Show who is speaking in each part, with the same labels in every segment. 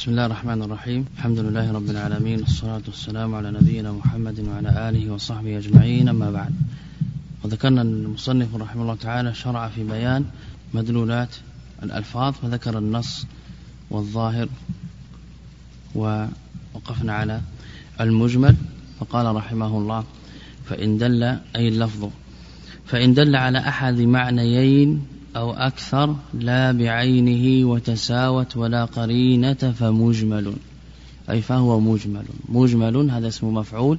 Speaker 1: بسم الله الرحمن الرحيم الحمد لله رب العالمين والصلاة والسلام على نبينا محمد وعلى آله وصحبه أجمعين أما بعد وذكرنا المصنف رحمه الله تعالى شرع في بيان مدلولات الألفاظ فذكر النص والظاهر ووقفنا على المجمل فقال رحمه الله فإن دل أي اللفظ فإن دل على أحد معنيين أو أكثر لا بعينه وتساوت ولا قرينة فمجمل. أي فهو مجمل. مجمل هذا اسم مفعول.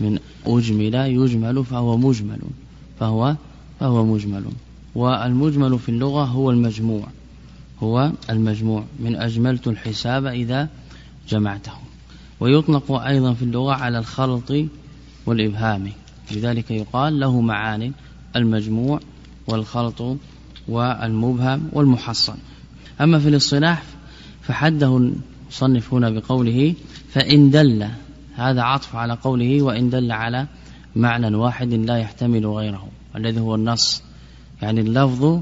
Speaker 1: من أجمل يجمل فهو مجمل. فهو فهو مجمل. والمجمل في اللغة هو المجموع. هو المجموع. من أجملت الحساب إذا جمعته. ويطلق أيضا في اللغة على الخلط والإبهام. لذلك يقال له معان. المجموع والخلط والمبهم والمحصن. أما في الاصطلاح فحده المصنف هنا بقوله فإن دل هذا عطف على قوله وإن دل على معنى واحد لا يحتمل غيره الذي هو النص. يعني اللفظ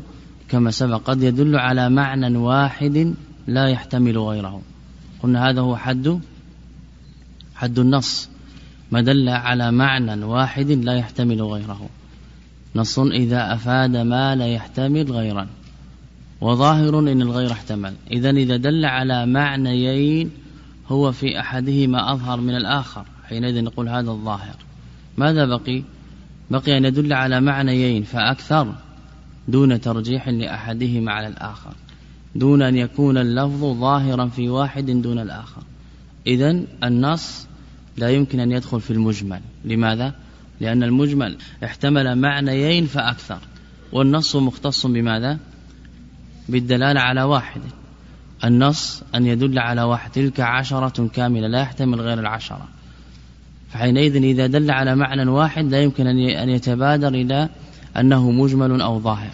Speaker 1: كما سبق قد يدل على معنى واحد لا يحتمل غيره. قلنا هذا هو حد حد النص. ما دل على معنى واحد لا يحتمل غيره. نص إذا أفاد ما لا يحتمل غيرا. وظاهر إن الغير احتمل. إذا إذا دل على معنيين هو في أحدهما أظهر من الآخر. حينئذ نقول هذا الظاهر. ماذا بقي؟ بقي أن يدل على معنيين فأكثر دون ترجيح لأحدهما على الآخر. دون أن يكون اللفظ ظاهرا في واحد دون الآخر. إذا النص لا يمكن أن يدخل في المجمل. لماذا؟ لأن المجمل احتمل معنيين فأكثر. والنص مختص بماذا؟ بالدلالة على واحد. النص أن يدل على واحد. تلك عشرة كاملة لا يحتمل غير العشرة. فحينئذ إذا دل على معنى واحد لا يمكن أن يتبادر إلى أنه مجمل أو ظاهر.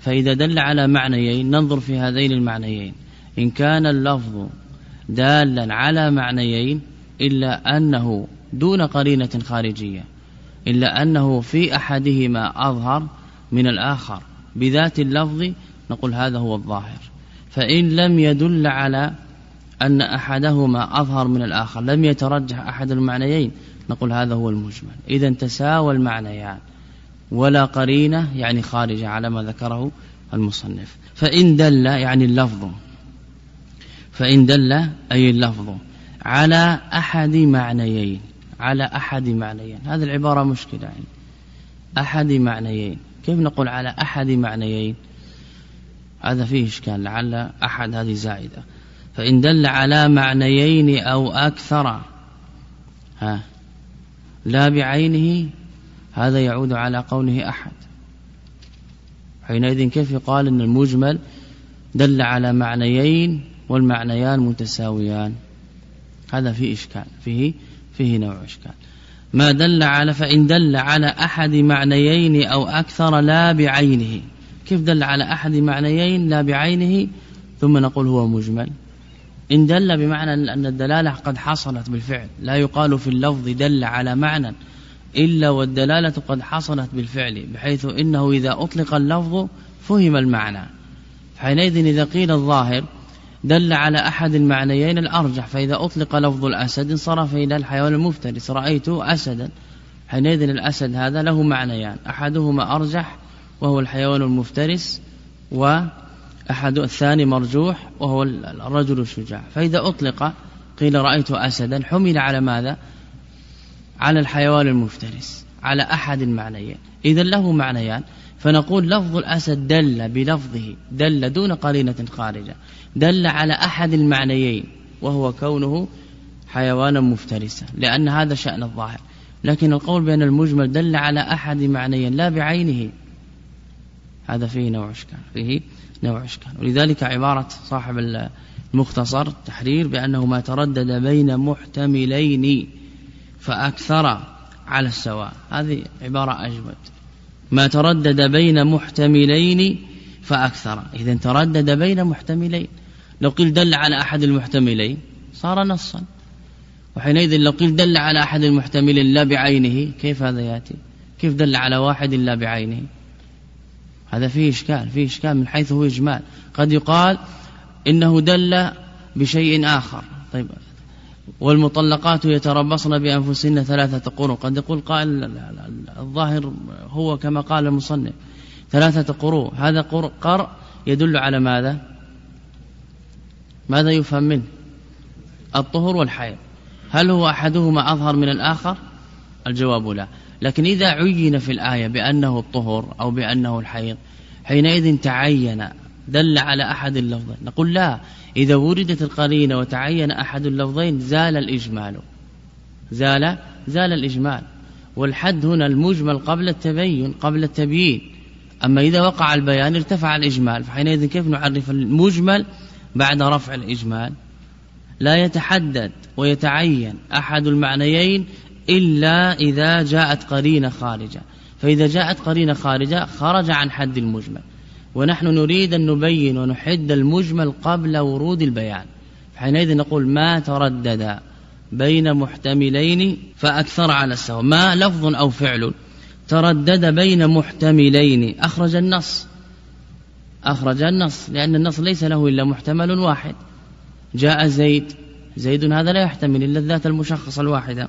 Speaker 1: فإذا دل على معنيين ننظر في هذين المعنيين. إن كان اللفظ دالا على معنيين إلا أنه دون قرينة خارجية. إلا أنه في أحدهما أظهر من الآخر. بذات اللفظ نقول هذا هو الظاهر. فإن لم يدل على أن أحدهما أظهر من الآخر لم يترجح أحد المعنيين نقول هذا هو المجمل. إذا تساوى المعنيان. ولا قرينة يعني خارجة على ما ذكره المصنف. فإن دل يعني اللفظ. فإن دل أي اللفظ على أحد معنيين. على أحد معنيين. هذه العبارة مشكلة يعني. أحد معنيين. كيف نقول على أحد معنيين؟ هذا فيه إشكال لعل أحد هذه زائدة. فإن دل على معنيين أو أكثر ها لا بعينه هذا يعود على قوله أحد. حينئذ كيف يقال أن المجمل دل على معنيين والمعنيان متساويان؟ هذا فيه إشكال. فيه فيه نوع إشكال. ما دل على فإن دل على أحد معنيين أو أكثر لا بعينه. كيف دل على أحد معنيين لا بعينه؟ ثم نقول هو مجمل. إن دل بمعنى أن الدلالة قد حصلت بالفعل. لا يقال في اللفظ دل على معنى إلا والدلالة قد حصلت بالفعل بحيث إنه إذا أطلق اللفظ فهم المعنى. حينئذ إذا قيل الظاهر دل على أحد المعنيين الأرجح فإذا أطلق لفظ الأسد انصرف إلى الحيوان المفترس. رأيت أسدا حينئذ الأسد هذا له معنيان أحدهما أرجح وهو الحيوان المفترس وأحد الثاني مرجوح وهو الرجل الشجاع. فإذا أطلق قيل رأيت أسدا حمل على ماذا؟ على الحيوان المفترس على أحد المعنيين. إذا له معنيان. فنقول لفظ الأسد دل بلفظه دل دون قرينة خارجة دل على أحد المعنيين وهو كونه حيوانا مفترسا لأن هذا شأن الظاهر. لكن القول بأن المجمل دل على أحد معنيين لا بعينه هذا فيه نوع إشكال فيه نوع إشكال. ولذلك عبارة صاحب المختصر التحرير بأنه ما تردد بين محتملين فأكثر على السواء. هذه عبارة أجود ما تردد بين محتملين فأكثر. إذا تردد بين محتملين. لو قيل دل على أحد المحتملين صار نصا. وحينئذ لو قيل دل على أحد المحتملين لا بعينه كيف هذا يأتي؟ كيف دل على واحد لا بعينه؟ هذا فيه إشكال فيه إشكال من حيث هو إجمال. قد يقال إنه دل بشيء آخر. طيب والمطلقات يتربصن بأنفسهن ثلاثة. قروء قد يقول قائل الظاهر هو كما قال المصنف. ثلاثة قروء. هذا قرء يدل على ماذا؟ ماذا يفهم منه؟ الطهر والحيض. هل هو أحدهما أظهر من الآخر؟ الجواب لا. لكن إذا عين في الآية بأنه الطهر أو بأنه الحيض حينئذ تعين دل على أحد اللفظين. نقول لا. إذا وردت القرينة وتعين أحد اللفظين زال الإجمال. زال زال الإجمال. والحد هنا المجمل قبل التبين قبل التبيين. أما إذا وقع البيان ارتفع الإجمال. فحينئذ كيف نعرف المجمل بعد رفع الإجمال؟ لا يتحدد ويتعين أحد المعنيين إلا إذا جاءت قرينة خارجة. فإذا جاءت قرينة خارجة خرج عن حد المجمل. ونحن نريد أن نبين ونحد المجمل قبل ورود البيان. حينئذ نقول ما تردد بين محتملين فأكثر على السواء. ما لفظ أو فعل تردد بين محتملين. أخرج النص. أخرج النص لأن النص ليس له إلا محتمل واحد. جاء زيد. زيد هذا لا يحتمل إلا الذات المشخصة الواحدة.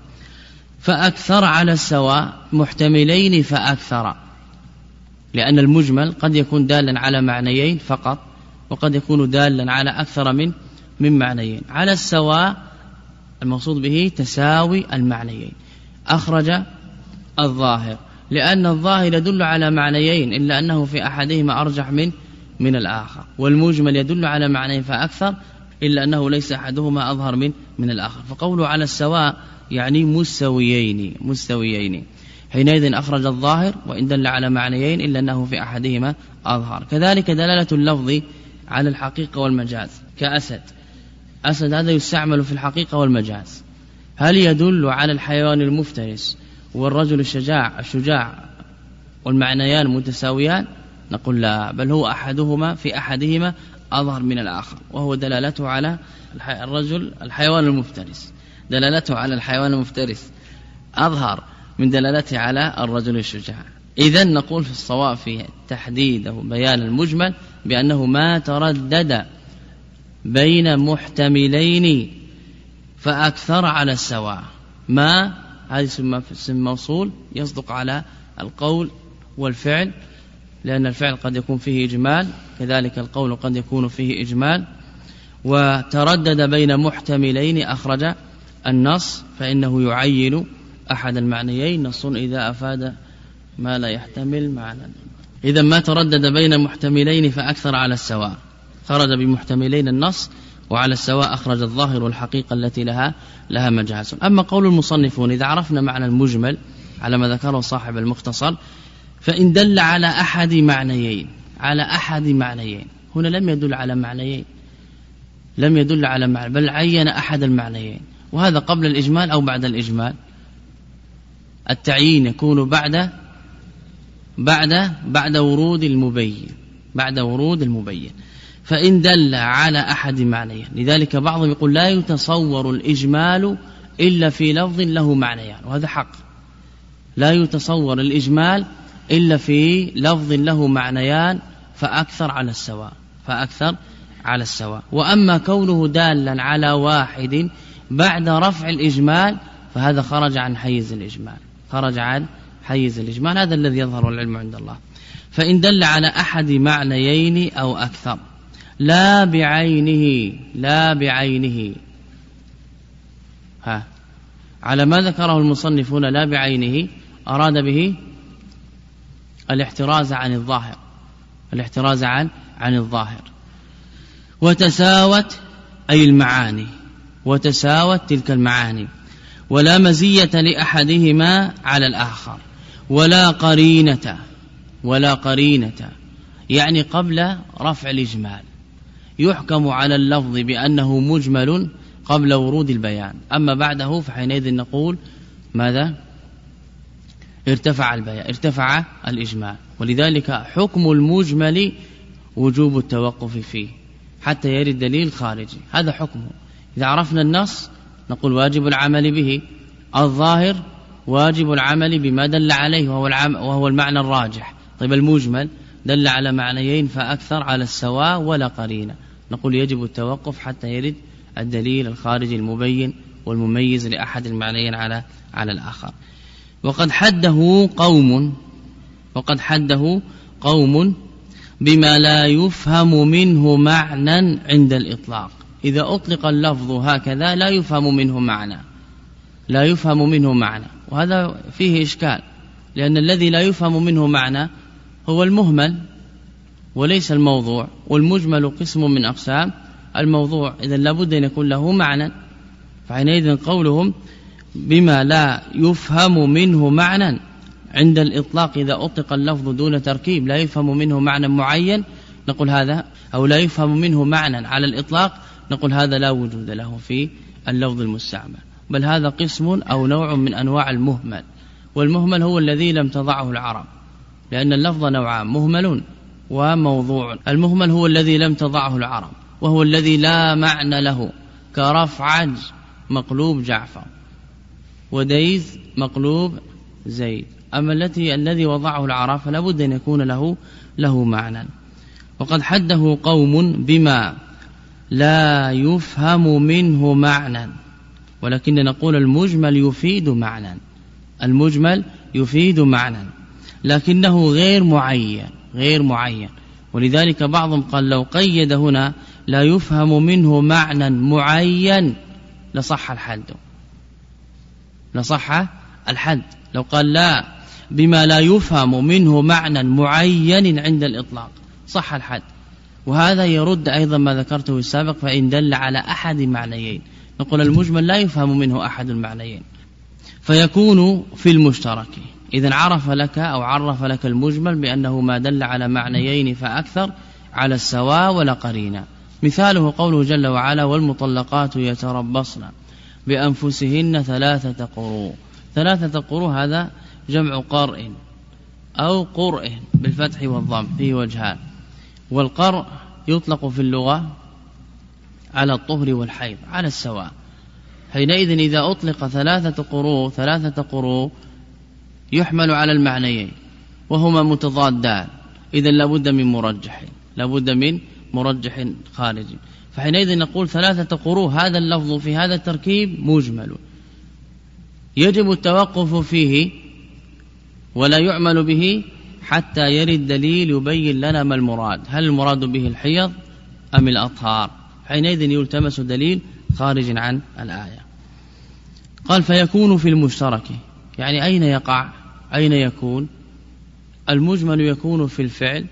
Speaker 1: فأكثر على السواء. محتملين فأكثر. لأن المجمل قد يكون دالا على معنيين فقط وقد يكون دالا على أكثر من من معنيين. على السواء المقصود به تساوي المعنيين. أخرج الظاهر. لأن الظاهر يدل على معنيين إلا أنه في أحدهما أرجح من من الآخر. والمجمل يدل على معنيين فأكثر إلا أنه ليس أحدهما أظهر من من الآخر. فقوله على السواء يعني مستويين مستويين. حينئذ أخرج الظاهر وإن دل على معنيين إلا أنه في أحدهما أظهر. كذلك دلالة اللفظ على الحقيقة والمجاز كأسد. أسد هذا يستعمل في الحقيقة والمجاز. هل يدل على الحيوان المفترس والرجل الشجاع الشجاع والمعنيان متساويان؟ نقول لا بل هو أحدهما في أحدهما أظهر من الآخر وهو دلالته على الرجل الحيوان المفترس. دلالته على الحيوان المفترس أظهر. من دلالته على الرجل الشجاع. إذا نقول في الصواب في تحديد أو بيان المجمل بأنه ما تردد بين محتملين فأكثر على السواء. ما؟ هذه اسم موصول يصدق على القول والفعل لأن الفعل قد يكون فيه إجمال كذلك القول قد يكون فيه إجمال. وتردد بين محتملين أخرج النص فإنه يعين أحد المعنيين نص إذا أفاد ما لا يحتمل معنى. إذا ما تردد بين محتملين فأكثر على السواء. خرج بمحتملين النص وعلى السواء أخرج الظاهر والحقيقة التي لها لها مجاز. أما قول المصنفون إذا عرفنا معنى المجمل على ما ذكره صاحب المختصر فإن دل على أحد معنيين على أحد معنيين. هنا لم يدل على معنيين. لم يدل على معنى بل عين أحد المعنيين. وهذا قبل الإجمال أو بعد الإجمال؟ التعيين يكون بعد بعد بعد ورود المبين بعد ورود المبين. فإن دل على أحد معنيين لذلك بعضهم يقول لا يتصور الإجمال إلا في لفظ له معنيان وهذا حق. لا يتصور الإجمال إلا في لفظ له معنيان فأكثر على السواء فأكثر على السواء. وأما كونه دالا على واحد بعد رفع الإجمال فهذا خرج عن حيز الإجمال. خرج عن حيز الإجمال. هذا الذي يظهر العلم عند الله. فإن دل على أحد معنيين أو أكثر. لا بعينه لا بعينه. ها. على ما ذكره المصنفون لا بعينه أراد به الاحتراز عن الظاهر. الاحتراز عن عن الظاهر. وتساوت أي المعاني. وتساوت تلك المعاني. ولا مزية لأحدهما على الآخر ولا قرينة ولا قرينة يعني قبل رفع الإجمال. يحكم على اللفظ بأنه مجمل قبل ورود البيان. أما بعده فحينئذ نقول ماذا؟ ارتفع البيان ارتفع الإجمال. ولذلك حكم المجمل وجوب التوقف فيه حتى يرد دليل خارجي. هذا حكمه. إذا عرفنا النص نقول واجب العمل به. الظاهر واجب العمل بما دل عليه وهو, العم وهو المعنى الراجح. طيب المجمل دل على معنيين فأكثر على السواء ولا قرينة. نقول يجب التوقف حتى يرد الدليل الخارجي المبين والمميز لأحد المعنيين على على الآخر. وقد حده قوم وقد حده قوم بما لا يفهم منه معنى عند الإطلاق. إذا أطلق اللفظ هكذا لا يفهم منه معنى. لا يفهم منه معنى. وهذا فيه إشكال. لأن الذي لا يفهم منه معنى هو المهمل وليس الموضوع. والمجمل قسم من أقسام الموضوع. إذا لابد أن يكون له معنى. فحينئذ قولهم بما لا يفهم منه معنى. عند الإطلاق إذا أطلق اللفظ دون تركيب لا يفهم منه معنى معين. نقول هذا أو لا يفهم منه معنى. على الإطلاق نقول هذا لا وجود له في اللفظ المستعمل بل هذا قسم أو نوع من أنواع المهمل والمهمل هو الذي لم تضعه العرب لأن اللفظ نوعان مهمل وموضوع. المهمل هو الذي لم تضعه العرب وهو الذي لا معنى له كرفعج مقلوب جعفر وديز مقلوب زيد. أما التي الذي وضعه العرب فلا بد أن يكون له له معنى. وقد حده قوم بما لا يفهم منه معنى. ولكن نقول المجمل يفيد معنى. المجمل يفيد معنى. لكنه غير معين غير معين. ولذلك بعضهم قال لو قيد هنا لا يفهم منه معنى معين لصح الحد. لصح الحد. لو قال لا بما لا يفهم منه معنى معين عند الإطلاق صح الحد. وهذا يرد أيضا ما ذكرته السابق فإن دل على أحد معنيين نقول المجمل لا يفهم منه أحد المعنيين. فيكون في المشترك. إذا عرف لك أو عرف لك المجمل بأنه ما دل على معنيين فأكثر على السواء ولا قرينة مثاله قوله جل وعلا والمطلقات يتربصن بأنفسهن ثلاثة قروء ثلاثة قروء هذا جمع قرء أو قرء بالفتح والضم فيه وجهان. والقرء يطلق في اللغة على الطهر والحيض على السواء. حينئذ إذا أطلق ثلاثة قروء ثلاثة قروء يحمل على المعنيين وهما متضادان. إذا لابد من مرجح لابد من مرجح خارجي فحينئذ نقول ثلاثة قروء هذا اللفظ في هذا التركيب مجمل. يجب التوقف فيه ولا يعمل به حتى يرد دليل يبين لنا ما المراد. هل المراد به الحيض أم الأطهار؟ حينئذ يلتمس دليل خارج عن الآية. قال فيكون في المشترك. يعني أين يقع؟ أين يكون؟ المجمل يكون في الفعل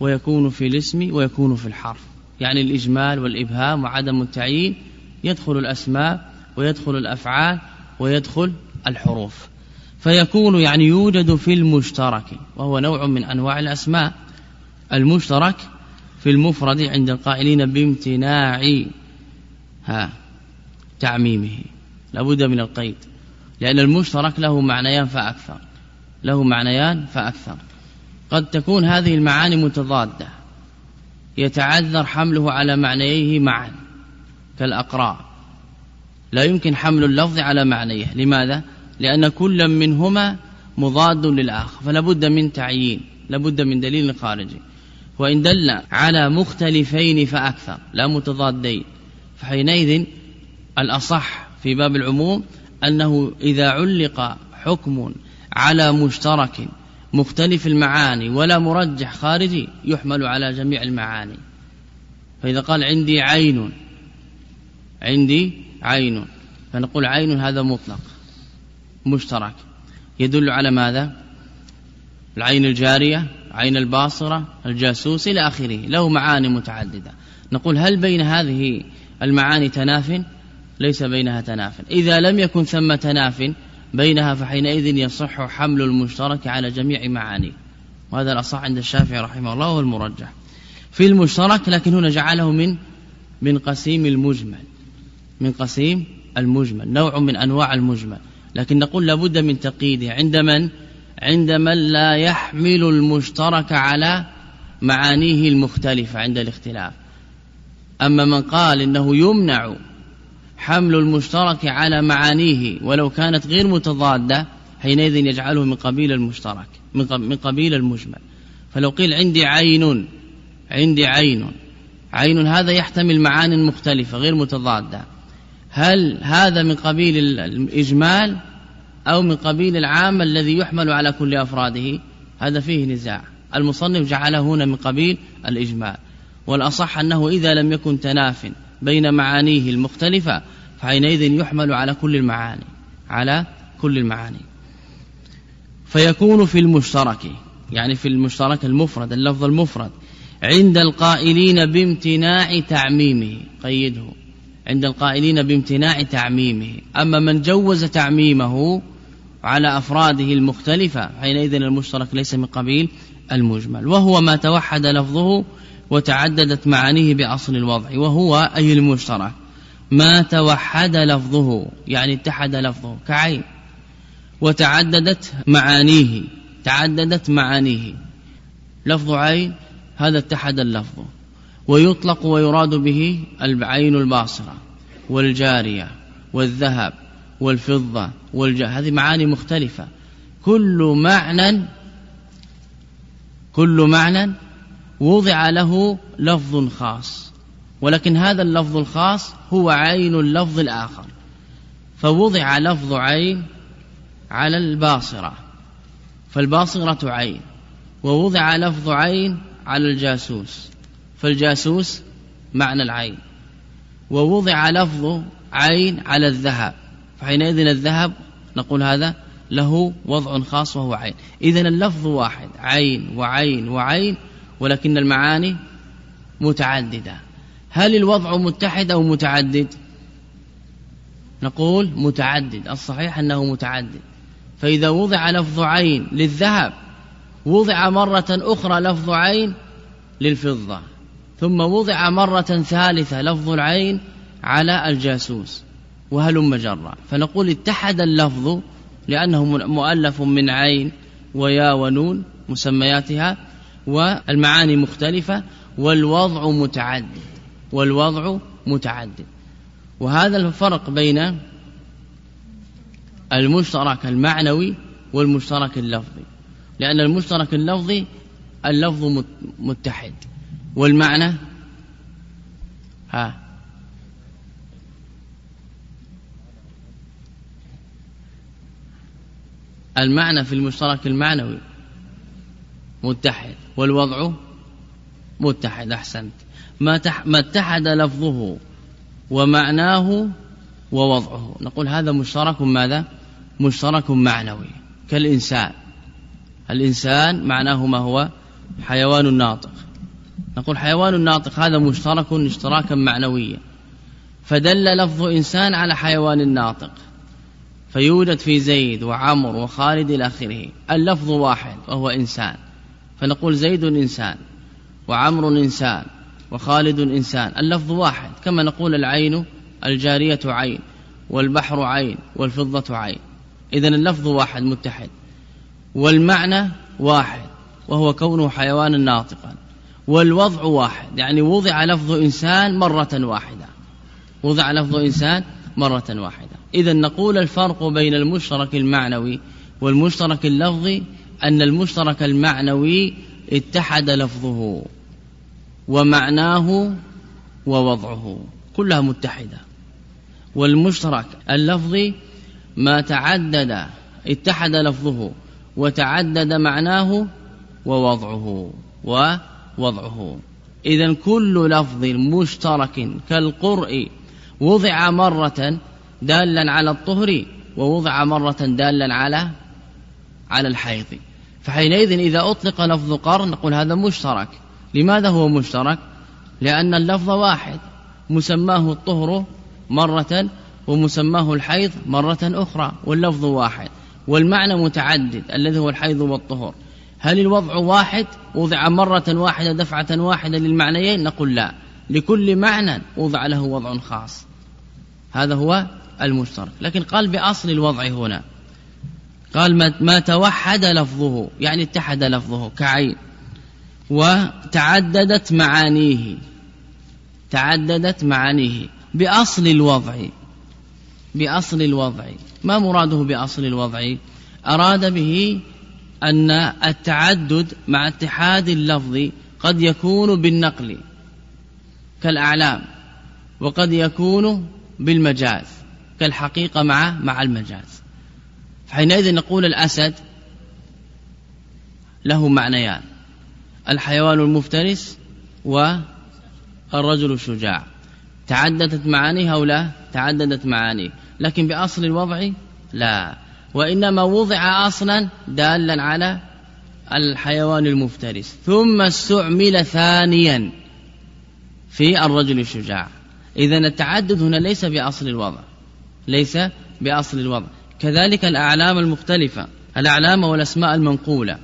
Speaker 1: ويكون في الاسم ويكون في الحرف. يعني الإجمال والإبهام وعدم التعيين يدخل الأسماء ويدخل الأفعال ويدخل الحروف. فيكون يعني يوجد في المشترك وهو نوع من أنواع الأسماء. المشترك في المفرد عند القائلين بامتناع ها تعميمه. لابد من القيد لأن المشترك له معنيان فأكثر له معنيان فأكثر. قد تكون هذه المعاني متضادة يتعذر حمله على معنيه معا كالأقراء لا يمكن حمل اللفظ على معنيه لماذا؟ لأن كل منهما مضاد للآخر فلا بد من تعيين لابد من دليل خارجي. وإن دل على مختلفين فأكثر لا متضادين. فحينئذ الأصح في باب العموم أنه إذا علق حكم على مشترك مختلف المعاني ولا مرجح خارجي يحمل على جميع المعاني. فإذا قال عندي عين عندي عين فنقول عين هذا مطلق. مشترك. يدل على ماذا؟ العين الجارية عين الباصرة الجاسوس إلى آخره. له معاني متعددة. نقول هل بين هذه المعاني تناف؟ ليس بينها تناف. إذا لم يكن ثم تناف بينها فحينئذ يصح حمل المشترك على جميع معانيه. وهذا الأصح عند الشافعي رحمه الله هو المرجح في المشترك لكن هنا جعله من من قسيم المجمل. من قسيم المجمل. نوع من أنواع المجمل. لكن نقول لابد من تقييده عند من؟ عند من لا يحمل المشترك على معانيه المختلفة عند الاختلاف. أما من قال إنه يمنع حمل المشترك على معانيه ولو كانت غير متضادة حينئذ يجعله من قبيل المشترك من قبيل المجمل. فلو قيل عندي عين عندي عين. عين هذا يحتمل معان مختلفة غير متضادة. هل هذا من قبيل الإجمال أو من قبيل العام الذي يحمل على كل أفراده؟ هذا فيه نزاع. المصنف جعله هنا من قبيل الإجمال. والأصح أنه إذا لم يكن تناف بين معانيه المختلفة فحينئذ يحمل على كل المعاني على كل المعاني. فيكون في المشترك يعني في المشترك المفرد اللفظ المفرد عند القائلين بامتناع تعميمه. قيده. عند القائلين بامتناع تعميمه. أما من جوز تعميمه على أفراده المختلفة حينئذ المشترك ليس من قبيل المجمل. وهو ما توحد لفظه وتعددت معانيه بأصل الوضع وهو أي المشترك. ما توحد لفظه يعني اتحد لفظه كعين. وتعددت معانيه تعددت معانيه. لفظ عين هذا اتحد اللفظ. ويطلق ويراد به العين الباصرة والجارية والذهب والفضة والجاه هذه معاني مختلفة. كل معنى كل معنى وضع له لفظ خاص ولكن هذا اللفظ الخاص هو عين اللفظ الآخر. فوضع لفظ عين على الباصرة فالباصرة عين ووضع لفظ عين على الجاسوس. فالجاسوس معنى العين. ووضع لفظ عين على الذهب. فحينئذ الذهب نقول هذا له وضع خاص وهو عين. إذن اللفظ واحد عين وعين وعين ولكن المعاني متعددة. هل الوضع متحد أو متعدد؟ نقول متعدد. الصحيح أنه متعدد. فإذا وضع لفظ عين للذهب وضع مرة أخرى لفظ عين للفضة. ثم وضع مرة ثالثة لفظ العين على الجاسوس وهلم جرا. فنقول اتحد اللفظ لأنه مؤلف من عين ويا ونون مسمياتها والمعاني مختلفة والوضع متعدد والوضع متعدد. وهذا الفرق بين المشترك المعنوي والمشترك اللفظي لأن المشترك اللفظي اللفظ متحد. والمعنى؟ ها. المعنى في المشترك المعنوي. متحد. والوضع؟ متحد. أحسنت. ما, ما اتحد لفظه ومعناه ووضعه. نقول هذا مشترك ماذا؟ مشترك معنوي. كالإنسان. الإنسان معناه ما هو؟ حيوان ناطق. نقول حيوان ناطق هذا مشترك اشتراكا معنويا. فدل لفظ إنسان على حيوان ناطق. فيوجد في زيد وعمر وخالد إلى آخره. اللفظ واحد وهو إنسان. فنقول زيد إنسان وعمر إنسان وخالد إنسان. اللفظ واحد كما نقول العين الجارية عين والبحر عين والفضة عين. إذن اللفظ واحد متحد. والمعنى واحد وهو كونه حيوانا ناطقا. والوضع واحد. يعني وضع لفظ إنسان مرة واحدة. وضع لفظ إنسان مرة واحدة. إذا نقول الفرق بين المشترك المعنوي والمشترك اللفظي أن المشترك المعنوي اتحد لفظه ومعناه ووضعه. كلها متحدة. والمشترك اللفظي ما تعدد اتحد لفظه وتعدد معناه ووضعه. ووضعه إذا كل لفظ مشترك كالقرء وضع مرة دالا على الطهر ووضع مرة دالا على على الحيض. فحينئذ إذا أطلق لفظ قرن نقول هذا مشترك. لماذا هو مشترك؟ لأن اللفظ واحد مسماه الطهر مرة ومسماه الحيض مرة أخرى واللفظ واحد. والمعنى متعدد الذي هو الحيض والطهر. هل الوضع واحد؟ وضع مرة واحدة دفعة واحدة للمعنيين؟ نقول لا. لكل معنى وضع له وضع خاص. هذا هو المشترك. لكن قال بأصل الوضع هنا. قال ما توحد لفظه يعني اتحد لفظه كعين. وتعددت معانيه. تعددت معانيه. بأصل الوضع. بأصل الوضع. ما مراده بأصل الوضع؟ أراد به أن التعدد مع اتحاد اللفظ قد يكون بالنقل كالأعلام وقد يكون بالمجاز كالحقيقة مع مع المجاز. فحينئذ نقول الأسد له معنيان الحيوان المفترس والرجل الشجاع. تعددت معانيه أو لا تعددت معانيه لكن بأصل الوضع لا. وإنما وضع أصلا دالا على الحيوان المفترس. ثم استعمل ثانيا في الرجل الشجاع. إذا التعدد هنا ليس بأصل الوضع. ليس بأصل الوضع. كذلك الأعلام المختلفة. الأعلام والأسماء المنقولة.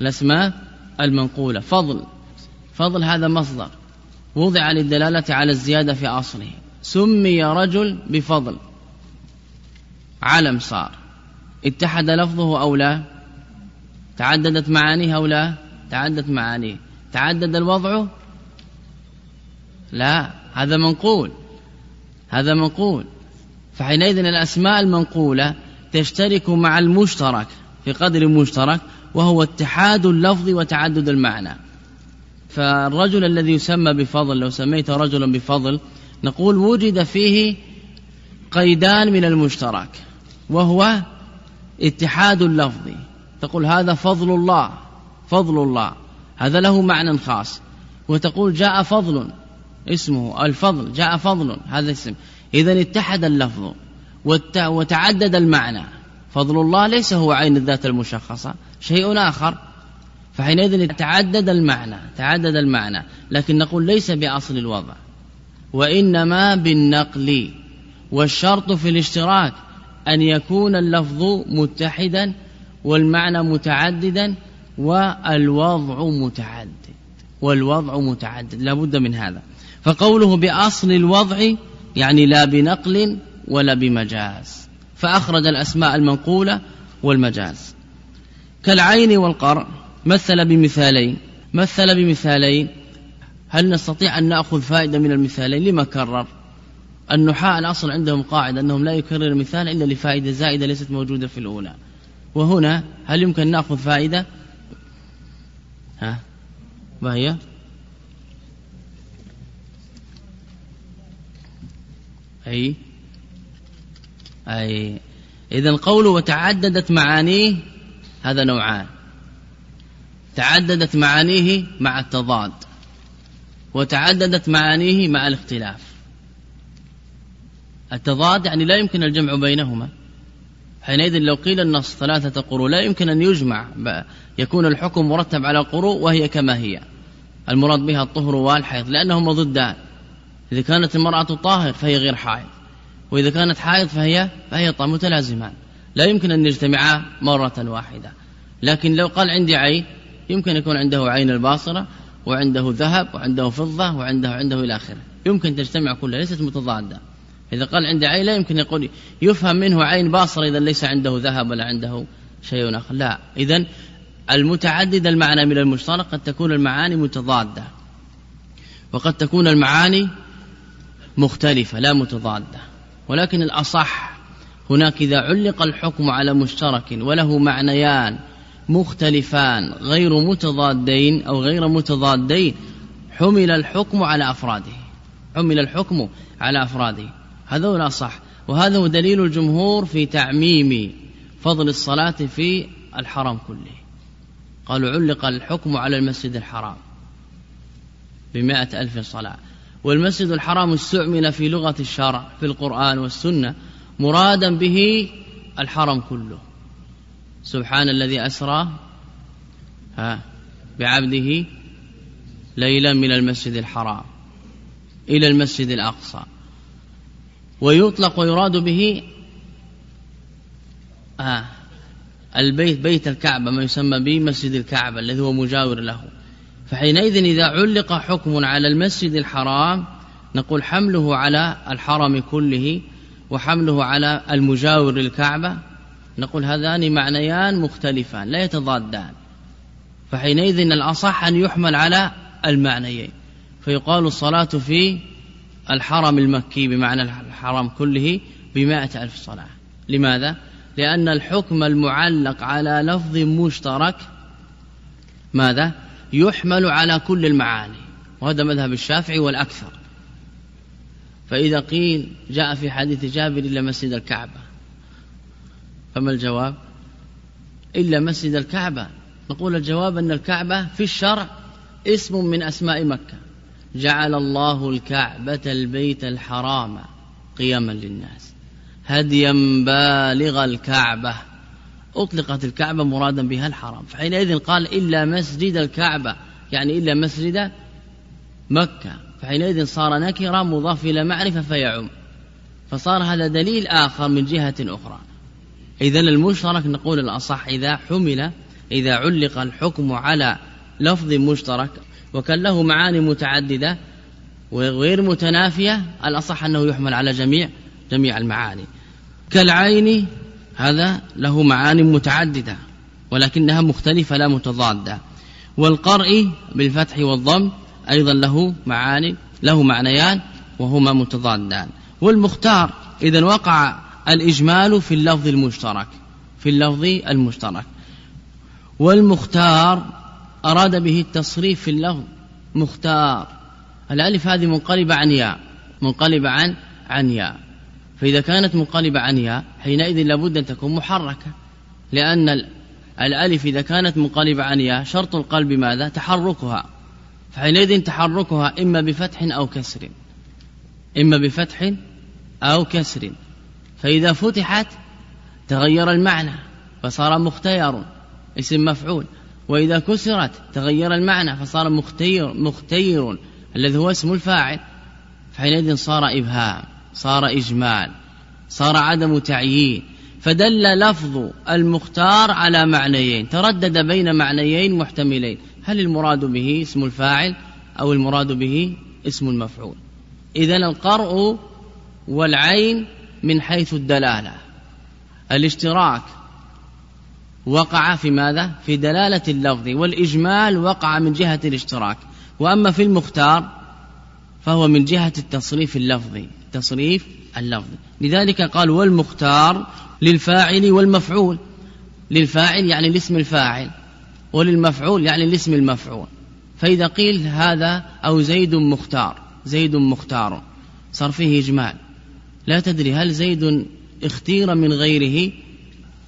Speaker 1: الأسماء المنقولة. فضل. فضل هذا مصدر. وضع للدلالة على الزيادة في أصله. سمي رجل بفضل. علم صار. اتحد لفظه أو لا؟ تعددت معانيه أو لا؟ تعددت معانيه. تعدد الوضع؟ لا هذا منقول. هذا منقول. فحينئذ الأسماء المنقولة تشترك مع المشترك في قدر مشترك وهو اتحاد اللفظ وتعدد المعنى. فالرجل الذي يسمى بفضل لو سميت رجلا بفضل نقول وجد فيه قيدان من المشترك وهو اتحاد اللفظ. تقول هذا فضل الله فضل الله. هذا له معنى خاص. وتقول جاء فضل اسمه الفضل جاء فضل هذا اسم. إذا اتحد اللفظ وتعدد المعنى. فضل الله ليس هو عين الذات المشخصة شيء آخر. فحينئذ تعدد المعنى تعدد المعنى. لكن نقول ليس بأصل الوضع. وإنما بالنقل. والشرط في الاشتراك. أن يكون اللفظ متحدا والمعنى متعددا والوضع متعدد والوضع متعدد لا بد من هذا. فقوله بأصل الوضع يعني لا بنقل ولا بمجاز فأخرج الأسماء المنقولة والمجاز. كالعين والقرء مثل بمثالين مثل بمثالين. هل نستطيع أن نأخذ فائدة من المثالين؟ لما كرر؟ النحاة الأصل عندهم قاعدة أنهم لا يكرر المثال إلا لفائدة زائدة ليست موجودة في الأولى. وهنا هل يمكن نأخذ فائدة؟ ها؟ ما هي؟ أي؟ أي. إذا قوله وتعددت معانيه هذا نوعان. تعددت معانيه مع التضاد. وتعددت معانيه مع الاختلاف. التضاد يعني لا يمكن الجمع بينهما. حينئذ لو قيل النص ثلاثة قروء لا يمكن أن يجمع يكون الحكم مرتب على قروء وهي كما هي. المراد بها الطهر والحيض لأنهما ضدان. إذا كانت المرأة طاهر فهي غير حائض وإذا كانت حائض فهي فهي متلازمان. لا يمكن أن يجتمعا مرة واحدة. لكن لو قال عندي عين يمكن يكون عنده عين الباصرة وعنده ذهب وعنده فضة وعنده عنده إلى آخره. يمكن تجتمع كلها ليست متضادة. إذا قال عندي عين لا يمكن يقول يفهم منه عين باصرة إذا ليس عنده ذهب ولا عنده شيء آخر. لا. إذا المتعدد المعنى من المشترك قد تكون المعاني متضادة. وقد تكون المعاني مختلفة لا متضادة. ولكن الأصح هناك إذا علق الحكم على مشترك وله معنيان مختلفان غير متضادين أو غير متضادين حمل الحكم على أفراده. حمل الحكم على أفراده. هذا هو الأصح وهذا هو دليل الجمهور في تعميم فضل الصلاة في الحرم كله. قالوا علق الحكم على المسجد الحرام بمائة ألف صلاة. والمسجد الحرام استعمل في لغة الشرع في القرآن والسنة مرادا به الحرم كله. سبحان الذي أسرى ها بعبده ليلا من المسجد الحرام إلى المسجد الأقصى. ويطلق ويراد به آه البيت بيت الكعبة ما يسمى به مسجد الكعبة الذي هو مجاور له. فحينئذ إذا علق حكم على المسجد الحرام نقول حمله على الحرم كله وحمله على المجاور للكعبة نقول هذان معنيان مختلفان لا يتضادان. فحينئذ الأصح أن يحمل على المعنيين. فيقال الصلاة في الحرم المكي بمعنى الحرم كله بمائة ألف صلاة. لماذا؟ لأن الحكم المعلق على لفظ مشترك ماذا؟ يحمل على كل المعاني وهذا مذهب الشافعي والأكثر. فإذا قيل جاء في حديث جابر إلا مسجد الكعبة فما الجواب؟ إلا مسجد الكعبة. نقول الجواب أن الكعبة في الشرع اسم من أسماء مكة. جعل الله الكعبة البيت الحرام قياما للناس هديا بالغ الكعبة. أطلقت الكعبة مرادا بها الحرام فحينئذ قال إلا مسجد الكعبة يعني إلا مسجد مكة. فحينئذ صار نكرة مضاف إلى معرفة فيعم. فصار هذا دليل آخر من جهة أخرى. إذا المشترك نقول الأصح إذا حمل إذا علق الحكم على لفظ مشترك وكان له معاني متعددة وغير متنافية الأصح أنه يحمل على جميع جميع المعاني. كالعين هذا له معاني متعددة ولكنها مختلفة لا متضادة. والقرء بالفتح والضم أيضا له معاني له معنيان وهما متضادان. والمختار إذا وقع الإجمال في اللفظ المشترك في اللفظ المشترك. والمختار أراد به التصريف في اللفظ مختار. الألف هذه منقلبة عن ياء. منقلبة عن عن ياء. فإذا كانت منقلبة عن ياء حينئذ لابد أن تكون محركة. لأن الألف إذا كانت منقلبة عن ياء شرط القلب ماذا؟ تحركها. فحينئذ تحركها إما بفتح أو كسر. إما بفتح أو كسر. فإذا فتحت تغير المعنى فصار مختير اسم مفعول. وإذا كسرت تغير المعنى فصار مختير مختير الذي هو اسم الفاعل. فحينئذ صار إبهام صار إجمال صار عدم تعيين. فدل لفظ المختار على معنيين تردد بين معنيين محتملين. هل المراد به اسم الفاعل أو المراد به اسم المفعول؟ إذا القرء والعين من حيث الدلالة. الاشتراك وقع في ماذا؟ في دلالة اللفظ والإجمال وقع من جهة الاشتراك. وأما في المختار فهو من جهة التصريف اللفظي تصريف اللفظي لذلك قال والمختار للفاعل والمفعول. للفاعل يعني الاسم الفاعل وللمفعول يعني الاسم المفعول. فإذا قيل هذا أو زيد مختار زيد مختار صار فيه إجمال. لا تدري هل زيد اختير من غيره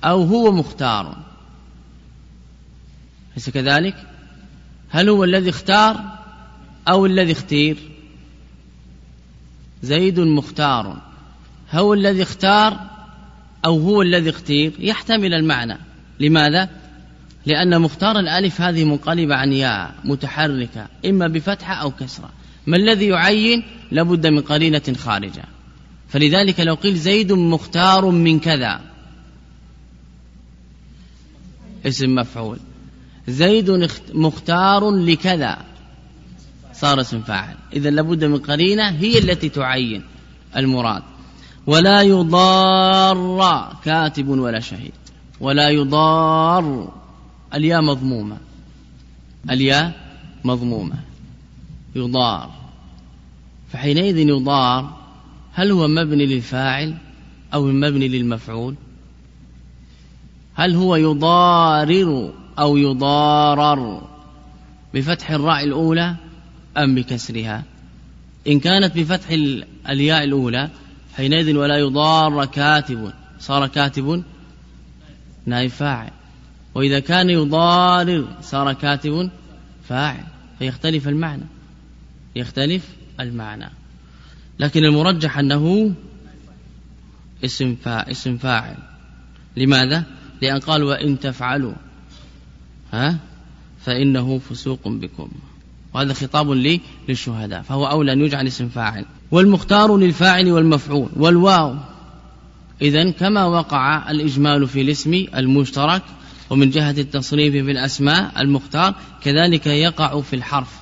Speaker 1: أو هو مختار. ليس كذلك؟ هل هو الذي اختار أو الذي اختير؟ زيد مختار. هو الذي اختار أو هو الذي اختير؟ يحتمل المعنى. لماذا؟ لأن مختار الألف هذه منقلبة عن ياء متحركة إما بفتحة أو كسرة. ما الذي يعين؟ لابد من قرينة خارجة. فلذلك لو قيل زيد مختار من كذا. اسم مفعول. زيد مختار لكذا. صار اسم فاعل. إذا لابد من قرينة هي التي تعين المراد. ولا يضار كاتب ولا شهيد. ولا يضار الياء مضمومة. الياء مضمومة. يضار. فحينئذ يضار هل هو مبني للفاعل أو مبني للمفعول؟ هل هو يضارر أو يضارر بفتح الراء الأولى أم بكسرها. إن كانت بفتح الياء الأولى حينئذ ولا يضار كاتب. صار كاتب نائب فاعل. وإذا كان يضارر صار كاتب فاعل. فيختلف المعنى. يختلف المعنى. لكن المرجح أنه اسم فاعل. لماذا؟ لأن قال وإن تفعلوا. ها؟ فإنه فسوق بكم. وهذا خطاب لي للشهداء فهو أولى أن يجعل اسم فاعل. والمختار للفاعل والمفعول والواو. إذا كما وقع الإجمال في الاسم المشترك ومن جهة التصريف في الأسماء المختار كذلك يقع في الحرف.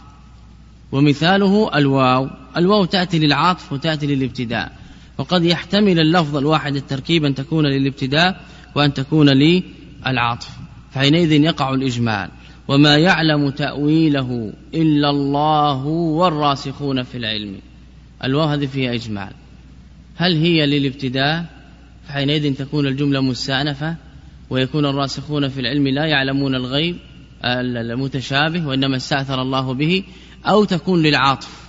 Speaker 1: ومثاله الواو. الواو تأتي للعطف وتأتي للابتداء. وقد يحتمل اللفظ الواحد التركيب أن تكون للابتداء وأن تكون للعطف. فحينئذ يقع الإجمال. وما يعلم تأويله إلا الله والراسخون في العلم. الواو هذه فيها إجمال. هل هي للابتداء؟ فحينئذ تكون الجملة مستأنفة ويكون الراسخون في العلم لا يعلمون الغيب المتشابه وإنما استأثر الله به أو تكون للعاطف.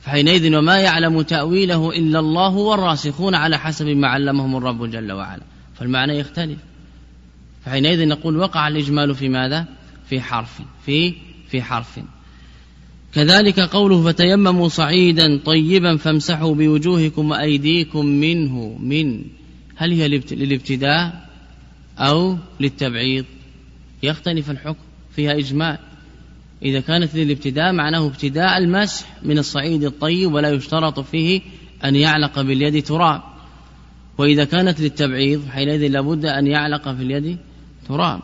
Speaker 1: فحينئذ وما يعلم تأويله إلا الله والراسخون على حسب ما علمهم الرب جل وعلا. فالمعنى يختلف. فحينئذ نقول وقع الإجمال في ماذا؟ في حرف في في حرف. كذلك قوله فتيمموا صعيدا طيبا فامسحوا بوجوهكم وأيديكم منه من هل هي للابتداء أو للتبعيض؟ يختلف الحكم فيها إجمال. إذا كانت للابتداء معناه ابتداء المسح من الصعيد الطيب ولا يشترط فيه أن يعلق باليد تراب. وإذا كانت للتبعيض حينئذ لابد أن يعلق في اليد تراب.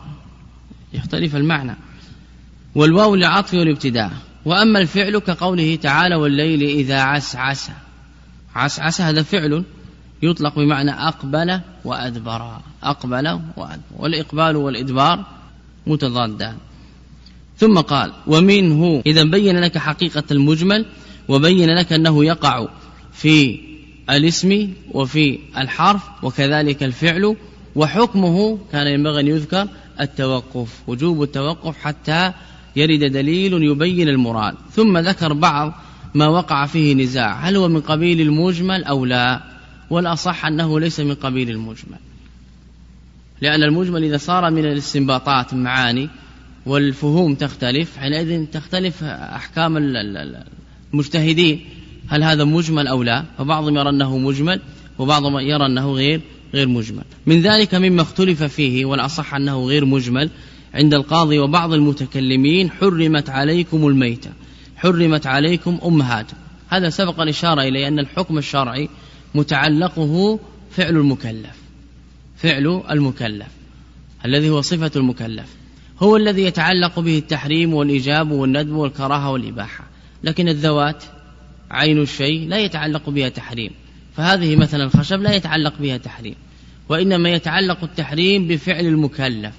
Speaker 1: يختلف المعنى. والواو لعطف والابتداء. وأما الفعل كقوله تعالى والليل إذا عسعس. عسعس هذا فعل يطلق بمعنى أقبل وأدبر. أقبل وأدبر. والإقبال والإدبار متضادان. ثم قال ومنه إذا بين لك حقيقة المجمل وبين لك أنه يقع في الاسم وفي الحرف وكذلك الفعل وحكمه كان ينبغي أن يذكر التوقف وجوب التوقف حتى يرد دليل يبين المراد. ثم ذكر بعض ما وقع فيه نزاع هل هو من قبيل المجمل أو لا؟ والأصح أنه ليس من قبيل المجمل. لأن المجمل إذا صار من الاستنباطات المعاني والفهوم تختلف حينئذ تختلف أحكام المجتهدين هل هذا مجمل أو لا؟ فبعضهم يرى أنه مجمل وبعضهم يرى أنه غير. غير مجمل. من ذلك مما اختلف فيه والأصح أنه غير مجمل عند القاضي وبعض المتكلمين حرمت عليكم الميتة حرمت عليكم أمهاتكم. هذا سبق الإشارة إليه أن الحكم الشرعي متعلقه فعل المكلف فعل المكلف الذي هو صفة المكلف. هو الذي يتعلق به التحريم والإيجاب والندب والكراهة والإباحة. لكن الذوات عين الشيء لا يتعلق بها تحريم. فهذه مثلا الخشب لا يتعلق بها تحريم وإنما يتعلق التحريم بفعل المكلف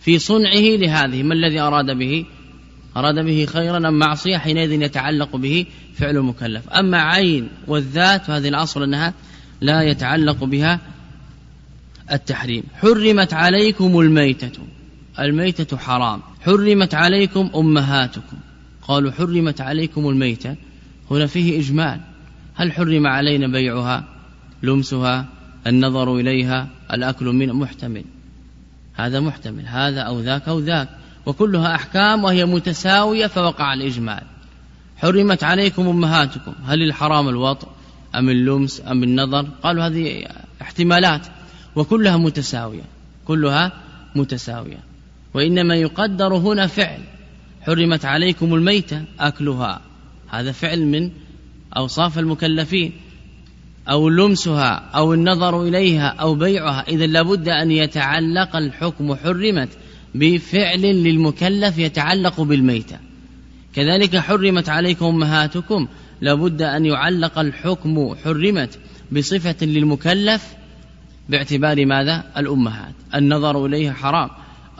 Speaker 1: في صنعه لهذه ما الذي أراد به؟ أراد به خيرا أم معصية؟ حينئذ يتعلق به فعل المكلف. أما عين والذات فهذه الأصل أنها لا يتعلق بها التحريم. حرمت عليكم الميتة. الميتة حرام. حرمت عليكم أمهاتكم. قالوا حرمت عليكم الميتة. هنا فيه إجمال. هل حرم علينا بيعها لمسها النظر إليها الأكل من محتمل. هذا محتمل هذا أو ذاك أو ذاك. وكلها أحكام وهي متساوية فوقع الإجمال. حرمت عليكم أمهاتكم. هل الحرام الوطء أم اللمس؟ أم النظر؟ قالوا هذه احتمالات. وكلها متساوية كلها متساوية. وإنما يقدر هنا فعل. حرمت عليكم الميتة أكلها. هذا فعل من أوصاف المكلفين أو لمسها أو النظر إليها أو بيعها. إذا لابد أن يتعلق الحكم حرمت بفعل للمكلف يتعلق بالميتة. كذلك حرمت عليكم أمهاتكم. لابد أن يعلق الحكم حرمت بصفة للمكلف باعتبار ماذا؟ الأمهات. النظر إليها حرام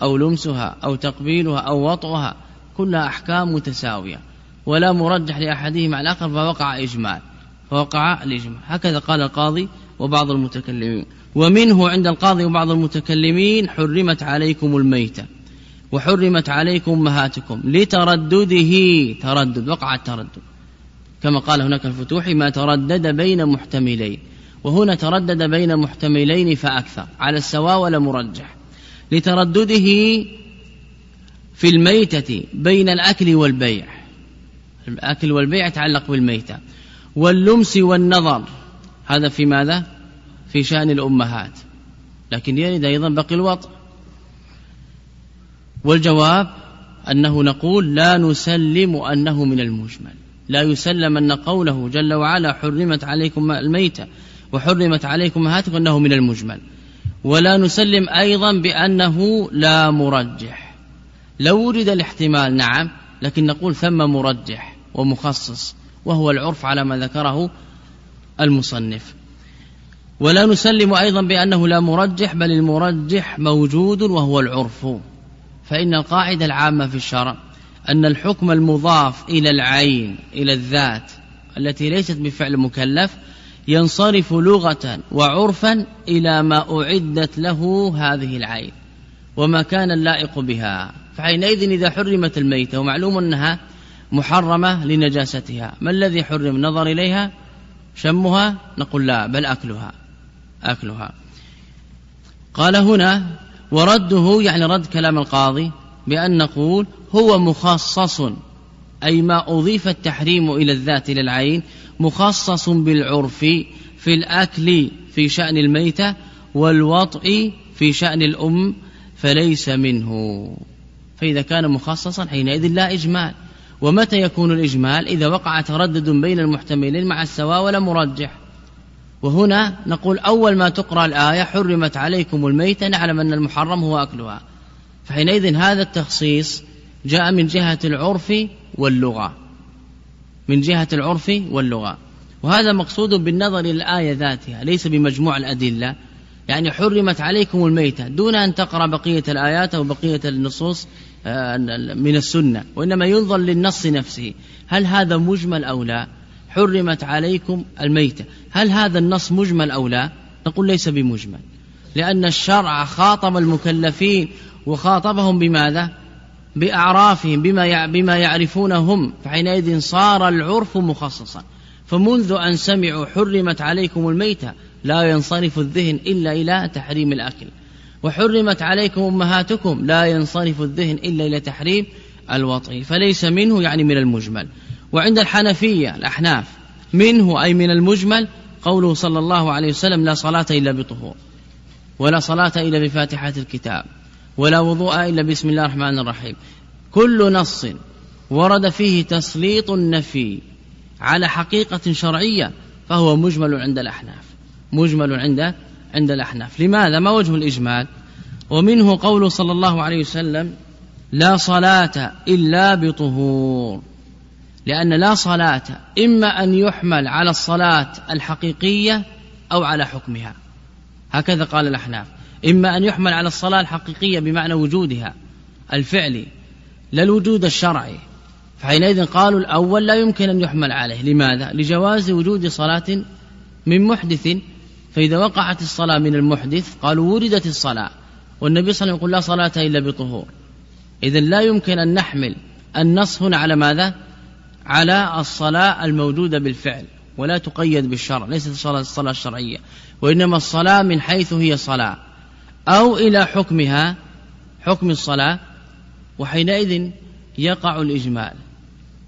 Speaker 1: أو لمسها أو تقبيلها أو وطئها. كلها أحكام متساوية. ولا مرجح لأحدهما على الآخر فوقع إجمال فوقع الإجمال هكذا قال القاضي وبعض المتكلمين. ومنه عند القاضي وبعض المتكلمين حرمت عليكم الميتة وحرمت عليكم أمهاتكم لتردده. تردد وقع التردد. كما قال هناك الفتوح ما تردد بين محتملين. وهنا تردد بين محتملين فأكثر على السواء ولا مرجح. لتردده في الميتة بين الأكل والبيع. الأكل والبيع يتعلق بالميتة. واللمس والنظر هذا في ماذا؟ في شأن الأمهات. لكن يرد أيضا بقي الوطء والجواب أنه نقول لا نسلم أنه من المجمل. لا يسلم أن قوله جل وعلا حرمت عليكم الميتة وحرمت عليكم أمهاتكم أنه من المجمل. ولا نسلم أيضا بأنه لا مرجح. لو ورد الاحتمال نعم لكن نقول ثم مرجح. ومخصص وهو العرف على ما ذكره المصنف. ولا نسلم أيضا بأنه لا مرجح بل المرجح موجود وهو العرف. فإن القاعدة العامة في الشرع أن الحكم المضاف إلى العين إلى الذات التي ليست بفعل مكلف ينصرف لغة وعرفا إلى ما أعدت له هذه العين وما كان اللائق بها. فحينئذ إذا حرمت الميتة ومعلوم أنها محرمة لنجاستها. ما الذي حرم؟ النظر إليها شمها نقول لا بل أكلها أكلها. قال هنا ورده يعني رد كلام القاضي بأن نقول هو مخصص أي ما أضيف التحريم إلى الذات إلى العين مخصص بالعرف في الأكل في شأن الميتة والوطء في شأن الأم فليس منه. فإذا كان مخصصا حينئذ لا إجمال. ومتى يكون الإجمال؟ إذا وقع تردد بين المحتملين مع السواء ولا مرجح وهنا نقول أول ما تقرأ الآية حرمت عليكم الميتة نعلم أن المحرم هو أكلها. فحينئذ هذا التخصيص جاء من جهة العرف واللغة. من جهة العرف واللغة. وهذا مقصود بالنظر إلى الآية ذاتها ليس بمجموع الأدلة. يعني حرمت عليكم الميتة. دون أن تقرأ بقية الآيات أو بقية النصوص من السنة وإنما ينظر للنص نفسه. هل هذا مجمل أو لا؟ حرمت عليكم الميتة. هل هذا النص مجمل أو لا؟ نقول ليس بمجمل. لأن الشرع خاطب المكلفين وخاطبهم بماذا؟ بأعرافهم بما بما يعرفونهم. فحينئذ صار العرف مخصصا. فمنذ أن سمعوا حرمت عليكم الميتة لا ينصرف الذهن إلا إلى تحريم الأكل. وحرمت عليكم أمهاتكم لا ينصرف الذهن إلا إلى تحريم الوطي فليس منه يعني من المجمل. وعند الحنفية الأحناف منه أي من المجمل قوله صلى الله عليه وسلم لا صلاة إلا بطهور ولا صلاة إلا بفاتحة الكتاب ولا وضوء إلا بسم الله الرحمن الرحيم. كل نص ورد فيه تسليط النفي على حقيقة شرعية فهو مجمل عند الأحناف مجمل عند عند الأحناف. لماذا؟ ما وجه الإجمال؟ ومنه قول صلى الله عليه وسلم لا صلاة إلا بطهور. لأن لا صلاة إما أن يحمل على الصلاة الحقيقية أو على حكمها. هكذا قال الأحناف. إما أن يحمل على الصلاة الحقيقية بمعنى وجودها الفعلي لا الوجود الشرعي. فحينئذ قالوا الأول لا يمكن أن يحمل عليه. لماذا؟ لجواز وجود صلاة من محدث فإذا وقعت الصلاة من المحدث قالوا وردت الصلاة والنبي صلى الله عليه وسلم يقول لا صلاة إلا بطهور إذا لا يمكن أن نحمل النص هنا على ماذا؟ على الصلاة الموجودة بالفعل ولا تقيد بالشرع ليست الصلاة الصلاة الشرعية وإنما الصلاة من حيث هي صلاة أو إلى حكمها حكم الصلاة وحينئذ يقع الإجمال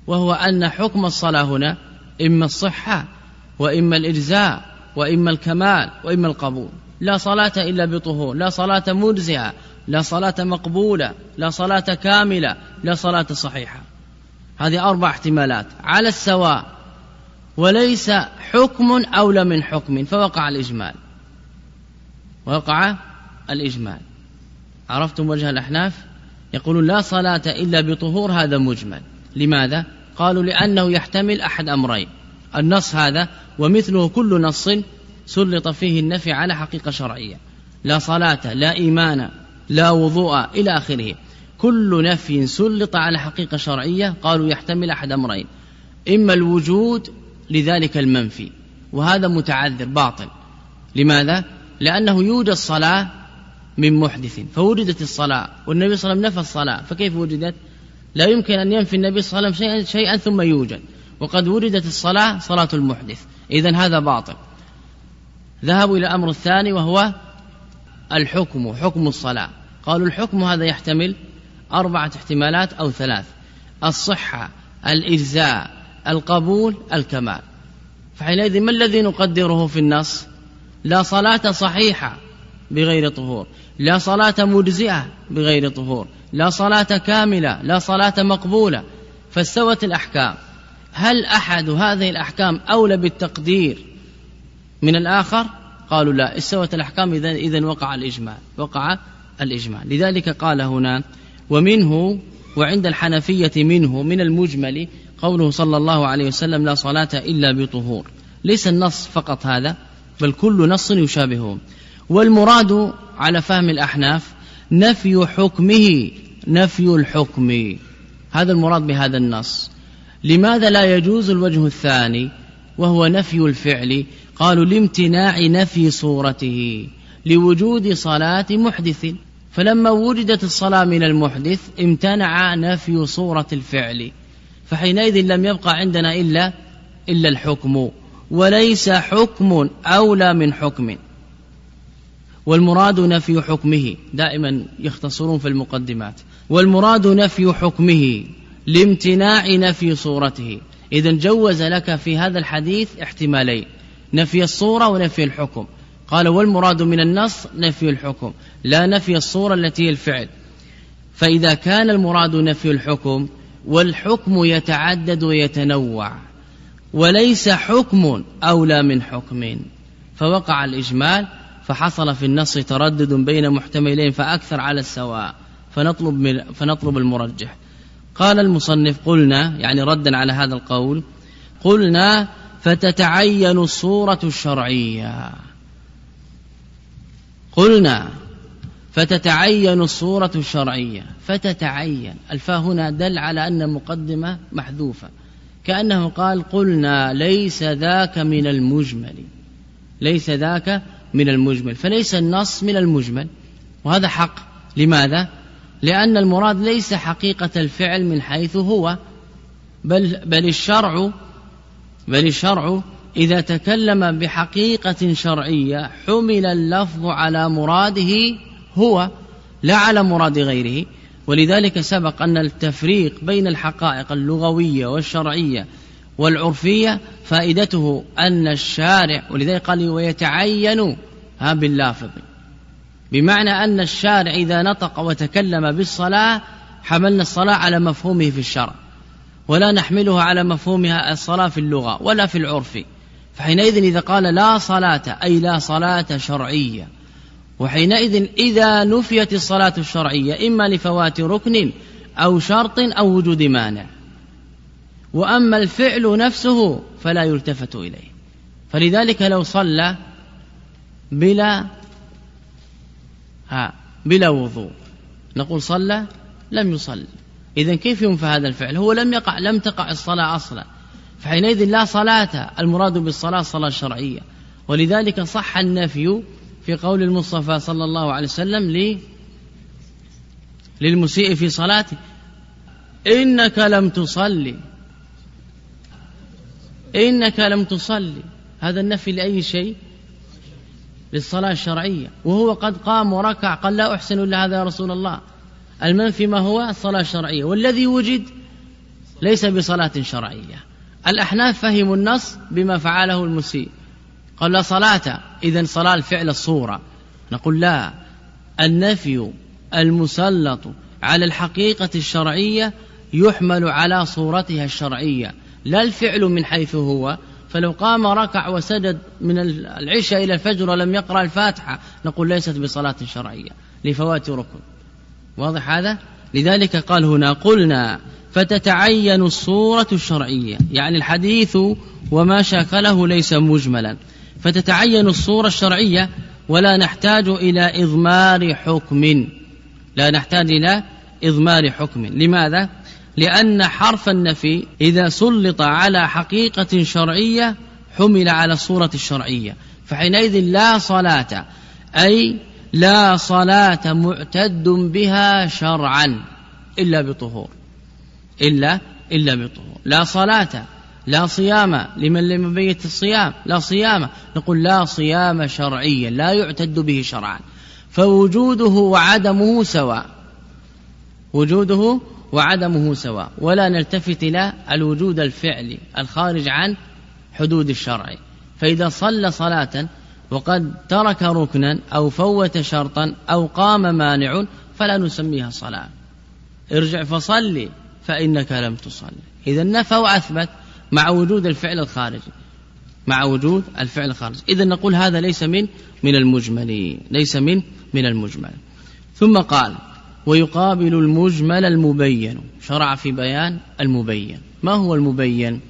Speaker 1: وهو أن حكم الصلاة هنا إما الصحة وإما الإجزاء وإما الكمال وإما القبول. لا صلاة إلا بطهور لا صلاة مجزئة لا صلاة مقبولة لا صلاة كاملة لا صلاة صحيحة. هذه أربع احتمالات. على السواء وليس حكم أولى من حكم فوقع الإجمال. وقع الإجمال. عرفتم وجه الأحناف؟ يقولون لا صلاة إلا بطهور هذا مجمل. لماذا؟ قالوا لأنه يحتمل أحد أمرين. النص هذا ومثله كل نص سلط فيه النفي على حقيقة شرعية. لا صلاة لا إيمان لا وضوء إلى آخره. كل نفي سلط على حقيقة شرعية قالوا يحتمل أحد أمرين. إما الوجود لذلك المنفي وهذا متعذر باطل. لماذا؟ لأنه يوجد صلاة من محدث فوجدت الصلاة والنبي صلى الله عليه وسلم نفى الصلاة فكيف وجدت؟ لا يمكن أن ينفي النبي صلى الله عليه وسلم شيئا, شيئا ثم يوجد. وقد وجدت الصلاة صلاة المحدث. إذا هذا باطل. ذهبوا إلى الأمر الثاني وهو الحكم حكم الصلاة. قالوا الحكم هذا يحتمل أربعة احتمالات أو ثلاث. الصحة الإجزاء القبول الكمال. فحينئذ ما الذي نقدره في النص؟ لا صلاة صحيحة بغير طهور. لا صلاة مجزئة بغير طهور. لا صلاة كاملة لا صلاة مقبولة. فاستوت الأحكام. هل أحد هذه الأحكام أولى بالتقدير من الآخر؟ قالوا لا استوت الأحكام إذا إذا وقع الإجماع وقع الإجماع. لذلك قال هنا ومنه وعند الحنفية منه من المجمل قوله صلى الله عليه وسلم لا صلاة إلا بطهور. ليس النص فقط هذا بل كل نص يشابهه. والمراد على فهم الأحناف نفي حكمه نفي الحكم. هذا المراد بهذا النص. لماذا لا يجوز الوجه الثاني وهو نفي الفعل؟ قالوا لامتناع نفي صورته لوجود صلاة محدث. فلما وجدت الصلاة من المحدث امتنع نفي صورة الفعل. فحينئذ لم يبقى عندنا إلا إلا الحكم. وليس حكم أولى من حكم. والمراد نفي حكمه. دائما يختصرون في المقدمات. والمراد نفي حكمه. لامتناع نفي صورته. إذا جوز لك في هذا الحديث احتمالين نفي الصورة ونفي الحكم. قال والمراد من النص نفي الحكم لا نفي الصورة التي هي الفعل. فإذا كان المراد نفي الحكم والحكم يتعدد ويتنوع وليس حكم أولى من حكم. فوقع الإجمال فحصل في النص تردد بين محتملين فأكثر على السواء. فنطلب, فنطلب المرجح. قال المصنف قلنا يعني ردا على هذا القول قلنا فتتعين الصورة الشرعية. قلنا فتتعين الصورة الشرعية. فتتعين. الفاء هنا دل على أن المقدمة محذوفة. كأنه قال قلنا ليس ذاك من المجمل. ليس ذاك من المجمل. فليس النص من المجمل. وهذا حق. لماذا؟ لأن المراد ليس حقيقة الفعل من حيث هو بل, بل الشرع بل الشرع إذا تكلم بحقيقة شرعية حمل اللفظ على مراده هو لا على مراد غيره. ولذلك سبق أن التفريق بين الحقائق اللغوية والشرعية والعرفية فائدته أن الشارع ولذلك قال ويتعين باللافظ. بمعنى أن الشارع إذا نطق وتكلم بالصلاة حملنا الصلاة على مفهومه في الشرع. ولا نحملها على مفهومها الصلاة في اللغة ولا في العرف. فحينئذ إذا قال لا صلاة أي لا صلاة شرعية. وحينئذ إذا نفيت الصلاة الشرعية إما لفوات ركن أو شرط أو وجود مانع. وأما الفعل نفسه فلا يلتفت إليه. فلذلك لو صلى بلا ها بلا وضوء. نقول صلى لم يصلي. إذا كيف ينفى هذا الفعل؟ هو لم يقع لم تقع الصلاة أصلا. فحينئذ لا صلاة المراد بالصلاة صلاة شرعية. ولذلك صح النفي في قول المصطفى صلى الله عليه وسلم لي للمسيء في صلاته إنك لم تصلي. إنك لم تصلي. هذا النفي لأي شيء؟ للصلاة الشرعية وهو قد قام وركع قال لا أحسن إلا هذا يا رسول الله. المنفي ما هو؟ الصلاة الشرعية. والذي وجد ليس بصلاة شرعية. الأحناف فهموا النص بما فعله المسيء. قال لا صلاة. إذا صلاة الفعل الصورة. نقول لا. النفي المسلط على الحقيقة الشرعية يحمل على صورتها الشرعية. لا الفعل من حيث هو فلو قام ركع وسجد من العشاء إلى الفجر ولم يقرأ الفاتحة نقول ليست بصلاة شرعية لفوات ركن. واضح هذا؟ لذلك قال هنا قلنا فتتعين الصورة الشرعية. يعني الحديث وما شاكله ليس مجملا. فتتعين الصورة الشرعية ولا نحتاج إلى إضمار حكم. لا نحتاج إلى إضمار حكم. لماذا؟ لأن حرف النفي إذا سلط على حقيقة شرعية حمل على الصورة الشرعية. فحينئذ لا صلاة أي لا صلاة معتد بها شرعا إلا بطهور. إلا إلا بطهور. لا صلاة لا صيام لمن لم يبيت الصيام لا صيام. نقول لا صيام شرعيا لا يعتد به شرعا. فوجوده وعدمه سواء. وجوده وعدمه سواء. ولا نلتفت إلى الوجود الفعلي الخارج عن حدود الشرع. فإذا صلى صلاة وقد ترك ركنا أو فوت شرطا أو قام مانع فلا نسميها صلاة. ارجع فصلي فإنك لم تصلي. إذا نفى وأثبت مع وجود الفعل الخارجي مع وجود الفعل الخارجي إذا نقول هذا ليس من من المجمل ليس من من المجمل. ثم قال ويقابل المجمل المبين. شرع في بيان المبين. ما هو المبين؟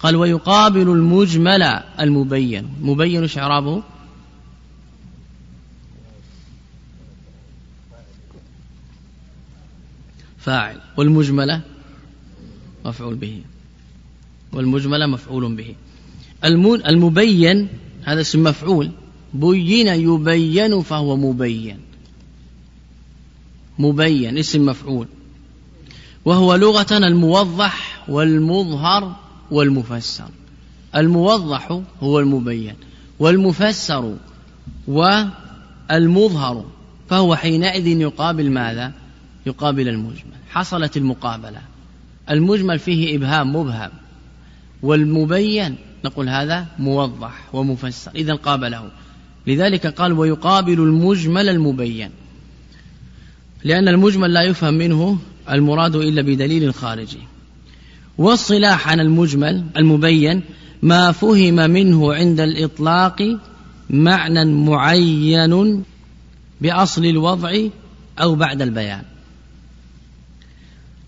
Speaker 1: قال ويقابل المجمل المبين. مبين إيش إعرابه؟ فاعل. والمجملة مفعول به. والمجملة مفعول به. المبين هذا اسم مفعول بين يبين فهو مبين. مبين اسم مفعول. وهو لغة الموضح والمظهر والمفسر. الموضح هو المبين والمفسر والمظهر فهو حينئذ يقابل ماذا؟ يقابل المجمل. حصلت المقابلة. المجمل فيه إبهام مبهم. والمبين نقول هذا موضح ومفسر. إذا قابله. لذلك قال ويقابل المجمل المبين. لأن المجمل لا يفهم منه المراد إلا بدليل خارجي. والصلاح عن المجمل المبين ما فهم منه عند الإطلاق معنى معين بأصل الوضع أو بعد البيان.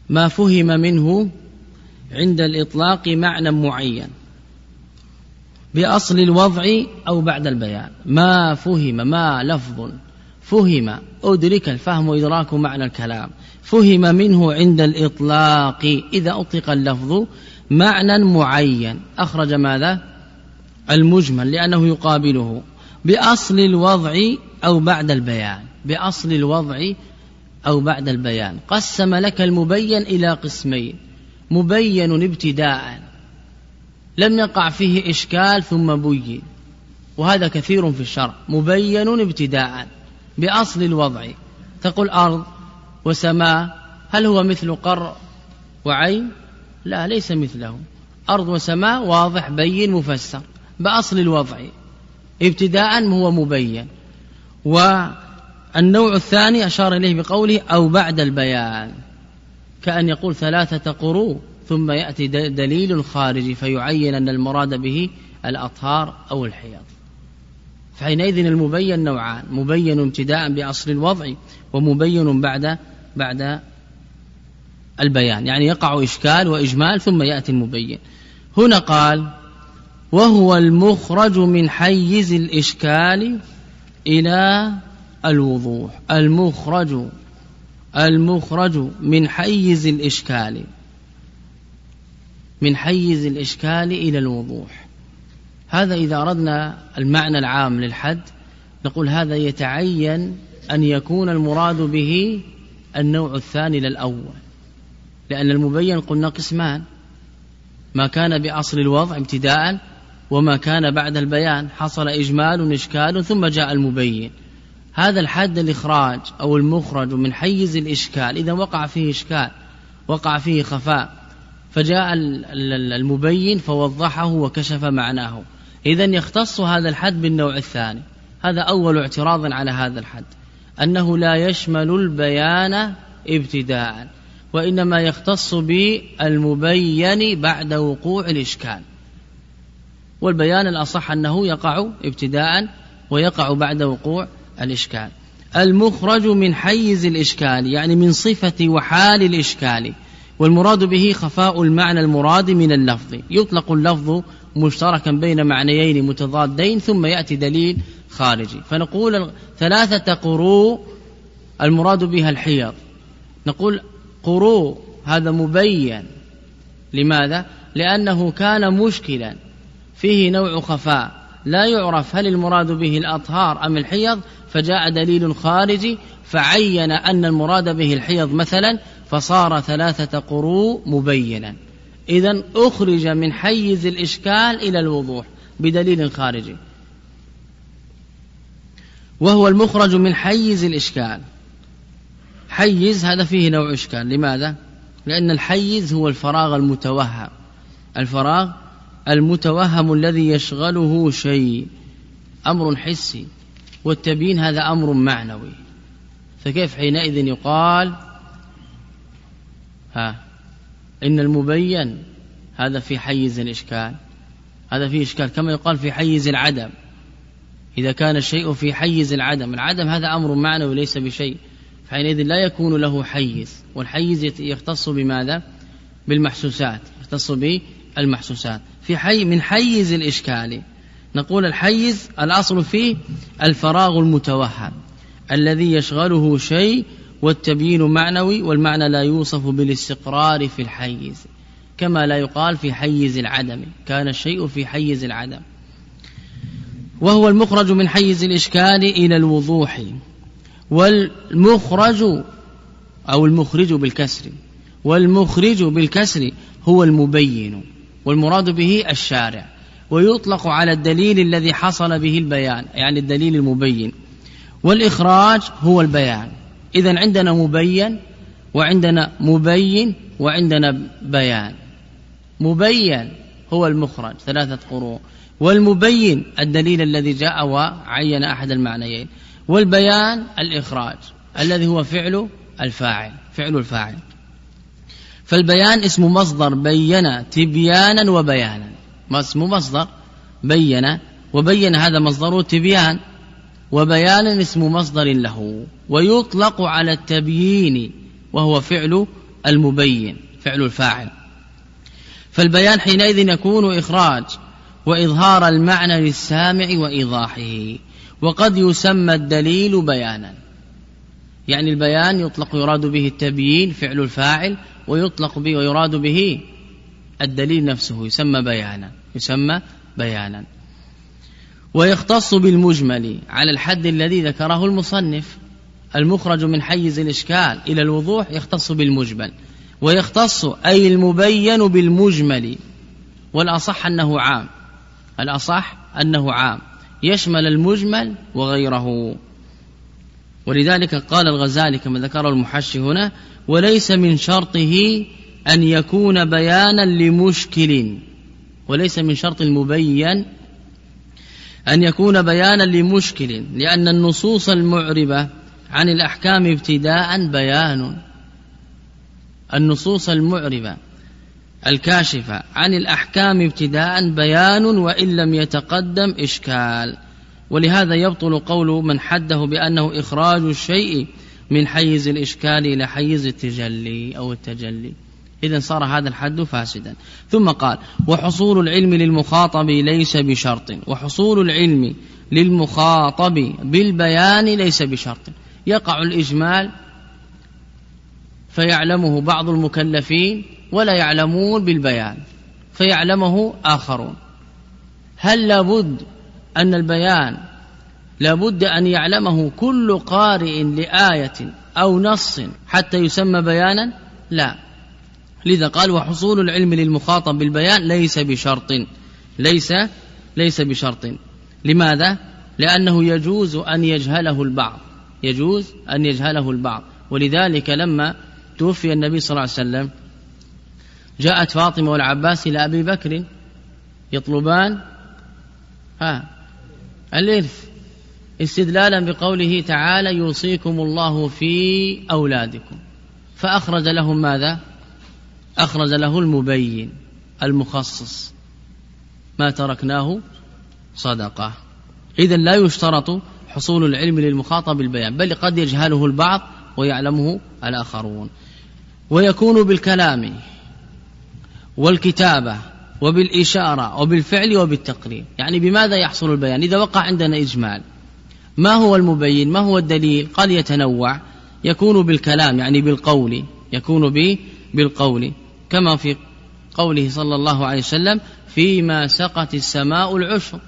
Speaker 1: ما فهم منه عند الإطلاق معنى معين بأصل الوضع أو بعد البيان. ما فهم ما لفظ فهم أدرك الفهم وإدراك معنى الكلام. فهم منه عند الإطلاق إذا أطلق اللفظ معنى معين. أخرج ماذا؟ المجمل لأنه يقابله. بأصل الوضع أو بعد البيان. بأصل الوضع أو بعد البيان. قسم لك المبين إلى قسمين. مبين ابتداء. لم يقع فيه إشكال ثم بين. وهذا كثير في الشرع. مبين ابتداء. بأصل الوضع. تقول أرض وسماء هل هو مثل قر وعين؟ لا ليس مثله. أرض وسماء واضح بين مفسر. بأصل الوضع. ابتداء هو مبين. والنوع الثاني أشار إليه بقوله أو بعد البيان. كأن يقول ثلاثة قروء ثم يأتي دليل خارجي فيعين أن المراد به الأطهار أو الحيض. فحينئذ المبين نوعان مبين ابتداء بأصل الوضع ومبين بعد بعد البيان. يعني يقع إشكال وإجمال ثم يأتي المبين. هنا قال وهو المخرج من حيز الإشكال إلى الوضوح. المخرج المخرج من حيز الإشكال من حيز الإشكال إلى الوضوح. هذا إذا أردنا المعنى العام للحد نقول هذا يتعين أن يكون المراد به النوع الثاني للأول. لأن المبين قلنا قسمان. ما كان بأصل الوضع ابتداء وما كان بعد البيان. حصل إجمال إشكال ثم جاء المبين. هذا الحد الإخراج أو المخرج من حيز الإشكال إذا وقع فيه إشكال وقع فيه خفاء فجاء المبين فوضحه وكشف معناه. إذا يختص هذا الحد بالنوع الثاني. هذا أول اعتراض على هذا الحد. أنه لا يشمل البيان ابتداء وإنما يختص بالمبين بعد وقوع الإشكال. والبيان الأصح أنه يقع ابتداء ويقع بعد وقوع الإشكال. المخرج من حيز الإشكال يعني من صفة وحال الإشكال. والمراد به خفاء المعنى المراد من اللفظ. يطلق اللفظ مشتركا بين معنيين متضادين ثم يأتي دليل خارجي. فنقول ثلاثة قروء المراد بها الحيض. نقول قروء هذا مبين. لماذا؟ لأنه كان مشكلا. فيه نوع خفاء. لا يعرف هل المراد به الأطهار أم الحيض فجاء دليل خارجي فعين أن المراد به الحيض مثلا فصار ثلاثة قروء مبينا. إذا أخرج من حيز الإشكال إلى الوضوح بدليل خارجي وهو المخرج من حيز الإشكال. حيز هذا فيه نوع إشكال لماذا؟ لأن الحيز هو الفراغ المتوهم. الفراغ المتوهم الذي يشغله شيء أمر حسي والتبيين هذا أمر معنوي. فكيف حينئذ يقال ها إن المبين هذا في حيز الإشكال. هذا فيه إشكال كما يقال في حيز العدم. إذا كان الشيء في حيز العدم العدم هذا أمر معنوي ليس بشيء. فحينئذ لا يكون له حيز والحيز يختص بماذا؟ بالمحسوسات يختص بالمحسوسات. في حي من حيز الإشكال. نقول الحيز الأصل فيه الفراغ المتوهم الذي يشغله شيء والتبيين معنوي والمعنى لا يوصف بالاستقرار في الحيز. كما لا يقال في حيز العدم كان الشيء في حيز العدم. وهو المخرج من حيز الإشكال إلى الوضوح. والمخرج أو المخرج بالكسر والمخرج بالكسر هو المبين. والمراد به الشارع. ويطلق على الدليل الذي حصل به البيان يعني الدليل المبين. والإخراج هو البيان. إذا عندنا مبين وعندنا مبين وعندنا بيان. مبين هو المخرج ثلاثة قروء. والمبين الدليل الذي جاء وعين أحد المعنيين. والبيان الإخراج الذي هو فعل الفاعل فعل الفاعل. فالبيان اسم مصدر بين تبيانا وبيانا. ما اسم مصدر؟ بين. وبين هذا مصدره تبيان. وبيانا اسم مصدر له. ويطلق على التبيين وهو فعل المبين فعل الفاعل. فالبيان حينئذ يكون إخراج وإظهار المعنى للسامع وإيضاحه. وقد يسمى الدليل بيانا. يعني البيان يطلق يراد به التبيين فعل الفاعل ويطلق به ويراد به الدليل نفسه يسمى بيانا يسمى بيانا. ويختص بالمجمل على الحد الذي ذكره المصنف المخرج من حيز الإشكال إلى الوضوح يختص بالمجمل. ويختص أي المبين بالمجمل والأصح أنه عام. الأصح أنه عام. يشمل المجمل وغيره. ولذلك قال الغزالي كما ذكره المحشي هنا وليس من شرطه أن يكون بيانا لمشكل. وليس من شرط المبين أن يكون بيانا لمشكل لأن النصوص المعربة عن الأحكام ابتداء بيان. النصوص المعربة الكاشفة عن الأحكام ابتداء بيان وإن لم يتقدم إشكال. ولهذا يبطل قول من حده بأنه إخراج الشيء من حيز الإشكال إلى حيز التجلي أو التجلي. إذا صار هذا الحد فاسدا. ثم قال وحصول العلم للمخاطب ليس بشرط. وحصول العلم للمخاطب بالبيان ليس بشرط. يقع الإجمال فيعلمه بعض المكلفين ولا يعلمون بالبيان فيعلمه آخرون. هل لابد أن البيان لابد أن يعلمه كل قارئ لآية أو نص حتى يسمى بيانا؟ لا. لذا قال وحصول العلم للمخاطب بالبيان ليس بشرط. ليس ليس بشرط. لماذا؟ لأنه يجوز أن يجهله البعض. يجوز أن يجهله البعض. ولذلك لما توفي النبي صلى الله عليه وسلم جاءت فاطمة والعباس إلى أبي بكر يطلبان ها الإرث. استدلالا بقوله تعالى يوصيكم الله في أولادكم. فأخرج لهم ماذا؟ أخرج له المبين المخصص. ما تركناه صدقة. إذا لا يشترط حصول العلم للمخاطب بالبيان بل قد يجهله البعض ويعلمه الآخرون. ويكون بالكلام والكتابة وبالإشارة وبالفعل وبالتقرير. يعني بماذا يحصل البيان؟ إذا وقع عندنا إجمال ما هو المبين؟ ما هو الدليل؟ قد يتنوع يكون بالكلام يعني بالقول يكون به بالقول كما في قوله صلى الله عليه وسلم فيما سقت السماء العشر.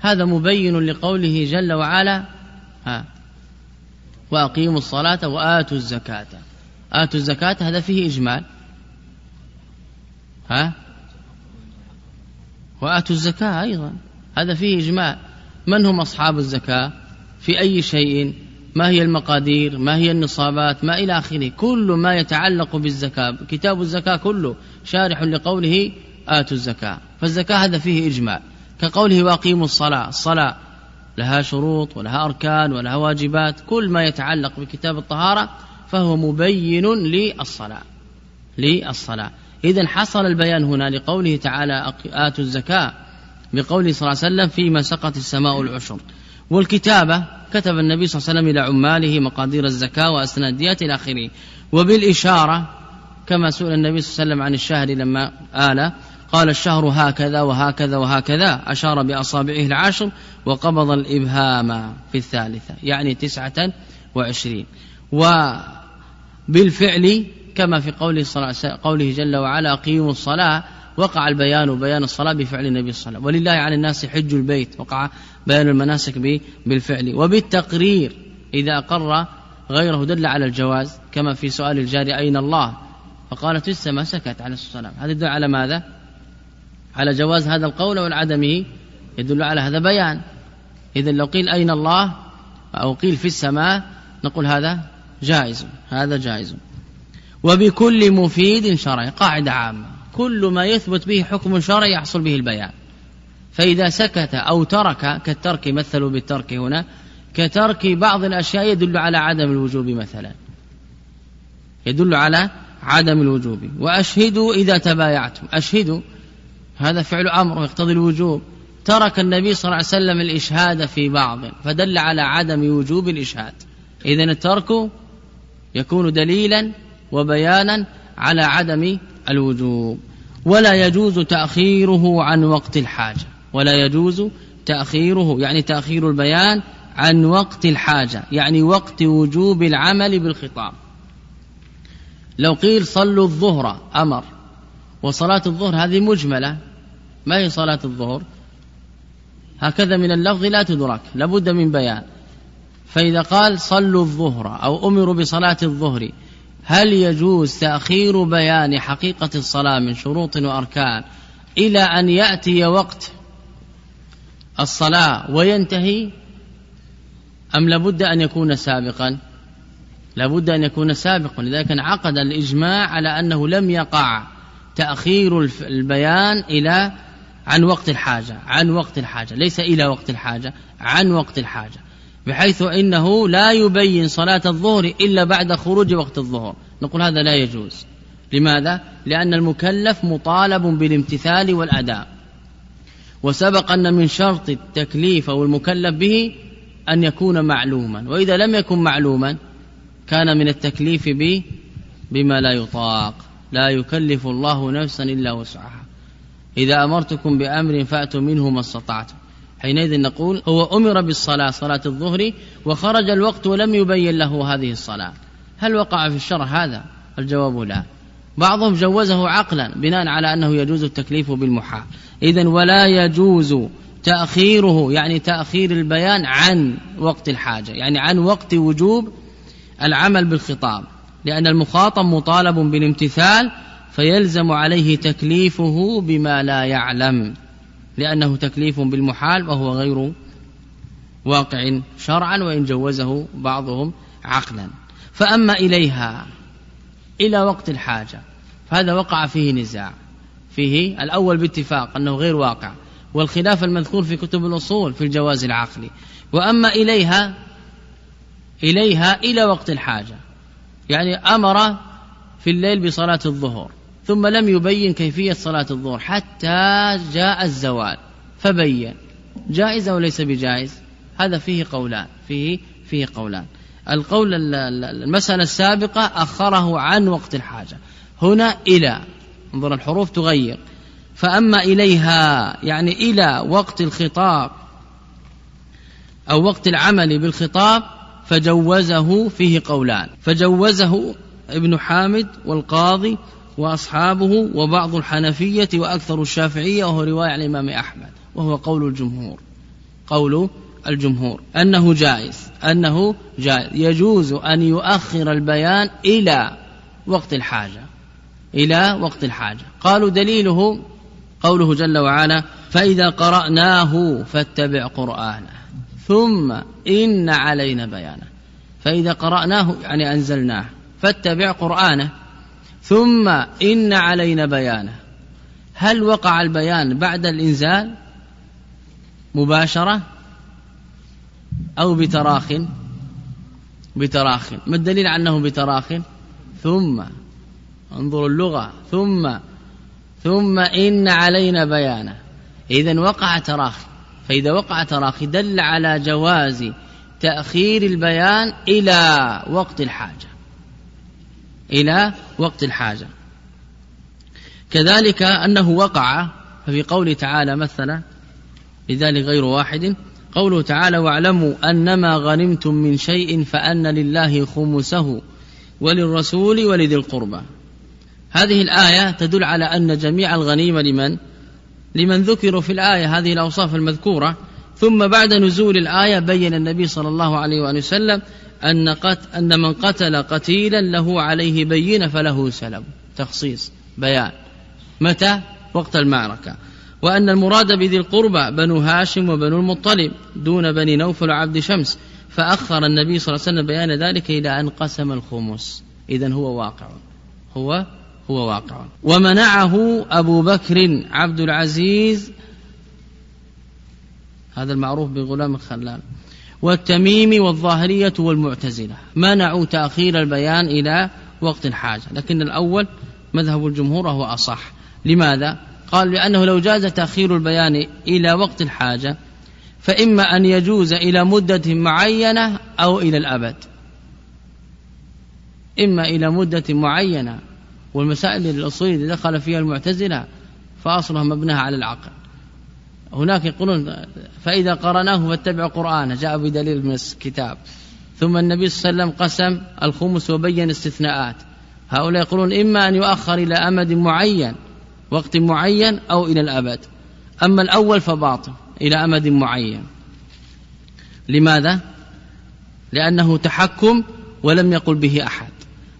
Speaker 1: هذا مبين لقوله جل وعلا ها وأقيموا الصلاة وآتوا الزكاة. آتوا الزكاة هذا فيه إجمال. ها؟ وآتوا الزكاة أيضا هذا فيه إجمال. من هم أصحاب الزكاة؟ في أي شيء ما هي المقادير ما هي النصابات ما إلى آخره. كل ما يتعلق بالزكاة كتاب الزكاة كله شارح لقوله آتوا الزكاة. فالزكاة هذا فيه إجمال كقوله وأقيموا الصلاة الصلاة لها شروط ولها أركان ولها واجبات. كل ما يتعلق بكتاب الطهارة فهو مبين للصلاة للصلاة. إذا حصل البيان هنا لقوله تعالى آتوا الزكاة بقوله صلى الله عليه وسلم فيما سقط السماء العشر. والكتابة كتب النبي صلى الله عليه وسلم إلى عماله مقادير الزكاة وأسناد الديات إلى آخره. وبالإشارة كما سئل النبي صلى الله عليه وسلم عن الشهر لما آل قال الشهر هكذا وهكذا وهكذا أشار بأصابعه العشر وقبض الإبهام في الثالثة يعني تسعة وعشرين. وبالفعل كما في قوله, قوله جل وعلا أقيموا الصلاة وقع البيان بيان الصلاة بفعل النبي صلى الله عليه وسلم. ولله على الناس حج البيت. وقع بيان المناسك بالفعل. وبالتقرير إذا أقر غيره دل على الجواز كما في سؤال الجاري أين الله؟ فقالت السماء سكت عليه الصلاة والسلام. هذا يدل على ماذا؟ على جواز هذا القول أو عدمه يدل على هذا بيان. إذا لو قيل أين الله أو قيل في السماء نقول هذا جائز هذا جائز. وبكل مفيد شرعي قاعدة عامة. كل ما يثبت به حكم شرعي يحصل به البيان. فإذا سكت أو ترك كالترك مثلوا بالترك هنا كترك بعض الأشياء يدل على عدم الوجوب مثلا. يدل على عدم الوجوب. وأشهدوا إذا تبايعتم. أشهدوا. هذا فعل أمر ويقتضي الوجوب. ترك النبي صلى الله عليه وسلم الإشهاد في بعض فدل على عدم وجوب الإشهاد. إذا الترك يكون دليلا وبيانا على عدم الوجوب. ولا يجوز تأخيره عن وقت الحاجة. ولا يجوز تأخيره يعني تأخير البيان عن وقت الحاجة يعني وقت وجوب العمل بالخطاب. لو قيل صلوا الظهر أمر وصلاة الظهر هذه مجملة ما هي صلاة الظهر؟ هكذا من اللفظ لا تدرك لابد من بيان. فإذا قال صلوا الظهر أو أمروا بصلاة الظهر هل يجوز تأخير بيان حقيقة الصلاة من شروط وأركان إلى أن يأتي وقت الصلاة وينتهي أم لابد أن يكون سابقا؟ لابد أن يكون سابقا. لذلك انعقد الإجماع على أنه لم يقع تأخير البيان إلى عن وقت الحاجة عن وقت الحاجة ليس إلى وقت الحاجة عن وقت الحاجة بحيث إنه لا يبين صلاة الظهر إلا بعد خروج وقت الظهر. نقول هذا لا يجوز. لماذا؟ لأن المكلف مطالب بالامتثال والأداء. وسبق أن من شرط التكليف أو المكلف به أن يكون معلوما. وإذا لم يكن معلوما كان من التكليف به بما لا يطاق. لا يكلف الله نفسا إلا وسعها. إذا أمرتكم بأمر فأتوا منه ما استطعتم. حينئذ نقول هو أمر بالصلاة صلاة الظهر وخرج الوقت ولم يبين له هذه الصلاة. هل وقع في الشرع هذا؟ الجواب لا. بعضهم جوزه عقلا بناء على أنه يجوز التكليف بالمحال. إذا ولا يجوز تأخيره يعني تأخير البيان عن وقت الحاجة يعني عن وقت وجوب العمل بالخطاب. لأن المخاطب مطالب بالامتثال فيلزم عليه تكليفه بما لا يعلم. لأنه تكليف بالمحال وهو غير واقع شرعا وإن جوزه بعضهم عقلا. فأما إليها إلى وقت الحاجة. فهذا وقع فيه نزاع. فيه الأول باتفاق أنه غير واقع. والخلاف المذكور في كتب الأصول في الجواز العقلي. وأما إليها إليها إلى وقت الحاجة. يعني أمر في الليل بصلاة الظهر. ثم لم يبين كيفية صلاة الظهر حتى جاء الزوال. فبين. جائز أو ليس بجائز؟ هذا فيه قولان. فيه فيه قولان. القول المسألة السابقة أخره عن وقت الحاجة. هنا إلى. انظر الحروف تغير. فأما إليها يعني إلى وقت الخطاب أو وقت العمل بالخطاب فجوزه فيه قولان. فجوزه ابن حامد والقاضي وأصحابه وبعض الحنفية وأكثر الشافعية وهو رواية عن الإمام أحمد وهو قول الجمهور. قول الجمهور. أنه جائز أنه جائز. يجوز أن يؤخر البيان إلى وقت الحاجة. إلى وقت الحاجة. قالوا دليله قوله جل وعلا فإذا قرأناه فاتبع قرآنه. ثم إن علينا بيانه. فإذا قرأناه يعني أنزلناه فاتبع قرآنه. ثم إن علينا بيانه. هل وقع البيان بعد الإنزال؟ مباشرة؟ أو بتراخ بتراخ. ما الدليل على أنه بتراخ؟ ثم انظروا اللغة. ثم ثم إن علينا بيانه. إذا وقع تراخي فإذا وقع تراخي دل على جواز تأخير البيان إلى وقت الحاجة. إلى وقت الحاجة. كذلك أنه وقع ففي قوله تعالى مثلا لذلك غير واحد قوله تعالى واعلموا أنما غنمتم من شيء فأن لله خمسه وللرسول ولذي القربى. هذه الآية تدل على أن جميع الغنيمة لمن؟ لمن ذكروا في الآية هذه الأوصاف المذكورة. ثم بعد نزول الآية بين النبي صلى الله عليه وآله وسلم أن, أن من قتل قتيلا له عليه بينة فله سلب تخصيص بيان. متى؟ وقت المعركة. وأن المراد بذي القربى بنو هاشم وبنو المطلب دون بني نوفل وعبد شمس فأخر النبي صلى الله عليه وسلم بيان ذلك إلى أن قسم الخمس. إذا هو واقع. هو هو واقع. ومنعه أبو بكر عبد العزيز هذا المعروف بغلام الخلال والتميم والظاهرية والمعتزلة. منعوا تأخير البيان إلى وقت الحاجة لكن الأول مذهب الجمهور هو أصح. لماذا؟ قال لأنه لو جاز تأخير البيان إلى وقت الحاجة فإما أن يجوز إلى مدة معينة أو إلى الأبد. إما إلى مدة معينة والمسائل الأصولية التي دخل فيها المعتزلة فأصلها مبناها على العقل. هناك يقولون فإذا قرناه فاتبع قرآنه جاء بدليل من الكتاب. ثم النبي صلى الله عليه وسلم قسم الخمس وبين استثناءات. هؤلاء يقولون إما أن يؤخر إلى أمد معين وقت معين أو إلى الأبد. أما الأول فباطل إلى أمد معين. لماذا؟ لأنه تحكم ولم يقل به أحد.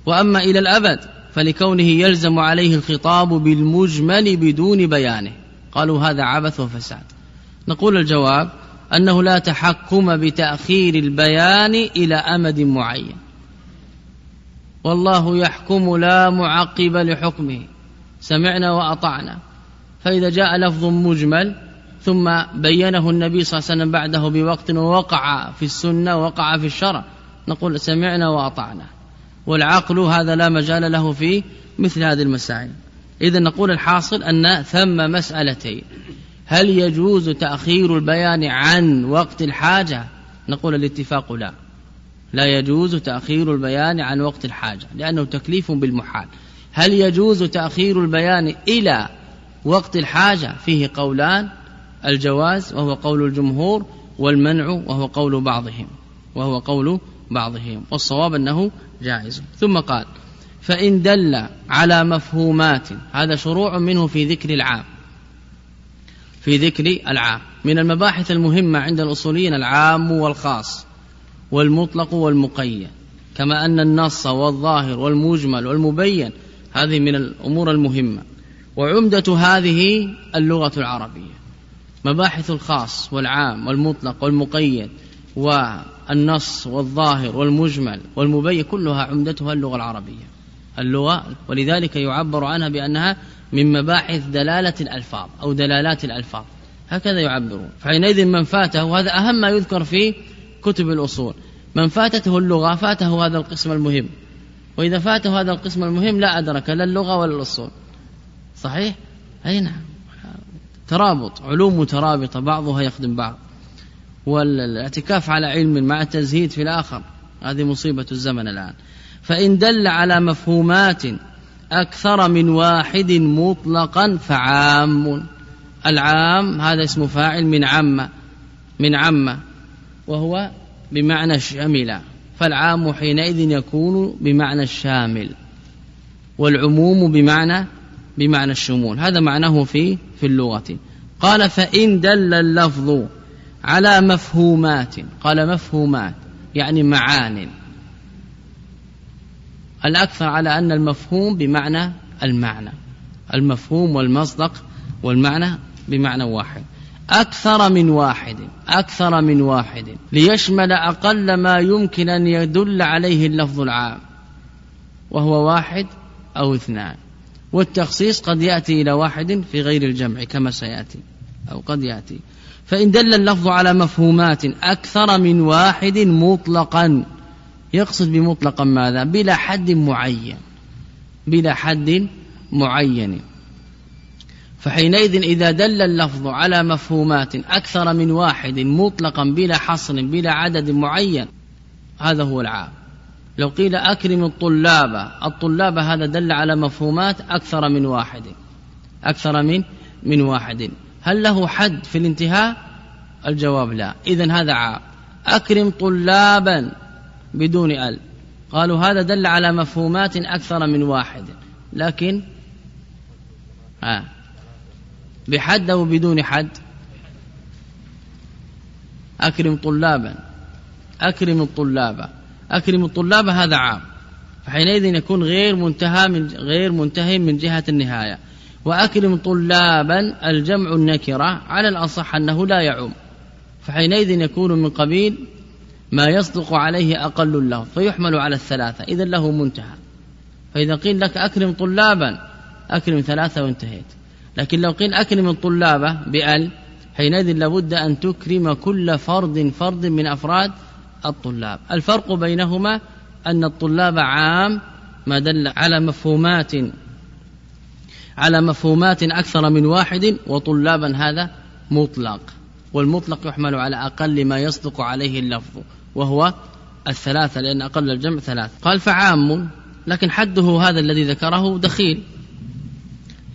Speaker 1: وأما إلى الأبد فلكونه يلزم عليه الخطاب بالمجمل بدون بيانه. قالوا هذا عبث وفساد. نقول الجواب أنه لا تحكم بتأخير البيان إلى أمد معين. والله يحكم لا معقب لحكمه. سمعنا وأطعنا. فإذا جاء لفظ مجمل ثم بينه النبي صلى الله عليه وسلم بعده بوقت ووقع في السنة ووقع في الشرع نقول سمعنا وأطعنا. والعقل هذا لا مجال له في مثل هذه المسائل. إذا نقول الحاصل أن ثم مسألتين. هل يجوز تأخير البيان عن وقت الحاجة؟ نقول الاتفاق لا. لا يجوز تأخير البيان عن وقت الحاجة لأنه تكليف بالمحال. هل يجوز تأخير البيان إلى وقت الحاجة؟ فيه قولان الجواز وهو قول الجمهور والمنع وهو قول بعضهم وهو قول بعضهم والصواب أنه جائز. ثم قال فإن دل على مفهومات هذا شروع منه في ذكر العام في ذكر العام. من المباحث المهمة عند الأصوليين العام والخاص والمطلق والمقيد كما أن النص والظاهر والمجمل والمبين هذه من الأمور المهمة. وعمدة هذه اللغة العربية. مباحث الخاص والعام والمطلق والمقيد والنص والظاهر والمجمل والمبين كلها عمدتها اللغة العربية. اللغة ولذلك يعبر عنها بأنها من مباحث دلالة الألفاظ أو دلالات الألفاظ. هكذا يعبرون. فحينئذ من فاته هذا أهم ما يذكر في كتب الأصول. من فاتته اللغة فاته هذا القسم المهم. وإذا فاته هذا القسم المهم لا أدرك لا اللغة ولا الأصول. صحيح؟ أي نعم. ترابط علوم مترابطة بعضها يخدم بعض. والاعتكاف على علم مع التزهيد في الآخر هذه مصيبة الزمن الآن. فإن دل على مفهومات أكثر من واحد مطلقا فعام. العام هذا اسم فاعل من عم من عم وهو بمعنى شمل. فالعام حينئذ يكون بمعنى الشامل والعموم بمعنى بمعنى الشمول. هذا معناه في في اللغة. قال فإن دل اللفظ على مفهومات قال مفهومات يعني معان. الأكثر على أن المفهوم بمعنى المعنى المفهوم والمصدق والمعنى بمعنى واحد. أكثر من واحد أكثر من واحد. ليشمل أقل ما يمكن أن يدل عليه اللفظ العام وهو واحد أو اثنان. والتخصيص قد يأتي إلى واحد في غير الجمع كما سيأتي أو قد يأتي. فإن دل اللفظ على مفهومات أكثر من واحد مطلقا يقصد بمطلقا ماذا؟ بلا حد معين بلا حد معين. فحينئذ إذا دل اللفظ على مفهومات أكثر من واحد مطلقا بلا حصر بلا عدد معين هذا هو العام. لو قيل أكرم الطلاب الطلاب هذا دل على مفهومات أكثر من واحد أكثر من من واحد. هل له حد في الانتهاء؟ الجواب لا. إذا هذا عام. أكرم طلابا بدون ال. قالوا هذا دل على مفهومات أكثر من واحد. لكن آه بحد أو بدون حد؟ أكرم طلابا أكرم الطلاب أكرم الطلاب هذا عام. فحينئذ يكون غير منتهى من غير منتهي من جهة النهاية. وأكرم طلابا الجمع النكرة على الأصح أنه لا يعم فحينئذ يكون من قبيل ما يصدق عليه أقل اللفظ فيحمل على الثلاثة. إذا له منتهى. فإذا قيل لك أكرم طلابا أكرم ثلاثة وانتهيت. لكن لو قيل أكرم الطلاب بأل حينئذ لابد أن تكرم كل فرد فرد من أفراد الطلاب. الفرق بينهما أن الطلاب عام ما دل على مفهومات على مفهومات أكثر من واحد وطلابا هذا مطلق. والمطلق يحمل على أقل ما يصدق عليه اللفظ وهو الثلاثة لأن أقل الجمع ثلاث قال فعام لكن حده هذا الذي ذكره دخيل.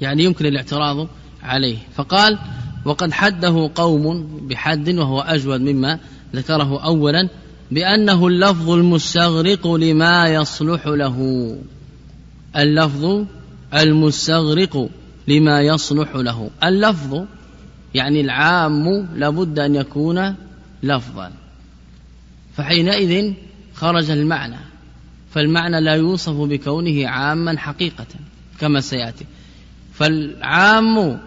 Speaker 1: يعني يمكن الاعتراض عليه. فقال وقد حده قوم بحد وهو أجود مما ذكره أولا بأنه اللفظ المستغرق لما يصلح له. اللفظ المستغرق لما يصلح له. اللفظ يعني العام لابد أن يكون لفظا. فحينئذ خرج المعنى فالمعنى لا يوصف بكونه عاما حقيقة كما سيأتي. فالعام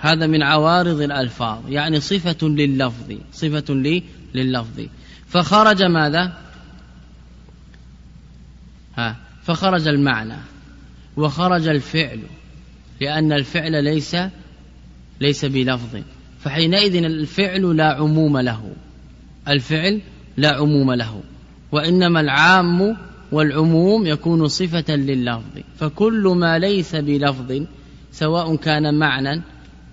Speaker 1: هذا من عوارض الألفاظ يعني صفة لللفظ صفة لللفظ. فخرج ماذا؟ ها فخرج المعنى وخرج الفعل لأن الفعل ليس ليس بلفظ. فحينئذ الفعل لا عموم له الفعل لا عموم له وإنما العام والعموم يكون صفة لللفظ. فكل ما ليس بلفظ سواء كان معنى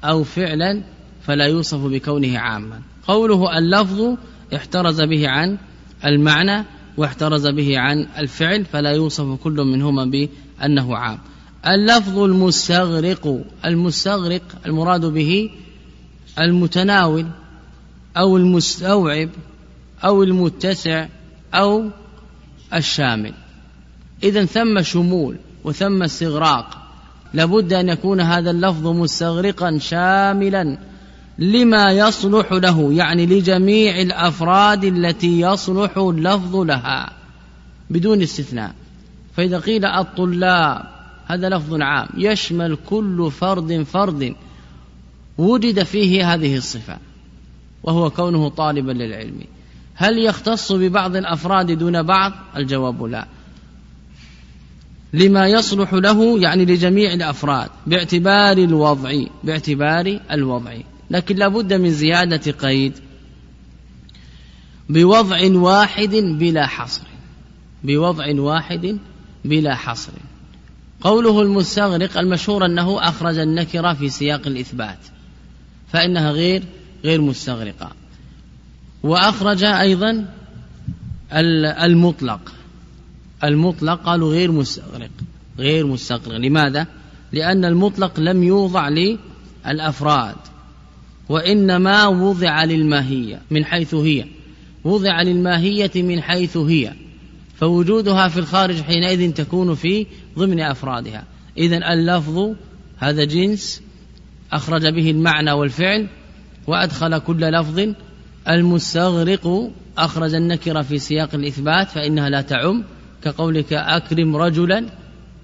Speaker 1: أو فعلا فلا يوصف بكونه عاما. قوله اللفظ احترز به عن المعنى واحترز به عن الفعل فلا يوصف كل منهما بأنه عام. اللفظ المستغرق المستغرق المراد به المتناول أو المستوعب أو المتسع أو الشامل. إذا ثم شمول وثم استغراق لابد أن يكون هذا اللفظ مستغرقا شاملا لما يصلح له يعني لجميع الأفراد التي يصلح اللفظ لها بدون استثناء. فإذا قيل الطلاب هذا لفظ عام يشمل كل فرد فرد وجد فيه هذه الصفة وهو كونه طالبا للعلم. هل يختص ببعض الأفراد دون بعض؟ الجواب لا. لما يصلح له يعني لجميع الأفراد باعتبار الوضع باعتبار الوضع. لكن لابد من زيادة قيد بوضع واحد بلا حصر. بوضع واحد بلا حصر. قوله المستغرق المشهور أنه أخرج النكرة في سياق الإثبات فإنها غير غير مستغرقة. وأخرج أيضا المطلق. المطلق قالوا غير مستغرق غير مستغرق لماذا؟ لأن المطلق لم يوضع للأفراد وإنما وضع للماهية من حيث هي وضع للماهية من حيث هي فوجودها في الخارج حينئذ تكون في ضمن أفرادها إذا اللفظ هذا جنس أخرج به المعنى والفعل وأدخل كل لفظ المستغرق أخرج النكرة في سياق الإثبات فإنها لا تعم كقولك أكرم رجلا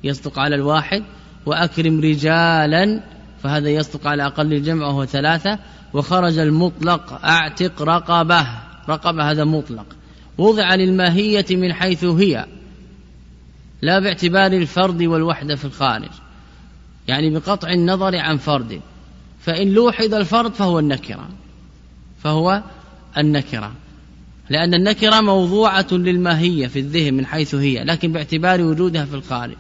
Speaker 1: يصدق على الواحد وأكرم رجالا فهذا يصدق على أقل الجمع وهو ثلاثة. وخرج المطلق أعتق رقبة. رقبة هذا مطلق. وضع للماهية من حيث هي لا باعتبار الفرد والوحدة في الخارج. يعني بقطع النظر عن فرد. فإن لوحظ الفرد فهو النكرة. فهو النكرة. لأن النكرة موضوعة للماهية في الذهن من حيث هي لكن باعتبار وجودها في الخارج.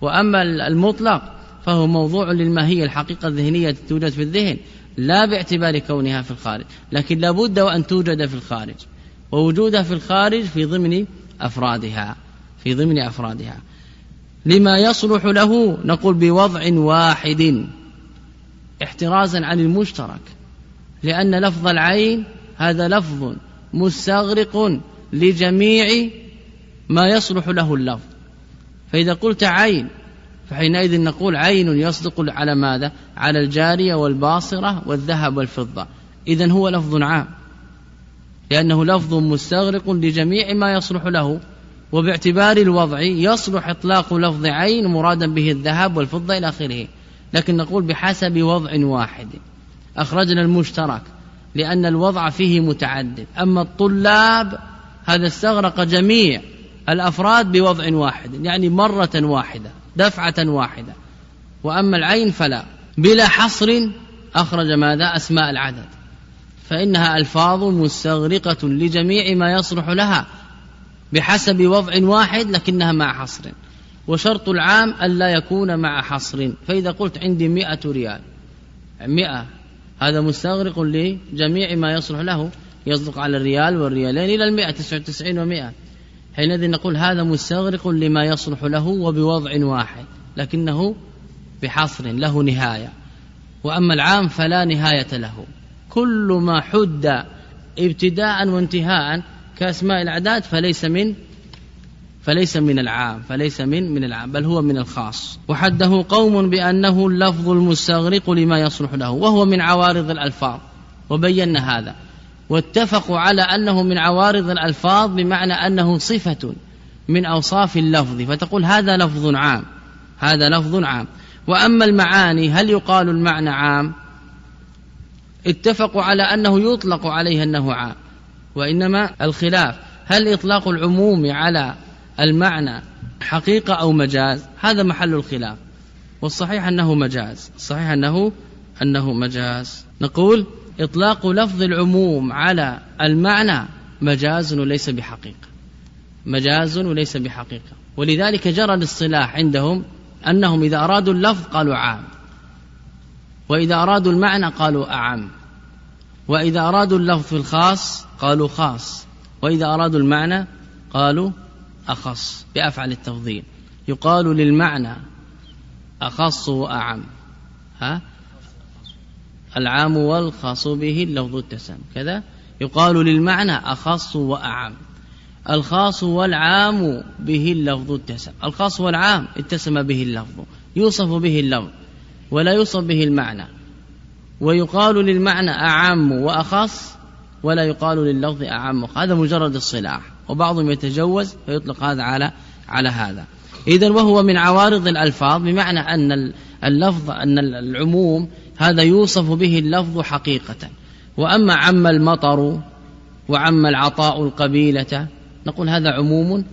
Speaker 1: وأما المطلق فهو موضوع للماهية الحقيقة الذهنية توجد في الذهن لا باعتبار كونها في الخارج. لكن لابد وأن توجد في الخارج ووجودها في الخارج في ضمن أفرادها في ضمن أفرادها. لما يصلح له نقول بوضع واحد احترازا عن المشترك لأن لفظ العين هذا لفظ مستغرق لجميع ما يصلح له اللفظ. فإذا قلت عين فحينئذ نقول عين يصدق على ماذا؟ على الجارية والباصرة والذهب والفضة. إذا هو لفظ عام. لأنه لفظ مستغرق لجميع ما يصلح له وباعتبار الوضع يصلح إطلاق لفظ عين مرادا به الذهب والفضة إلى آخره. لكن نقول بحسب وضع واحد. أخرجنا المشترك. لأن الوضع فيه متعدد. أما الطلاب هذا استغرق جميع الأفراد بوضع واحد يعني مرة واحدة دفعة واحدة. وأما العين فلا. بلا حصر أخرج ماذا؟ أسماء العدد. فإنها ألفاظ مستغرقة لجميع ما يصلح لها بحسب وضع واحد لكنها مع حصر. وشرط العام ألا يكون مع حصر. فإذا قلت عندي مئة ريال مئة هذا مستغرق لجميع ما يصلح له يصدق على الريال والريالين إلى المئة تسعة وتسعين ومئة. حينئذ نقول هذا مستغرق لما يصلح له وبوضع واحد لكنه بحصر له نهاية. وأما العام فلا نهاية له. كل ما حد ابتداء وانتهاء كأسماء الأعداد فليس من فليس من العام فليس من من العام بل هو من الخاص. وحده قوم بأنه اللفظ المستغرق لما يصلح له وهو من عوارض الألفاظ. وبينا هذا. واتفقوا على أنه من عوارض الألفاظ بمعنى أنه صفة من أوصاف اللفظ. فتقول هذا لفظ عام هذا لفظ عام. وأما المعاني هل يقال المعنى عام؟ اتفقوا على أنه يطلق عليه أنه عام. وإنما الخلاف هل إطلاق العموم على المعنى حقيقة أو مجاز هذا محل الخلاف. والصحيح أنه مجاز الصحيح أنه أنه مجاز. نقول إطلاق لفظ العموم على المعنى مجاز وليس بحقيقة. مجاز وليس بحقيقة. ولذلك جرى الاصطلاح عندهم أنهم إذا أرادوا اللفظ قالوا عام. وإذا أرادوا المعنى قالوا أعم. وإذا أرادوا اللفظ الخاص قالوا خاص. وإذا أرادوا المعنى قالوا أخص بأفعل التفضيل. يقال للمعنى أخص وأعم. ها؟ العام والخاص به اللفظ التسم. كذا؟ يقال للمعنى أخص وأعم. الخاص والعام به اللفظ اتسم الخاص والعام اتسم به اللفظ. يوصف به اللفظ ولا يوصف به المعنى. ويقال للمعنى أعم وأخص ولا يقال لللفظ أعم. هذا مجرد الصلاح وبعضهم يتجوز فيطلق هذا على على هذا. إذا وهو من عوارض الألفاظ بمعنى أن اللفظ أن العموم هذا يوصف به اللفظ حقيقة. وأما عم المطر وعم العطاء القبيلة نقول هذا عموم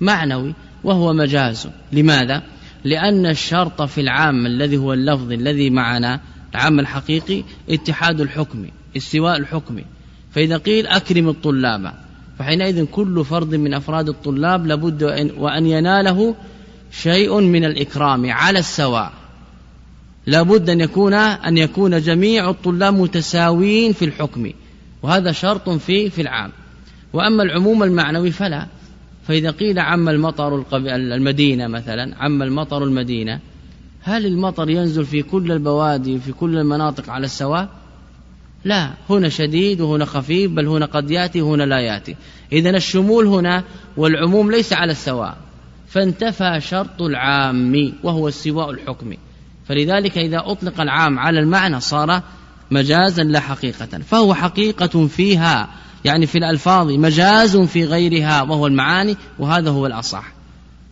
Speaker 1: معنوي وهو مجاز. لماذا؟ لأن الشرط في العام الذي هو اللفظ الذي معنا العام الحقيقي اتحاد الحكم استواء الحكم. فإذا قيل أكرم الطلاب فحينئذ كل فرد من أفراد الطلاب لابد وأن يناله شيء من الإكرام على السواء. لابد أن يكون أن يكون جميع الطلاب متساويين في الحكم وهذا شرط في في العام. وأما العموم المعنوي فلا. فإذا قيل عم المطر المدينة مثلا عم المطر المدينة هل المطر ينزل في كل البوادي في كل المناطق على السواء؟ لا هنا شديد وهنا خفيف بل هنا قد يأتي وهنا لا يأتي. اذا الشمول هنا والعموم ليس على السواء. فانتفى شرط العام وهو استواء الحكم. فلذلك إذا أطلق العام على المعنى صار مجازا لا حقيقة. فهو حقيقة فيها يعني في الألفاظ مجاز في غيرها وهو المعاني وهذا هو الأصح.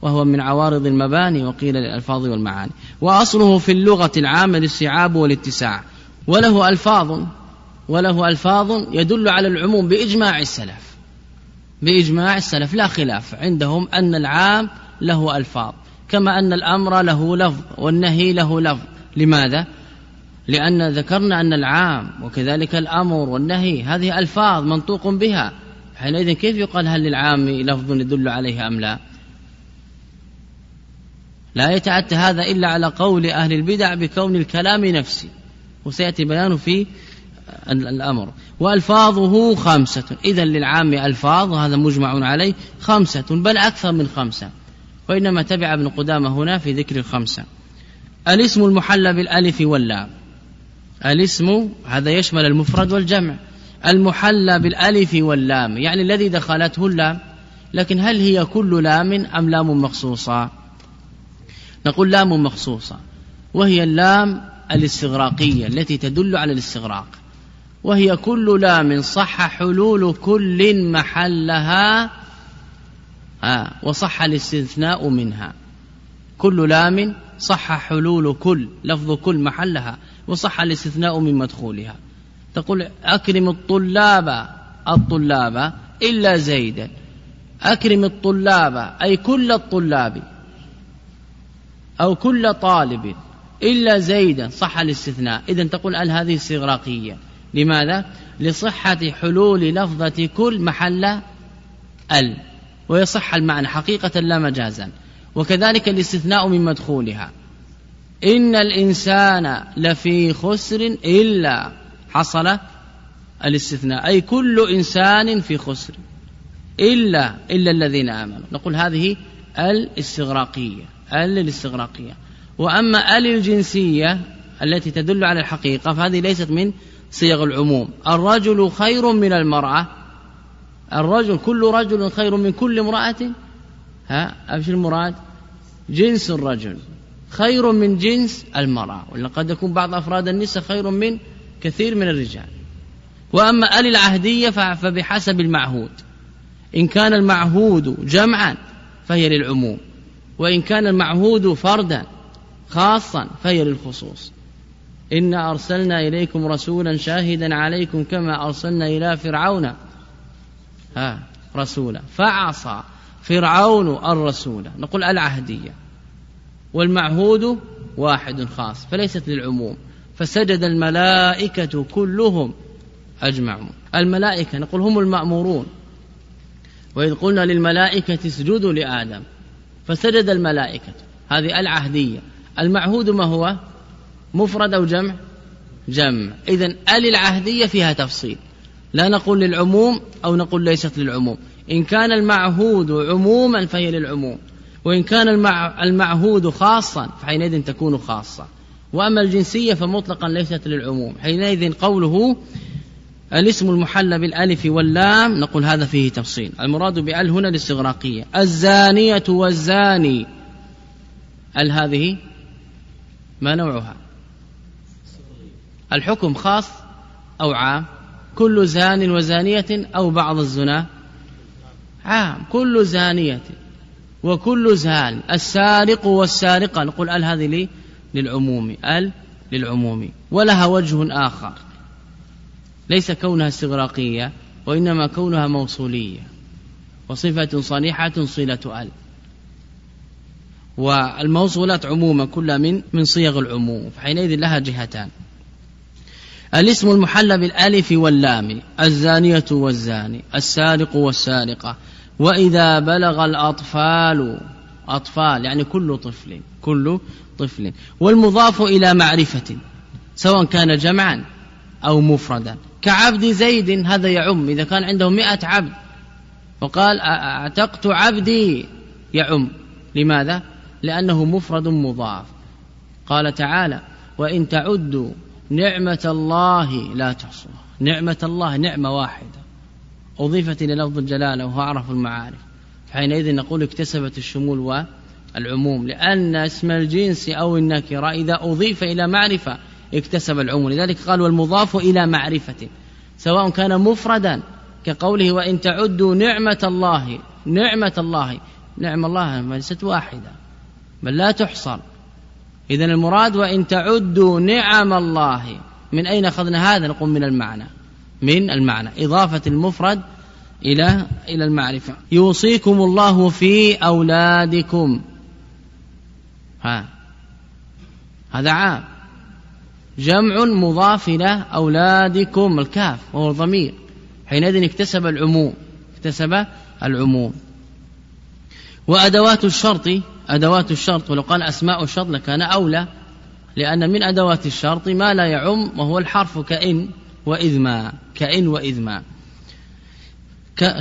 Speaker 1: وهو من عوارض المباني وقيل للألفاظ والمعاني. وأصله في اللغة العامة الاستيعاب والاتساع. وله ألفاظ وله ألفاظ يدل على العموم بإجماع السلف. بإجماع السلف لا خلاف. عندهم أن العام له ألفاظ كما أن الأمر له لفظ والنهي له لفظ. لماذا؟ لأن ذكرنا أن العام وكذلك الأمر والنهي هذه ألفاظ منطوق بها. حينئذ كيف يقال هل للعام لفظ يدل عليه أم لا؟ لا يتأتى هذا إلا على قول أهل البدع بكون الكلام نفسي. وسيأتي بيانه في الأمر. وألفاظه خمسة. إذا للعام ألفاظ وهذا مجمع عليه خمسة بل أكثر من خمسة. وإنما تبع ابن قدامة هنا في ذكر الخمسة. الاسم المحلى بالألف واللام. الاسم هذا يشمل المفرد والجمع. المحلى بالألف واللام يعني الذي دخلته اللام. لكن هل هي كل لام أم لام مخصوصة؟ نقول لام مخصوصة. وهي اللام الاستغراقية التي تدل على الاستغراق. وهي كل لام صح حلول كل محلها آه وصح الاستثناء منها. كل لام صح حلول كل لفظ كل محلها وصح الاستثناء من مدخولها. تقول أكرم الطلاب الطلاب إلا زيدا أكرم الطلاب أي كل الطلاب أو كل طالب إلا زيدا صح الاستثناء. إذا تقول ال هذه استغراقية؟ لماذا؟ لصحة حلول لفظة كل محل ال. ويصح المعنى حقيقة لا مجازا. وكذلك الاستثناء من مدخولها. إن الإنسان لفي خسر إلا حصل الاستثناء. أي كل إنسان في خسر إلا إلا الذين آمنوا. نقول هذه الاستغراقية ال الاستغراقية. وأما ال الجنسية التي تدل على الحقيقة فهذه ليست من صيغ العموم. الرجل خير من المرأة. الرجل كل رجل خير من كل امرأة. ها إيش المراد؟ جنس الرجل. خير من جنس المرأة. ولا قد يكون بعض أفراد النساء خير من كثير من الرجال. وأما ال العهدية فبحسب المعهود. إن كان المعهود جمعا فهي للعموم. وإن كان المعهود فردا خاصا فهي للخصوص. إنا أرسلنا إليكم رسولا شاهدا عليكم كما أرسلنا إلى فرعون. ها رسولا. فعصى فرعون الرسول. نقول العهدية. والمعهود واحد خاص فليست للعموم. فسجد الملائكة كلهم أجمعون. الملائكة نقول هم المأمورون. وإذ قلنا للملائكة اسجدوا لآدم فسجد الملائكة. هذه العهدية. المعهود ما هو؟ مفرد أو جمع؟ جمع. إذا ال العهدية فيها تفصيل. لا نقول للعموم أو نقول ليست للعموم. إن كان المعهود عموما فهي للعموم. وإن كان المعهود خاصا فحينئذ تكون خاصة. وأما الجنسية فمطلقا ليست للعموم. حينئذ قوله الاسم المحلى بالألف واللام نقول هذا فيه تفصيل. المراد بأل هنا الاستغراقية. الزانية والزاني. ال هذه ما نوعها؟ الحكم خاص أو عام؟ كل زان وزانية أو بعض الزنا؟ عام كل زانية وكل زان السارق والسارقة. نقول ال هذه لي للعموم ال للعموم. ولها وجه آخر. ليس كونها استغراقية وإنما كونها موصولية. وصفة صريحة صلة ال. والموصولات عموما كلها من من صيغ العموم. فحينئذ لها جهتان. الاسم المحلى بالالف واللام الزانية والزاني السارق والسارقة. وإذا بلغ الأطفال أطفال يعني كل طفل كل طفل. والمضاف إلى معرفة سواء كان جمعا أو مفردا. كعبد زيد هذا يعم. إذا كان عنده مئة عبد وقال أعتقت عبدي يعم. لماذا؟ لأنه مفرد مضاف. قال تعالى وإن تعدوا نعمة الله لا تحصوها. نعمة الله نعمة واحدة. أضيفت إلى لفظ الجلالة وهو أعرف المعارف. حينئذ نقول اكتسبت الشمول والعموم لأن اسم الجنس أو النكرة إذا أضيف إلى معرفة اكتسب العموم. لذلك قال والمضاف إلى معرفة سواء كان مفردا كقوله وإن تعدوا نعمة الله نعمة الله. نعم الله ليست واحدة بل لا تحصر إذا المراد وإن تعدوا نعم الله. من أين أخذنا هذا؟ نقول من المعنى. من المعنى. إضافة المفرد إلى إلى المعرفة. يوصيكم الله في أولادكم. ها. هذا عام. جمع مضاف إلى أولادكم. الكاف وهو الضمير. حينئذ اكتسب العموم. اكتسب العموم. وأدوات الشرط أدوات الشرط ولو قال أسماء الشرط لكان أولى لأن من أدوات الشرط ما لا يعم وهو الحرف كإن وإذ ما كإن وإذ ما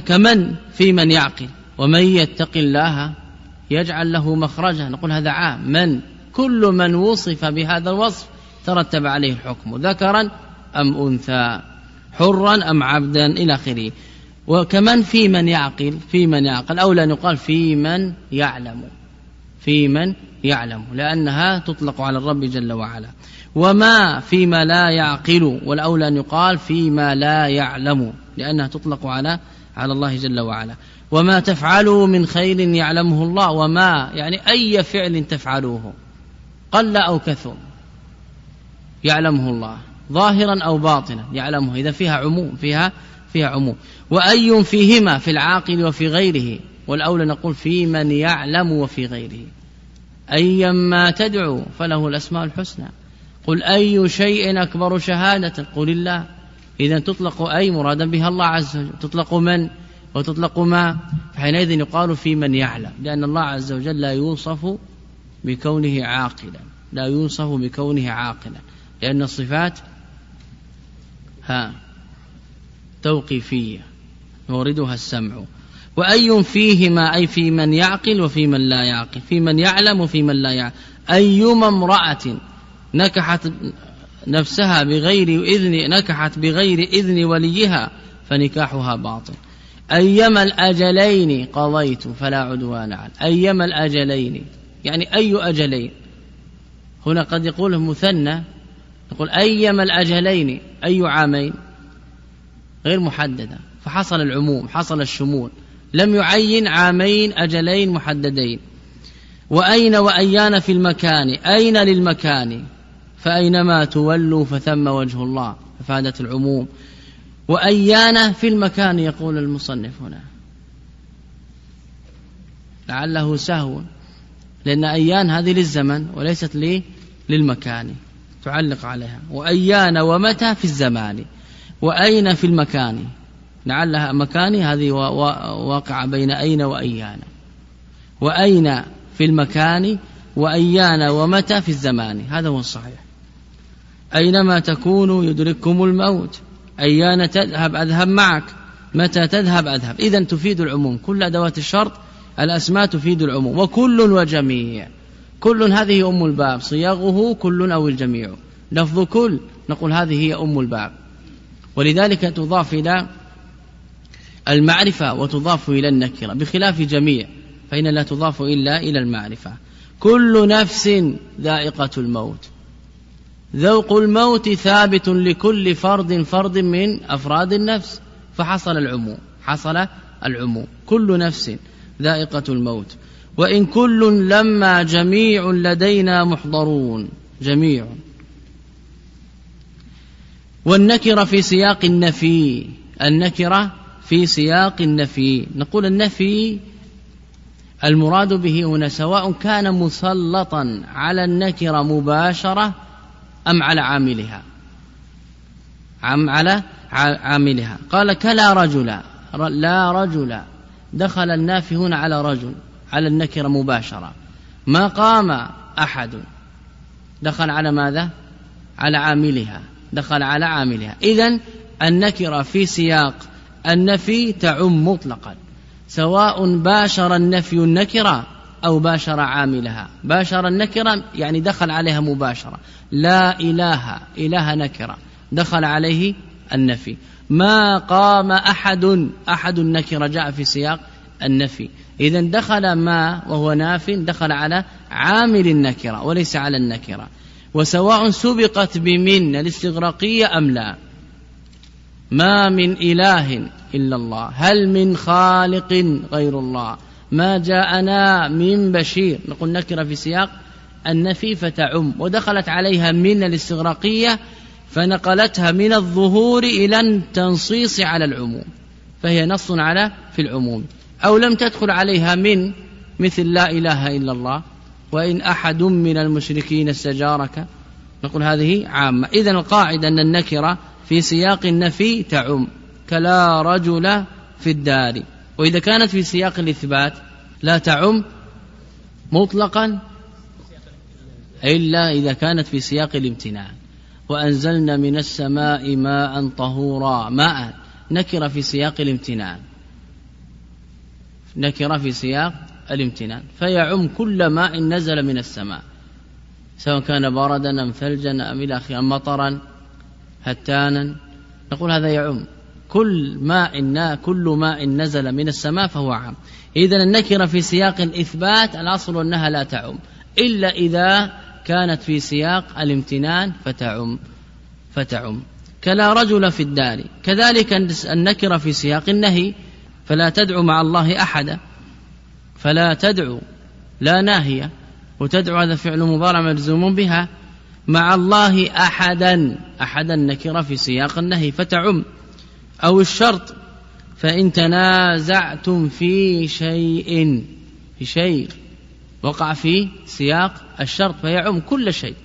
Speaker 1: كمن؟ في من يعقل. ومن يتق الله يجعل له مخرجا. نقول هذا عام. من؟ كل من وصف بهذا الوصف ترتب عليه الحكم ذكرا أم أنثى حرا أم عبدا إلى آخره. وكمن؟ في من يعقل. في من يعقل. أولى أن يقال في من يعلم. في من يعلم لأنها تطلق على الرب جل وعلا. وما فيما لا يعقل والأولى أن يقال فيما لا يعلم لأنها تطلق على على الله جل وعلا. وما تفعلوا من خير يعلمه الله وما يعني أي فعل تفعلوه قل أو كثر يعلمه الله. ظاهرا أو باطنا يعلمه إذا فيها عموم فيها فيها عموم. وأي فيهما في العاقل وفي غيره والأولى نقول في من يعلم وفي غيره. أيما تدعو فله الأسماء الحسنى. قل أي شيء أكبر شهادة؟ قل الله. إذا تطلق أي مرادا بها الله عز وجل. تطلق من وتطلق ما؟ فحينئذ يقال في من يعلم. لأن الله عز وجل لا يوصف بكونه عاقلا. لا يوصف بكونه عاقلا. لأن الصفات ها توقيفية. يوردها السمع. وأي فيهما أي في من يعقل وفي من لا يعقل في من يعلم وفي من لا يعلم. أيما امرأة نكحت نفسها بغير إذن نكحت بغير إذن وليها فنكاحها باطل. أيما الأجلين قضيت فلا عدوان على. أيما الأجلين يعني أي أجلين؟ هنا قد يقول مثنى يقول أيما الأجلين أي عامين؟ غير محددة. فحصل العموم حصل الشمول. لم يعين عامين أجلين محددين. وأين وأيان في المكان؟ أين للمكان؟ فأينما تولوا فثم وجه الله أفادت العموم. وأيان في المكان؟ يقول المصنف هنا. لعله سهو لأن أيان هذه للزمن وليست لي للمكان. تعلق عليها. وأيان ومتى في الزمان؟ وأين في المكان؟ لعلها مكان هذه واقع بين أين وأيان وأين في المكان وأيان ومتى في الزمان؟ هذا هو الصحيح. أينما تكونوا يدرككم الموت أيان تذهب أذهب معك؟ متى تذهب أذهب؟ إذا تفيد العموم. كل أدوات الشرط الأسماء تفيد العموم. وكل وجميع. كل هذه أم الباب. صياغه كل أو الجميع. لفظ كل نقول هذه هي أم الباب. ولذلك تضاف إلى المعرفة وتضاف إلى النكرة بخلاف جميع فإن لا تضاف إلا إلى المعرفة. كل نفس ذائقة الموت. ذوق الموت ثابت لكل فرد فرد من أفراد النفس فحصل العموم حصل العموم. كل نفس ذائقة الموت. وإن كل لما جميع لدينا محضرون جميع. والنكرة في سياق النفي النكرة في سياق النفي. نقول النفي المراد به هنا سواء كان مسلطا على النكرة مباشرة أم على عاملها. أم على عاملها. قال كلا رجل. لا رجل. دخل النافي هنا على رجل على النكرة مباشرة. ما قام أحد. دخل على ماذا؟ على عاملها. دخل على عاملها. إذا النكرة في سياق النفي تعم مطلقا سواء باشر النفي النكرة أو باشر عاملها. باشر النكرة يعني دخل عليها مباشرة. لا إله إله نكرة. دخل عليه النفي. ما قام أحد أحد النكرة جاء في سياق النفي. إذا دخل ما وهو ناف دخل على عامل النكرة وليس على النكرة. وسواء سبقت بمن الاستغراقية أم لا. ما من إله إلا الله. هل من خالق غير الله؟ ما جاءنا من بشير. نقول نكرة في سياق. النفي فتعم ودخلت عليها من الاستغراقية فنقلتها من الظهور إلى التنصيص على العموم. فهي نص على في العموم. أو لم تدخل عليها من مثل لا إله إلا الله. وإن أحد من المشركين استجارك. نقول هذه عامة. إذا القاعدة أن النكرة في سياق النفي تعم كلا رجل في الدار. وإذا كانت في سياق الإثبات لا تعم مطلقا إلا إذا كانت في سياق الامتنان. وأنزلنا من السماء ماء طهورا ماء. نكر في سياق الامتنان. نكر في سياق الامتنان. فيعم كل ماء نزل من السماء. سواء كان بردا أم ثلجا أم إلى آخره أم مطرا هتانا. نقول هذا يعم. كل ماء كل ماء نزل من السماء فهو عام. إذا النكرة في سياق الإثبات الأصل أنها لا تعم. إلا إذا كانت في سياق الامتنان فتعم. فتعم. كلا رجل في الدار. كذلك النكرة في سياق النهي. فلا تدعو مع الله أحدا. فلا تدعو. لا ناهية. وتدعو هذا فعل مضارع مجزوم بها مع الله أحدا أحدا نكرة في سياق النهي فتعم. أو الشرط فإن تنازعتم في شيء في شيء وقع في سياق الشرط فيعم كل شيء.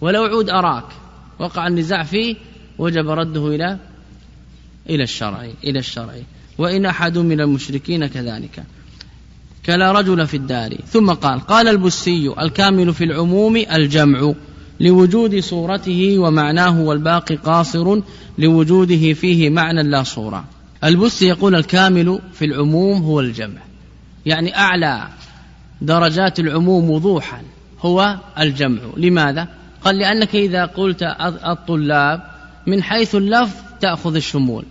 Speaker 1: ولو عود أراك وقع النزاع فيه وجب رده إلى إلى الشرع إلى الشرع. وإن أحد من المشركين كذلك. كلا رجل في الدار. ثم قال قال البسي الكامل في العموم الجمع لوجود صورته ومعناه والباقي قاصر لوجوده فيه معنى لا صورة. البسي يقول الكامل في العموم هو الجمع. يعني أعلى درجات العموم وضوحا هو الجمع. لماذا؟ قال لأنك إذا قلت الطلاب من حيث اللفظ تأخذ الشمول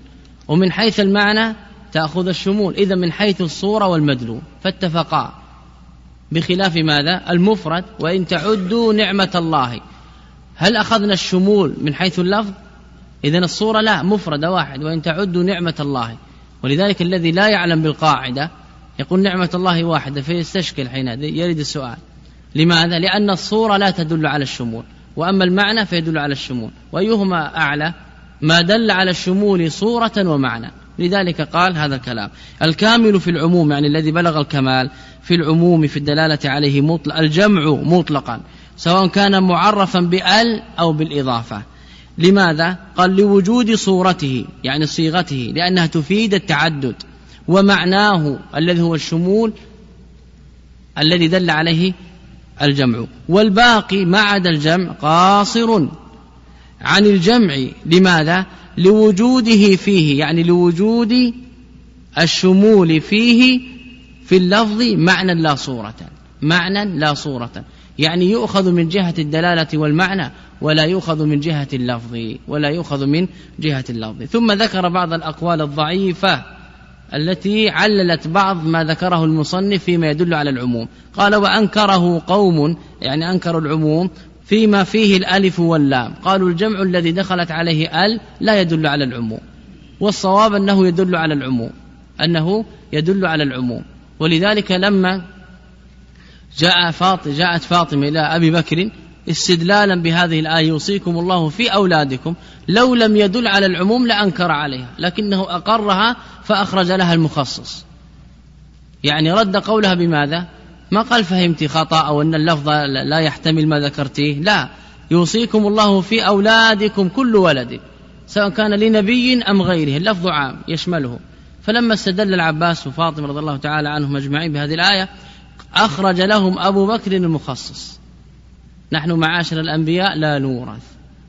Speaker 1: ومن حيث المعنى تأخذ الشمول إذا من حيث الصورة والمدلول. فاتفقا. بخلاف ماذا؟ المفرد. وإن تعدوا نعمة الله. هل أخذنا الشمول من حيث اللفظ؟ إذا الصورة لا مفردة واحد. وإن تعدوا نعمة الله. ولذلك الذي لا يعلم بالقاعدة يقول نعمة الله واحدة فيستشكل حينئذ يرد السؤال. لماذا؟ لأن الصورة لا تدل على الشمول. وأما المعنى فيدل على الشمول. وأيهما أعلى؟ ما دل على الشمول صورة ومعنى. لذلك قال هذا الكلام. الكامل في العموم يعني الذي بلغ الكمال في العموم في الدلالة عليه مطلق الجمع مطلقا سواء كان معرفا بال أو بالإضافة. لماذا؟ قال لوجود صورته يعني صيغته لأنها تفيد التعدد ومعناه الذي هو الشمول الذي دل عليه الجمع. والباقي ما عدا الجمع قاصر عن الجمع. لماذا؟ لوجوده فيه يعني لوجود الشمول فيه في اللفظ معنى لا صورة معنى لا صورة. يعني يؤخذ من جهة الدلالة والمعنى ولا يؤخذ من جهة اللفظ ولا يؤخذ من جهة اللفظ. ثم ذكر بعض الأقوال الضعيفة التي عللت بعض ما ذكره المصنف فيما يدل على العموم. قال وأنكره قوم يعني أنكروا العموم فيما فيه الألف واللام. قالوا الجمع الذي دخلت عليه ال لا يدل على العموم. والصواب أنه يدل على العموم. أنه يدل على العموم. ولذلك لما جاء فاطمة جاءت فاطمة إلى أبي بكر استدلالا بهذه الآية يوصيكم الله في أولادكم. لو لم يدل على العموم لأنكر عليها. لكنه أقرها فأخرج لها المخصص. يعني رد قولها بماذا؟ ما قال فهمت خطأ أو أن اللفظ لا يحتمل ما ذكرتيه. لا. يوصيكم الله في أولادكم كل ولد سواء كان لنبي أم غيره اللفظ عام يشمله. فلما استدل العباس وفاطمة رضي الله تعالى عنهم أجمعين بهذه الآية أخرج لهم أبو بكر المخصص. نحن معاشر الأنبياء لا نورث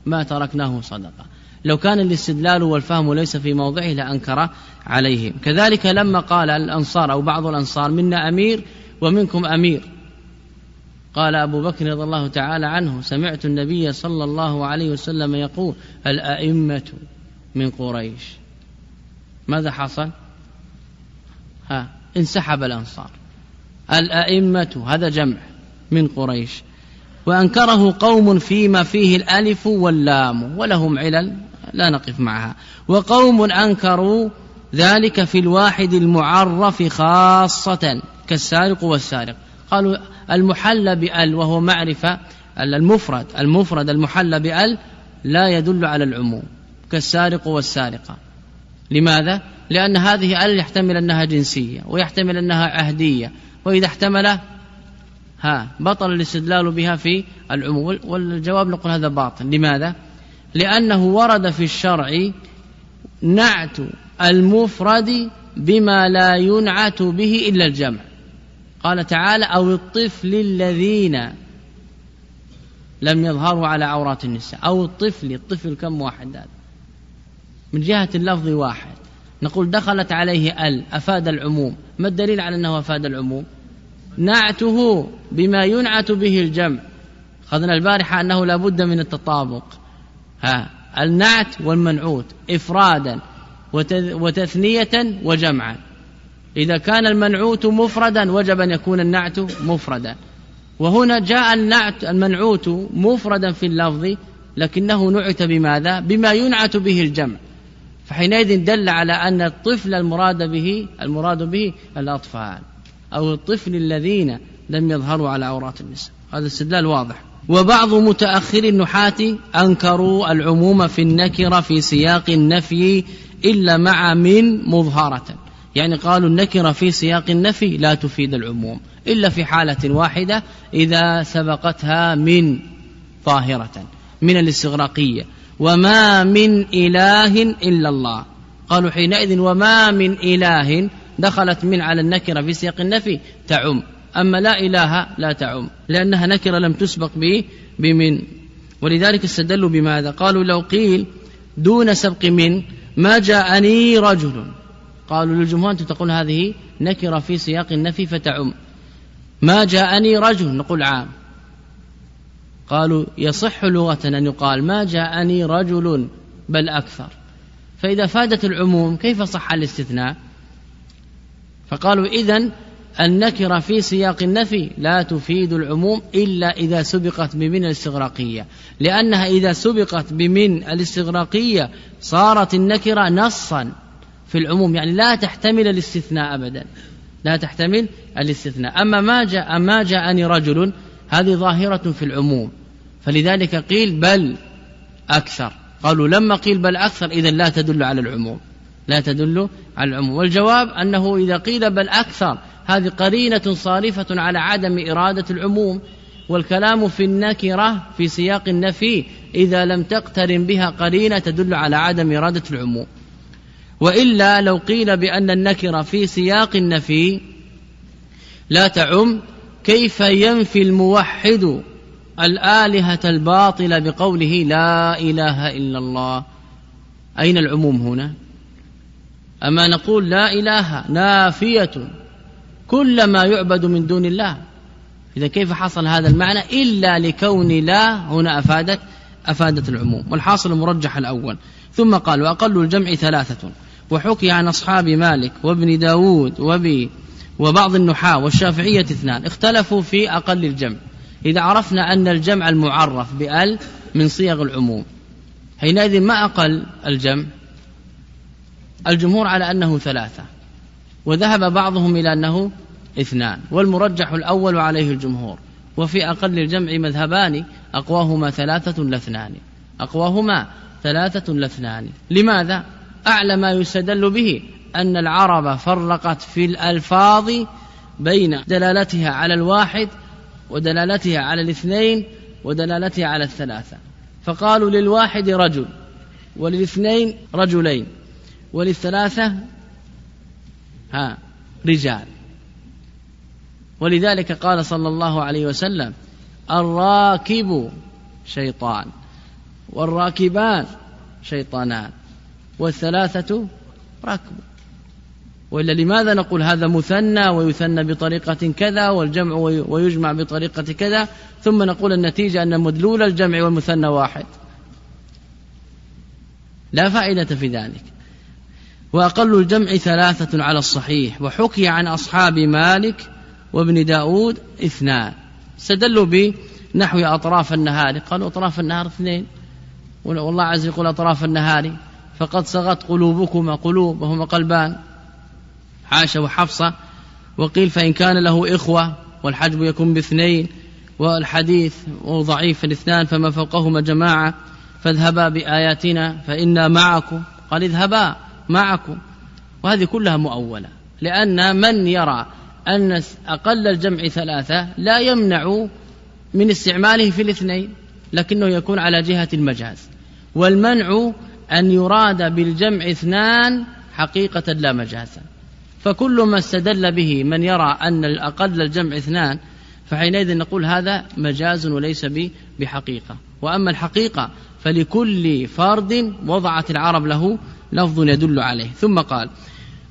Speaker 1: ما تركناه صدقة. لو كان الاستدلال والفهم ليس في موضعه لأنكر عليهم. كذلك لما قال الأنصار أو بعض الأنصار منا أمير ومنكم أمير. قال أبو بكر رضي الله تعالى عنه سمعت النبي صلى الله عليه وسلم يقول الأئمة من قريش. ماذا حصل؟ ها انسحب الأنصار. الأئمة هذا جمع من قريش. وأنكره قوم فيما فيه الألف واللام ولهم علل لا نقف معها. وقوم أنكروا ذلك في الواحد المعرف خاصة. كالسارق والسارق قالوا المحل بأل وهو معرفة المفرد المفرد المحل بأل لا يدل على العموم كالسارق والسارقة لماذا؟ لأن هذه أل يحتمل أنها جنسية ويحتمل أنها عهدية وإذا احتمل ها بطل الاستدلال بها في العموم والجواب نقول هذا باطل لماذا؟ لأنه ورد في الشرع نعت المفرد بما لا ينعت به إلا الجمع قال تعالى أو الطفل الذين لم يظهروا على عورات النساء. أو الطفل الطفل كم واحد هذا؟ من جهة اللفظ واحد. نقول دخلت عليه ال أفاد العموم. ما الدليل على أنه أفاد العموم؟ نعته بما ينعت به الجمع. أخذنا البارحة أنه لا بد من التطابق. ها النعت والمنعوت إفرادا وتثنية وجمعا. إذا كان المنعوت مفردا وجب أن يكون النعت مفردا. وهنا جاء النعت المنعوت مفردا في اللفظ لكنه نعت بماذا؟ بما ينعت به الجمع. فحينئذ دل على أن الطفل المراد به المراد به الأطفال أو الطفل الذين لم يظهروا على عورات النساء. هذا استدلال واضح. وبعض متأخر النحاة أنكروا العموم في النكرة في سياق النفي إلا مع من مظهرة. يعني قالوا النكرة في سياق النفي لا تفيد العموم إلا في حالة واحدة إذا سبقتها من ظاهرة من الاستغراقية. وما من إله إلا الله. قالوا حينئذ وما من إله دخلت من على النكرة في سياق النفي تعم. أما لا إله لا تعم لأنها نكرة لم تسبق به بمن. ولذلك استدلوا بماذا؟ قالوا لو قيل دون سبق من ما جاءني رجل. قالوا للجمهور أنتم تقول هذه نكرة في سياق النفي فتعم. ما جاءني رجل نقول عام. قالوا يصح لغة أن يقال ما جاءني رجل بل أكثر. فإذا فادت العموم كيف صح الاستثناء؟ فقالوا إذن النكرة في سياق النفي لا تفيد العموم إلا إذا سبقت بمن الاستغراقية. لأنها إذا سبقت بمن الاستغراقية صارت النكرة نصا. في العموم. يعني لا تحتمل الاستثناء أبدا. لا تحتمل الاستثناء. أما ما جاء ما جاءني رجل هذه ظاهرة في العموم. فلذلك قيل بل أكثر. قالوا لما قيل بل أكثر إذا لا تدل على العموم. لا تدل على العموم. والجواب أنه إذا قيل بل أكثر هذه قرينة صارفة على عدم إرادة العموم. والكلام في النكرة في سياق النفي إذا لم تقترن بها قرينة تدل على عدم إرادة العموم. وإلا لو قيل بأن النكرة في سياق النفي لا تعم كيف ينفي الموحد الآلهة الباطلة بقوله لا إله إلا الله؟ أين العموم هنا؟ أما نقول لا إله نافية كل ما يعبد من دون الله. إذا كيف حصل هذا المعنى؟ إلا لكون لا هنا أفادت أفادت العموم. والحاصل المرجح الأول. ثم قال وأقل الجمع ثلاثة. وحكي عن أصحاب مالك وابن داود وبي وبعض النحاة والشافعية اثنان اختلفوا في أقل الجمع. إذا عرفنا أن الجمع المعرف بأل من صيغ العموم. حينئذ ما أقل الجمع؟ الجمهور على أنه ثلاثة. وذهب بعضهم إلى أنه اثنان. والمرجح الأول عليه الجمهور. وفي أقل الجمع مذهبان أقواهما ثلاثة لاثنان. أقواهما ثلاثة لاثنان. لماذا؟ أعلى ما يستدل به أن العرب فرقت في الألفاظ بين دلالتها على الواحد ودلالتها على الاثنين ودلالتها على الثلاثة. فقالوا للواحد رجل وللاثنين رجلين وللثلاثة ها رجال. ولذلك قال صلى الله عليه وسلم الراكب شيطان والراكبان شيطانان. والثلاثة ركب. وإلا لماذا نقول هذا مثنى ويثنى بطريقة كذا والجمع ويجمع بطريقة كذا؟ ثم نقول النتيجة أن مدلول الجمع والمثنى واحد. لا فائدة في ذلك. وأقل الجمع ثلاثة على الصحيح. وحكي عن أصحاب مالك وابن داود اثنان. استدلوا بنحو أطراف النهار. قالوا أطراف النهار اثنين. والله عز يقول أطراف النهار. فقد صغت قلوبكما قلوب وهما قلبان. عائشة وحفصة وقيل فإن كان له إخوة والحجب يكون باثنين والحديث ضعيف الاثنان فما فوقهما جماعة فاذهبا بآياتنا فإنا معكم. قال اذهبا معكم. وهذه كلها مؤولة لأن من يرى أن أقل الجمع ثلاثة لا يمنع من استعماله في الاثنين لكنه يكون على جهة المجاز. والمنع أن يراد بالجمع اثنان حقيقة لا مجازا فكل ما استدل به من يرى أن الأقل الجمع اثنان فحينئذ نقول هذا مجاز وليس بحقيقة. وأما الحقيقة فلكل فرد وضعت العرب له لفظ يدل عليه. ثم قال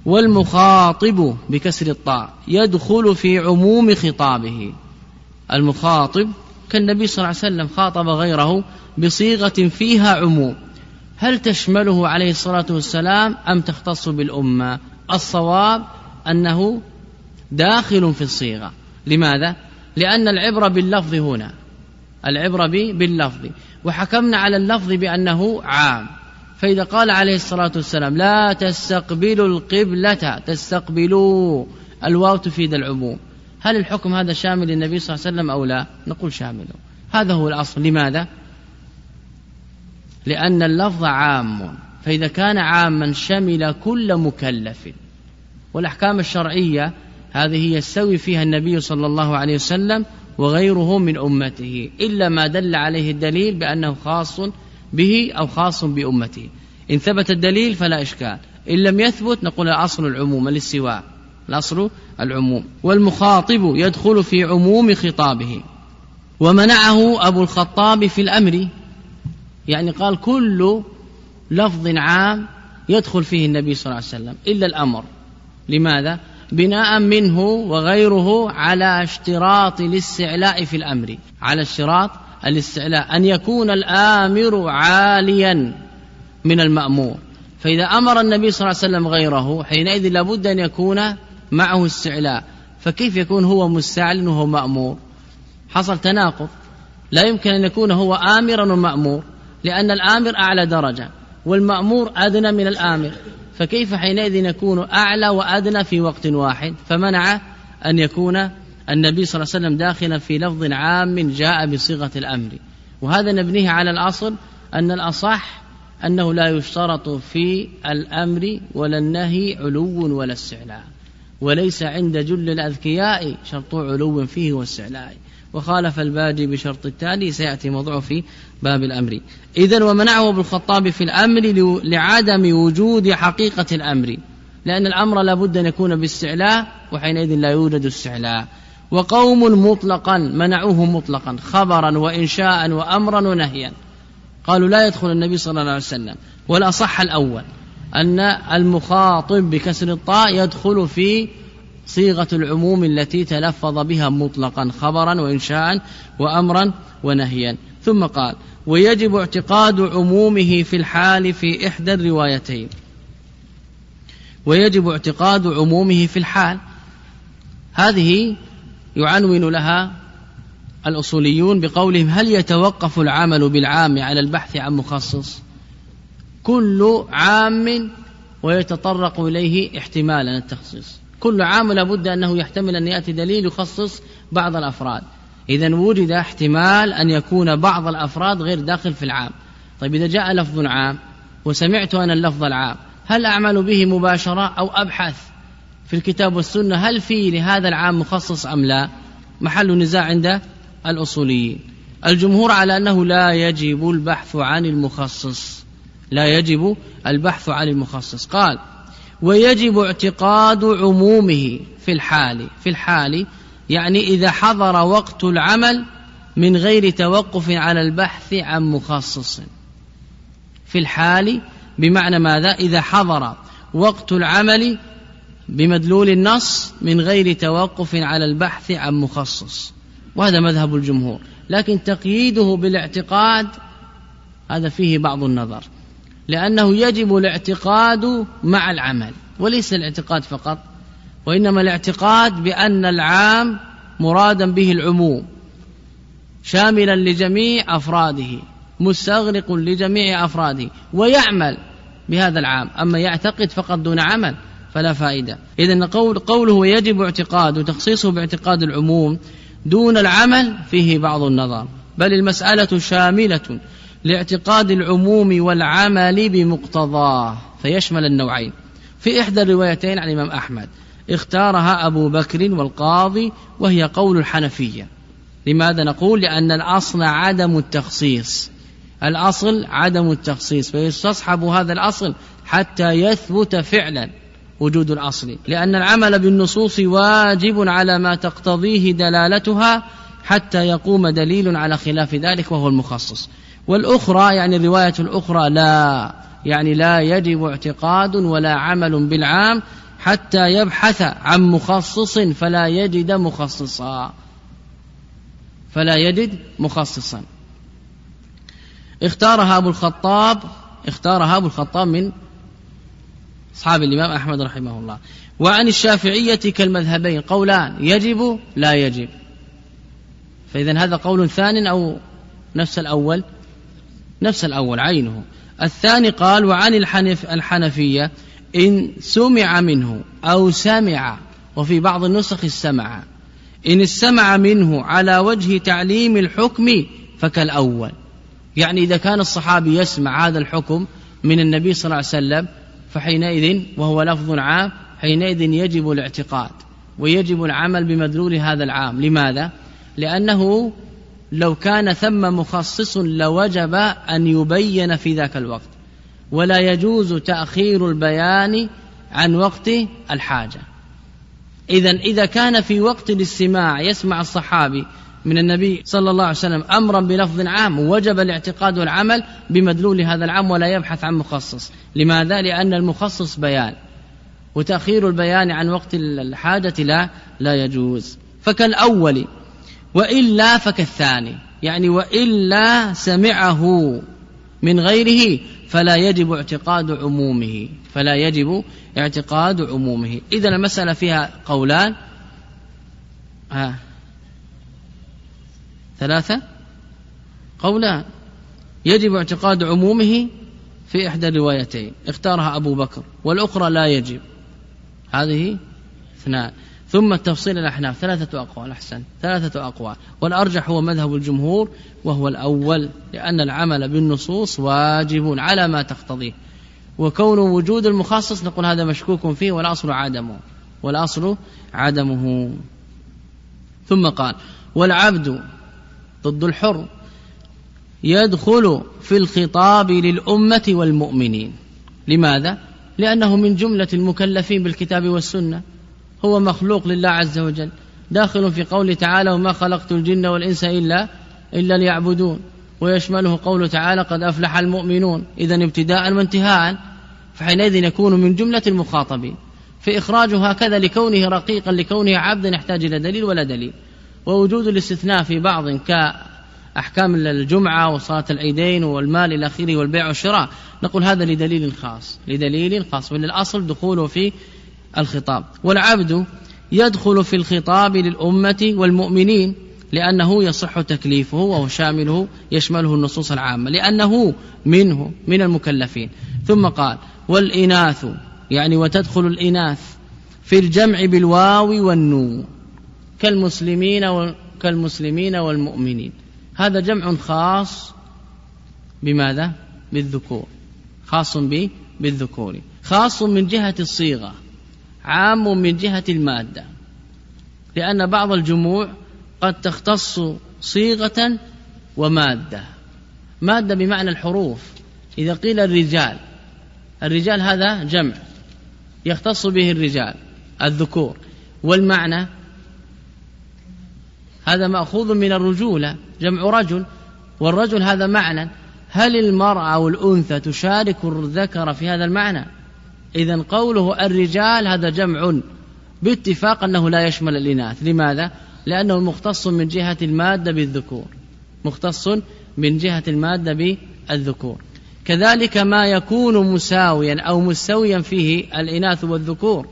Speaker 1: والمخاطب بكسر الطاء يدخل في عموم خطابه. المخاطب كالنبي صلى الله عليه وسلم خاطب غيره بصيغة فيها عموم. هل تشمله عليه الصلاة والسلام أم تختص بالأمة؟ الصواب أنه داخل في الصيغة. لماذا؟ لأن العبرة باللفظ هنا. العبرة باللفظ. وحكمنا على اللفظ بأنه عام. فإذا قال عليه الصلاة والسلام لا تستقبلوا القبلة تستقبلوا الواو تفيد العموم. هل الحكم هذا شامل للنبي صلى الله عليه وسلم أو لا؟ نقول شامل. هذا هو الأصل. لماذا؟ لأن اللفظ عام. فإذا كان عاما شمل كل مكلف. والأحكام الشرعية هذه يستوي فيها النبي صلى الله عليه وسلم وغيره من أمته إلا ما دل عليه الدليل بأنه خاص به أو خاص بأمته. إن ثبت الدليل فلا إشكال. إن لم يثبت نقول الأصل العموم الاستواء. الأصل العموم. والمخاطب يدخل في عموم خطابه. ومنعه أبو الخطاب في الأمر. يعني قال كل لفظ عام يدخل فيه النبي صلى الله عليه وسلم إلا الأمر. لماذا؟ بناء منه وغيره على اشتراط الاستعلاء في الأمر. على اشتراط الاستعلاء أن يكون الآمر عاليا من المأمور. فإذا أمر النبي صلى الله عليه وسلم غيره حينئذ لابد أن يكون معه استعلاء. فكيف يكون هو مستعل وهو مأمور؟ حصل تناقض. لا يمكن أن يكون هو آمرا ومأمور. لأن الآمر أعلى درجة والمأمور أدنى من الآمر. فكيف حينئذ يكون أعلى وأدنى في وقت واحد؟ فمنع أن يكون النبي صلى الله عليه وسلم داخلا في لفظ عام جاء بصيغة الأمر. وهذا نبنيه على الأصل أن الأصح أنه لا يشترط في الأمر ولا النهي علو ولا استعلاء. وليس عند جل الأذكياء شرط علو فيه واستعلاء. وخالف الباجي بشرط التالي سيأتي موضوعه في باب الأمر. إذا ومنعه ابن الخطاب في الأمر لعدم وجود حقيقة الأمر لأن الأمر لابد أن يكون باستعلاء وحينئذ لا يوجد استعلاء. وقوم مطلقا منعوه مطلقا خبرا وإنشاء وأمرا ونهيا. قالوا لا يدخل النبي صلى الله عليه وسلم. والأصح الأول أن المخاطب بكسر الطاء يدخل في صيغة العموم التي تلفظ بها مطلقا خبرا وإنشاء وأمرا ونهيا. ثم قال ويجب اعتقاد عمومه في الحال في إحدى الروايتين. ويجب اعتقاد عمومه في الحال. هذه يعنون لها الأصوليون بقولهم هل يتوقف العمل بالعام على البحث عن مخصص؟ كل عام ويتطرق إليه احتمالا التخصيص. كل عام لابد أنه يحتمل أن يأتي دليل يخصص بعض الأفراد. إذا وجد احتمال أن يكون بعض الأفراد غير داخل في العام. طيب إذا جاء لفظ عام وسمعت أنا اللفظ العام هل أعمل به مباشرة أو أبحث في الكتاب والسنة هل في لهذا العام مخصص أم لا؟ محل نزاع عند الأصوليين. الجمهور على أنه لا يجب البحث عن المخصص. لا يجب البحث عن المخصص. قال ويجب اعتقاد عمومه في الحال في الحال يعني إذا حضر وقت العمل من غير توقف على البحث عن مخصص. في الحال بمعنى ماذا؟ إذا حضر وقت العمل بمدلول النص من غير توقف على البحث عن مخصص. وهذا مذهب الجمهور. لكن تقييده بالاعتقاد هذا فيه بعض النظر. لأنه يجب الاعتقاد مع العمل وليس الاعتقاد فقط وإنما الاعتقاد بأن العام مرادا به العموم شاملا لجميع أفراده مستغرق لجميع أفراده ويعمل بهذا العام. أما يعتقد فقط دون عمل فلا فائدة. إذا قول قوله يجب اعتقاد وتخصيصه باعتقاد العموم دون العمل فيه بعض النظر بل المسألة شاملة لاعتقاد العموم والعمل بمقتضاه فيشمل النوعين. في إحدى الروايتين عن الإمام أحمد اختارها أبو بكر والقاضي وهي قول الحنفية. لماذا نقول؟ لأن الأصل عدم التخصيص. الأصل عدم التخصيص فيستصحب هذا الأصل حتى يثبت فعلا وجود الأصل. لأن العمل بالنصوص واجب على ما تقتضيه دلالتها حتى يقوم دليل على خلاف ذلك وهو المخصص. والأخرى يعني الرواية الأخرى لا يعني لا يجب اعتقاد ولا عمل بالعام حتى يبحث عن مخصص فلا يجد مخصصا. فلا يجد مخصصا. اختارها أبو الخطاب اختارها أبو الخطاب من أصحاب الإمام أحمد رحمه الله. وعن الشافعية كالمذهبين قولان يجب لا يجب. فإذا هذا قول ثان أو نفس الأول. نفس الأول عينه. الثاني قال وعن الحنف الحنفية إن سمع منه أو سمع وفي بعض النسخ السمع. إن استمع منه على وجه تعليم الحكم فكالأول. يعني إذا كان الصحابي يسمع هذا الحكم من النبي صلى الله عليه وسلم فحينئذ وهو لفظ عام حينئذ يجب الاعتقاد ويجب العمل بمدلول هذا العام. لماذا؟ لأنه لو كان ثم مخصص لوجب أن يبين في ذاك الوقت. ولا يجوز تأخير البيان عن وقت الحاجة. اذا إذا كان في وقت الاستماع يسمع الصحابي من النبي صلى الله عليه وسلم أمرا بلفظ عام وجب الاعتقاد والعمل بمدلول هذا العام ولا يبحث عن مخصص. لماذا؟ لأن المخصص بيان. وتأخير البيان عن وقت الحاجة لا لا يجوز. فكالأول وإلا فكالثاني. يعني وإلا سمعه من غيره فلا يجب اعتقاد عمومه. فلا يجب اعتقاد عمومه. إذا المسألة فيها قولان. ها. ثلاثة. قولان. يجب اعتقاد عمومه في إحدى الروايتين. اختارها أبو بكر. والأخرى لا يجب. هذه اثنان. ثم التفصيل الأحناف. ثلاثة أقوال أحسن. ثلاثة أقوال. والأرجح هو مذهب الجمهور وهو الأول لأن العمل بالنصوص واجب على ما تقتضيه. وكون وجود المخصص نقول هذا مشكوك فيه والأصل عدمه. والأصل عدمه. ثم قال والعبد ضد الحر يدخل في الخطاب للأمة والمؤمنين. لماذا؟ لأنه من جملة المكلفين بالكتاب والسنة. هو مخلوق لله عز وجل. داخل في قوله تعالى وما خلقت الجن والإنس إلا إلا ليعبدون. ويشمله قوله تعالى قد أفلح المؤمنون. إذا ابتداء وانتهاء فحينئذ يكون من جملة المخاطبين. فإخراجه هكذا لكونه رقيقا لكونه عبدا يحتاج إلى دليل ولا دليل. ووجود الاستثناء في بعض أحكام الجمعة وصلاة العيدين والمال إلى آخره والبيع والشراء. نقول هذا لدليل خاص لدليل خاص. وللأصل دخوله في الخطاب. والعبد يدخل في الخطاب للأمة والمؤمنين لأنه يصح تكليفه وهو شامله يشمله النصوص العامة لأنه منه من المكلفين. ثم قال والإناث يعني وتدخل الإناث في الجمع بالواو والنون كالمسلمين كالمسلمين والمؤمنين. هذا جمع خاص بماذا؟ بالذكور. خاص بالذكور. خاص من جهة الصيغة. عام من جهة المادة. لأن بعض الجموع قد تختص صيغة ومادة. مادة بمعنى الحروف. إذا قيل الرجال الرجال هذا جمع. يختص به الرجال الذكور. والمعنى هذا مأخوذ من الرجولة جمع رجل. والرجل هذا معنى. هل المرأة أو الأنثى تشارك الذكر في هذا المعنى؟ إذا قوله الرجال هذا جمع باتفاق أنه لا يشمل الإناث. لماذا؟ لأنه مختص من جهة المادة بالذكور. مختص من جهة المادة بالذكور. كذلك ما يكون مساويا أو مستويا فيه الإناث والذكور.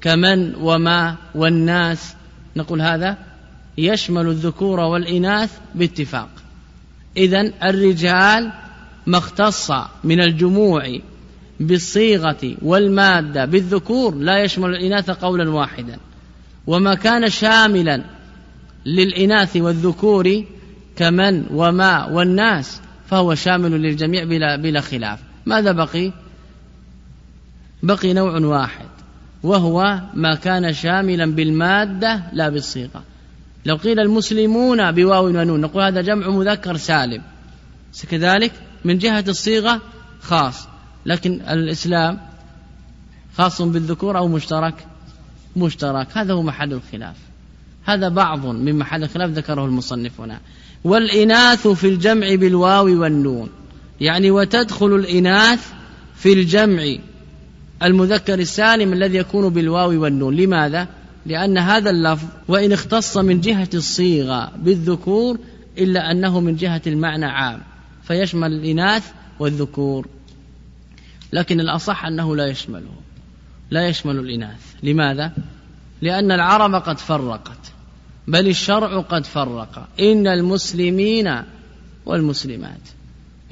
Speaker 1: كمن وما والناس. نقول هذا يشمل الذكور والإناث باتفاق. إذا الرجال ما اختص من الجموع بالصيغة والمادة بالذكور لا يشمل الإناث قولا واحدا. وما كان شاملا للإناث والذكور كمن وما والناس فهو شامل للجميع بلا, بلا خلاف. ماذا بقي؟ بقي نوع واحد وهو ما كان شاملا بالمادة لا بالصيغة. لو قيل المسلمون بواو ونون نقول هذا جمع مذكر سالم. كذلك من جهة الصيغة خاص. لكن الإسلام خاص بالذكور أو مشترك؟ مشترك. هذا هو محل الخلاف. هذا بعض من محل الخلاف ذكره المصنف هنا. والإناث في الجمع بالواو والنون. يعني وتدخل الإناث في الجمع المذكر السالم الذي يكون بالواو والنون. لماذا؟ لأن هذا اللفظ وإن اختص من جهة الصيغة بالذكور إلا أنه من جهة المعنى عام. فيشمل الإناث والذكور. لكن الأصح أنه لا يشمله لا يشمل الإناث. لماذا؟ لأن العرب قد فرقت بل الشرع قد فرق. إن المسلمين والمسلمات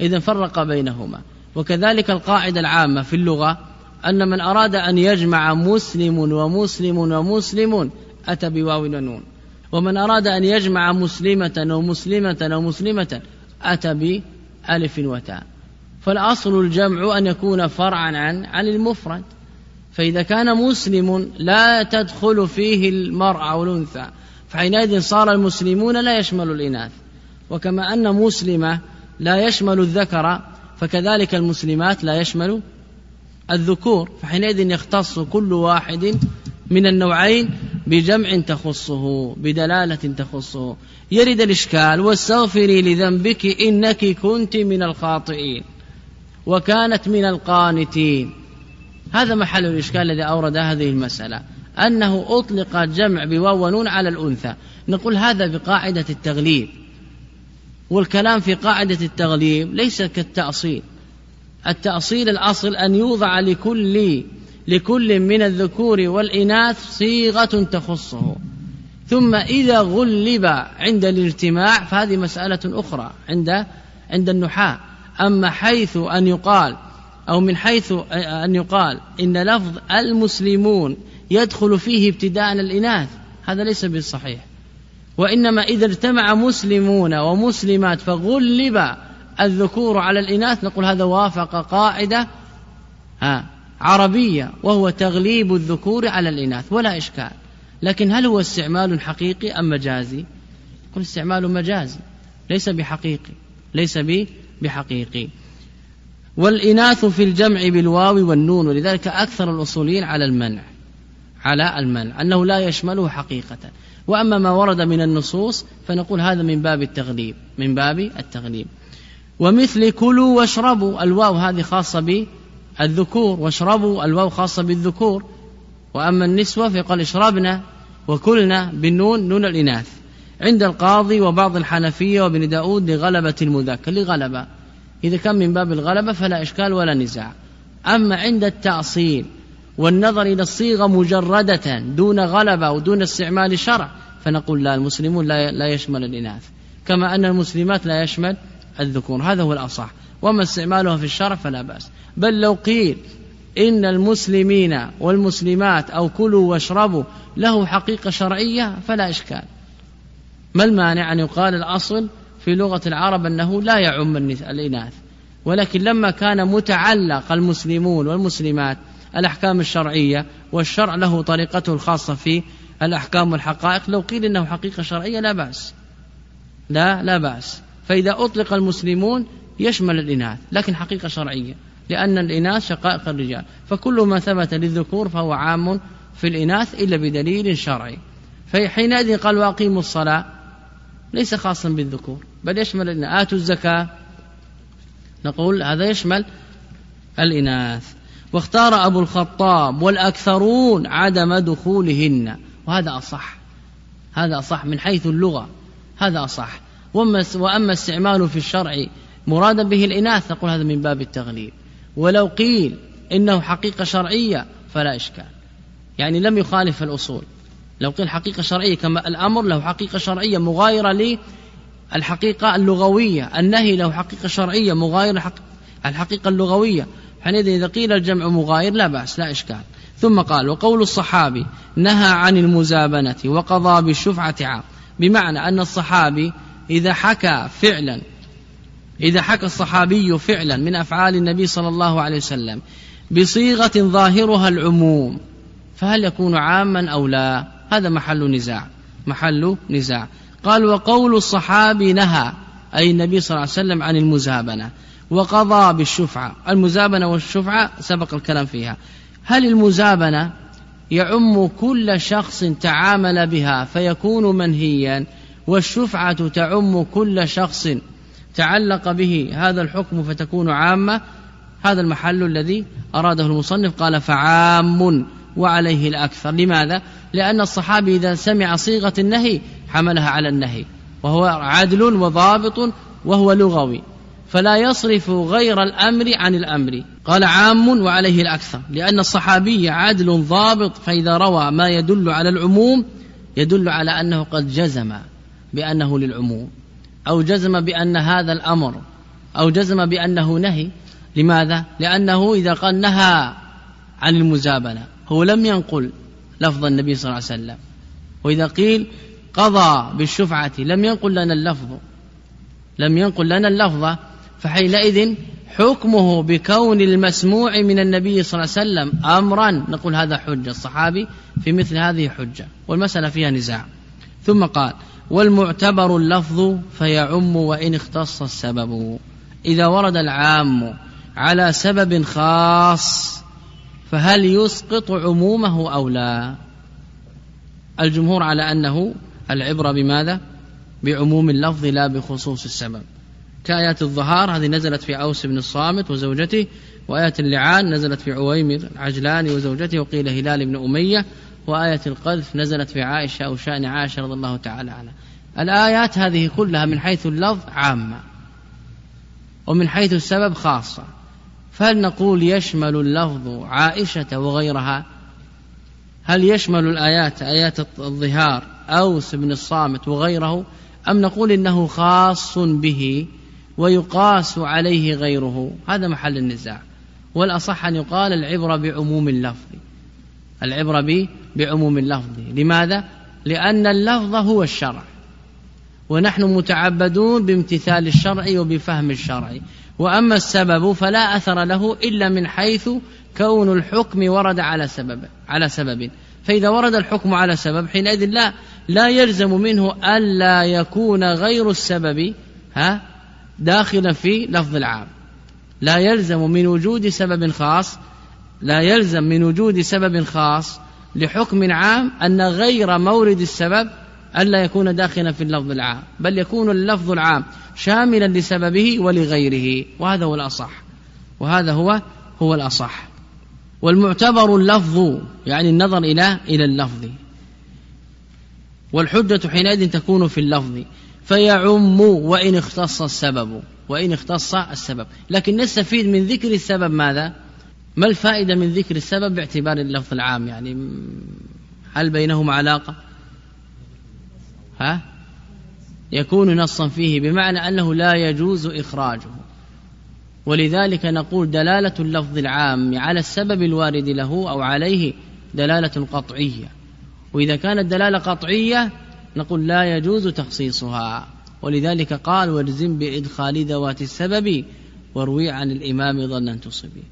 Speaker 1: إذا فرق بينهما. وكذلك القاعدة العامة في اللغة أن من أراد أن يجمع مسلم ومسلم ومسلم أتى بواو ونون. ومن أراد أن يجمع مسلمة ومسلمة ومسلمة أتى بألف وتاء. فالأصل الجمع أن يكون فرعا عن عن المفرد. فإذا كان مسلم لا تدخل فيه المرأة أو الأنثى فحينئذ صار المسلمون لا يشمل الإناث. وكما أن مسلمة لا يشمل الذكر فكذلك المسلمات لا يشمل الذكور. فحينئذ يختص كل واحد من النوعين بجمع تخصه بدلالة تخصه. يرد الإشكال واستغفري لذنبك إنك كنت من الخاطئين. وكانت من القانتين. هذا محل الإشكال الذي أورد هذه المسألة أنه أطلق الجمع بواو ونون على الأنثى. نقول هذا بقاعدة التغليب. والكلام في قاعدة التغليب ليس كالتأصيل. التأصيل الأصل أن يوضع لكل لكل من الذكور والإناث صيغة تخصه. ثم إذا غلب عند الاجتماع فهذه مسألة أخرى عند عند النحاة. أما حيث أن يقال أو من حيث أن يقال إن لفظ المسلمون يدخل فيه ابتداء الإناث هذا ليس بالصحيح. وإنما إذا اجتمع مسلمون ومسلمات فغلب الذكور على الإناث نقول هذا وافق قاعدة ها عربية وهو تغليب الذكور على الإناث ولا إشكال. لكن هل هو استعمال حقيقي أم مجازي؟ يقول استعمال مجازي ليس بحقيقي ليس بحقيقي. والإناث في الجمع بالواو والنون ولذلك أكثر الأصوليين على المنع على المنع أنه لا يشمله حقيقة. وأما ما ورد من النصوص فنقول هذا من باب التغليب من باب التغليب. ومثل كلوا واشربوا الواو هذه خاصة بالذكور واشربوا الواو خاصة بالذكور. وأما النسوة فيقال اشربنا وكلنا بالنون نون الإناث. عند القاضي وبعض الحنفية وابن داود لغلبة المذكر لغلبة. إذا كان من باب الغلبة فلا إشكال ولا نزاع. أما عند التأصيل والنظر إلى الصيغة مجردة دون غلبة ودون استعمال شرع فنقول لا المسلمون لا لا يشمل الإناث. كما أن المسلمات لا يشمل الذكور. هذا هو الأصح. وما استعمالها في الشرع فلا بأس. بل لو قيل إن المسلمين والمسلمات أو كلوا واشربوا له حقيقة شرعية فلا إشكال. ما المانع أن يقال الأصل في لغة العرب أنه لا يعم الإناث؟ ولكن لما كان متعلق المسلمون والمسلمات الأحكام الشرعية والشرع له طريقته الخاصة في الأحكام والحقائق لو قيل إنه حقيقة شرعية لا بأس. لا لا بأس. فإذا أطلق المسلمون يشمل الإناث لكن حقيقة شرعية لأن الإناث شقائق الرجال. فكل ما ثبت للذكور فهو عام في الإناث إلا بدليل شرعي. فحينئذ قال وأقيموا الصلاة. ليس خاصا بالذكور. بل يشمل الإناث. آتوا الزكاة. نقول هذا يشمل الإناث. واختار أبو الخطاب والأكثرون عدم دخولهن. وهذا أصح. هذا أصح من حيث اللغة. هذا أصح. وأما استعماله في الشرع مرادا به الإناث نقول هذا من باب التغليب. ولو قيل إنه حقيقة شرعية فلا إشكال. يعني لم يخالف الأصول. لو قيل حقيقة شرعية كما الأمر له حقيقة شرعية مغايرة للحقيقة اللغوية. النهي له حقيقة شرعية مغايرة الحقيقة اللغوية. حينئذ إذا قيل الجمع مغاير لا بأس لا إشكال. ثم قال وقول الصحابي نهى عن المزابنة وقضى بالشفعة عام. بمعنى أن الصحابي إذا حكى فعلا إذا حكى الصحابي فعلا من أفعال النبي صلى الله عليه وسلم بصيغة ظاهرها العموم فهل يكون عاما أو لا؟ هذا محل نزاع محل نزاع. قال وقول الصحابي نهى أي النبي صلى الله عليه وسلم عن المزابنة. وقضى بالشفعة. المزابنة والشفعة سبق الكلام فيها. هل المزابنة يعم كل شخص تعامل بها فيكون منهيا؟ والشفعة تعم كل شخص تعلق به. هذا الحكم فتكون عامة. هذا المحل الذي أراده المصنف. قال فعام. وعليه الأكثر. لماذا؟ لأن الصحابي إذا سمع صيغة النهي حملها على النهي وهو عدل وضابط وهو لغوي فلا يصرف غير الأمر عن الأمر. قال عام وعليه الأكثر. لأن الصحابي عدل ضابط فإذا روى ما يدل على العموم يدل على أنه قد جزم بأنه للعموم أو جزم بأن هذا الأمر أو جزم بأنه نهي. لماذا؟ لأنه إذا قال نهى عن المزابنة. هو لم ينقل لفظ النبي صلى الله عليه وسلم. وإذا قيل قضى بالشفعة لم ينقل لنا اللفظ. لم ينقل لنا اللفظ فحينئذ حكمه بكون المسموع من النبي صلى الله عليه وسلم أمرا. نقول هذا حجة الصحابي في مثل هذه حجة والمسألة فيها نزاع. ثم قال والمعتبر اللفظ فيعم وإن اختص السبب. إذا ورد العام على سبب خاص فهل يسقط عمومه أو لا؟ الجمهور على أنه العبرة بماذا؟ بعموم اللفظ لا بخصوص السبب. كآيات الظهار هذه نزلت في أوس بن الصامت وزوجته وآية اللعان نزلت في عويمر العجلاني وزوجته وقيل هلال بن أمية وآية القذف نزلت في عائشة أو شأن عائشة رضي الله تعالى عنها. الآيات هذه كلها من حيث اللفظ عامة ومن حيث السبب خاصة. فهل نقول يشمل اللفظ عائشة وغيرها؟ هل يشمل الآيات آيات الظهار أوس بن الصامت وغيره؟ أم نقول إنه خاص به ويقاس عليه غيره؟ هذا محل النزاع. والأصح أن يقال العبرة بعموم اللفظ. العبرة بعموم اللفظ. لماذا؟ لأن اللفظ هو الشرع. ونحن متعبدون بامتثال الشرع وبفهم الشرع. وأما السبب فلا أثر له إلا من حيث كون الحكم ورد على سبب على سبب. فإذا ورد الحكم على سبب حينئذ لا لا يلزم منه ألا يكون غير السبب ها داخلا في لفظ العام. لا يلزم من وجود سبب خاص لا يلزم من وجود سبب خاص لحكم عام أن غير مورد السبب ألا يكون داخلا في اللفظ العام بل يكون اللفظ العام. شاملا لسببه ولغيره وهذا هو الأصح. وهذا هو هو الأصح. والمعتبر اللفظ يعني النظر إلى إلى اللفظ. والحجة حينئذ تكون في اللفظ. فيعم وإن اختص السبب وإن اختص السبب. لكن نستفيد من ذكر السبب ماذا؟ ما الفائدة من ذكر السبب باعتبار اللفظ العام؟ يعني هل بينهما علاقة؟ ها؟ يكون نصا فيه بمعنى أنه لا يجوز إخراجه. ولذلك نقول دلالة اللفظ العام على السبب الوارد له أو عليه دلالة قطعية. وإذا كانت دلالة قطعية نقول لا يجوز تخصيصها. ولذلك قال والزم بإدخال ذوات السبب واروي عن الإمام ظنا تصبي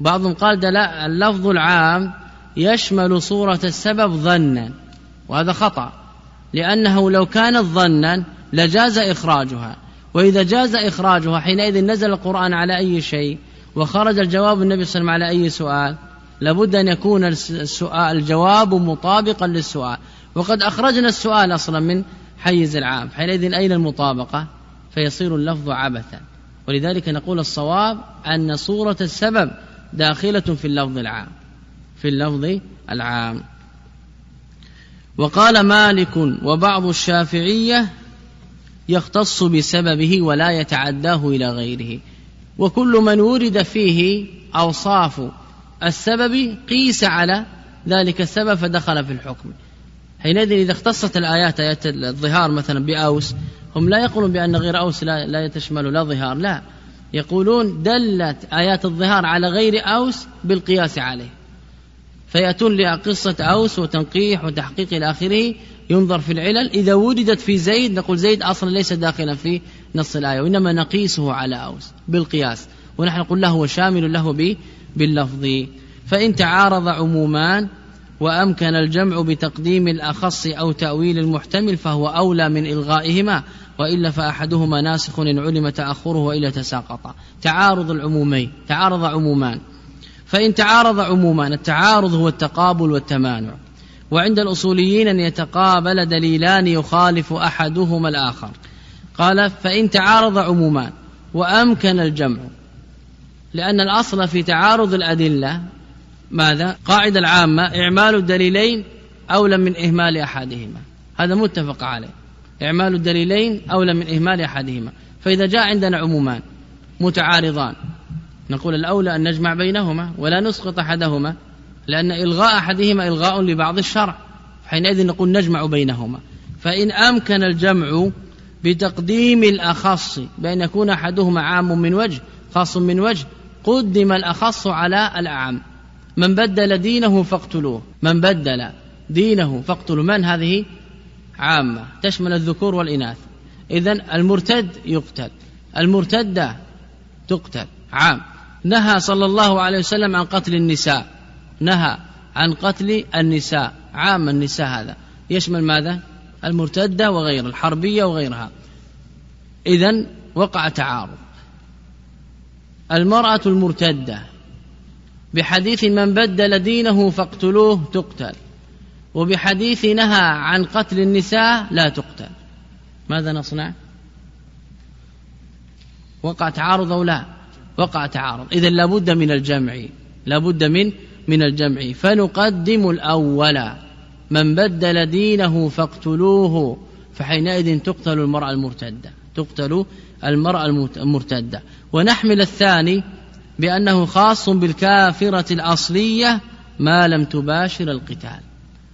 Speaker 1: بعضهم قال اللفظ العام يشمل صورة السبب ظنا. وهذا خطأ. لأنه لو كانت ظنا لجاز إخراجها. وإذا جاز إخراجها حينئذ نزل القرآن على أي شيء وخرج الجواب النبي صلى الله عليه وسلم على أي سؤال لابد أن يكون السؤال الجواب مطابقا للسؤال. وقد أخرجنا السؤال أصلا من حيز العام. حينئذ أين المطابقة؟ فيصير اللفظ عبثا. ولذلك نقول الصواب أن صورة السبب داخلة في اللفظ العام في اللفظ العام. وقال مالك وبعض الشافعية يختص بسببه ولا يتعداه إلى غيره. وكل من ورد فيه أوصاف السبب قيس على ذلك السبب فدخل في الحكم. حينئذ إذا اختصت الآيات آيات الظهار مثلا بأوس هم لا يقولون بأن غير أوس لا, لا تشمل لا ظهار لا. يقولون دلت آيات الظهار على غير أوس بالقياس عليه. فيأتون لقصة أوس وتنقيح وتحقيق إلى آخره. ينظر في العلل. إذا وجدت في زيد نقول زيد أصلا ليس داخلا في نص الآية وإنما نقيسه على أوس بالقياس. ونحن نقول له شامل له باللفظ. فإن تعارض عمومان وأمكن الجمع بتقديم الأخص أو تأويل المحتمل فهو أولى من إلغائهما وإلا فأحدهما ناسخ إن علم تأخره وإلا تساقط. تعارض العمومين تعارض عمومان. فإن تعارض عمومان التعارض هو التقابل والتمانع. وعند الأصوليين أن يتقابل دليلان يخالف أحدهما الآخر. قال فإن تعارض عمومان وأمكن الجمع. لأن الأصل في تعارض الأدلة ماذا؟ قاعدة العامة إعمال الدليلين أولى من إهمال أحدهما. هذا متفق عليه. إعمال الدليلين أولى من إهمال أحدهما. فإذا جاء عندنا عمومان متعارضان نقول الأولى أن نجمع بينهما ولا نسقط أحدهما لأن إلغاء أحدهما إلغاء لبعض الشرع حينئذ نقول نجمع بينهما. فإن أمكن الجمع بتقديم الأخص بأن يكون أحدهما عام من وجه خاص من وجه قدم الأخص على الأعم. من بدل دينه فاقتلوه. من بدل دينه فاقتلوا من هذه؟ عامة. تشمل الذكور والإناث. إذا المرتد يقتل المرتدة تقتل. عام. نهى صلى الله عليه وسلم عن قتل النساء. نهى عن قتل النساء. عام النساء هذا. يشمل ماذا؟ المرتدة وغير الحربية وغيرها. إذا وقع تعارض. المرأة المرتدة. بحديث من بدل دينه فاقتلوه تقتل. وبحديث نهى عن قتل النساء لا تقتل. ماذا نصنع؟ وقع تعارض أو لا؟ وقع تعارض. إذا لابد من الجمع لابد من من الجمع. فنقدم الأول. من بدل دينه فاقتلوه فحينئذ تقتل المرأة المرتدة تقتل المرأة المرتدة. ونحمل الثاني بأنه خاص بالكافرة الأصلية ما لم تباشر القتال.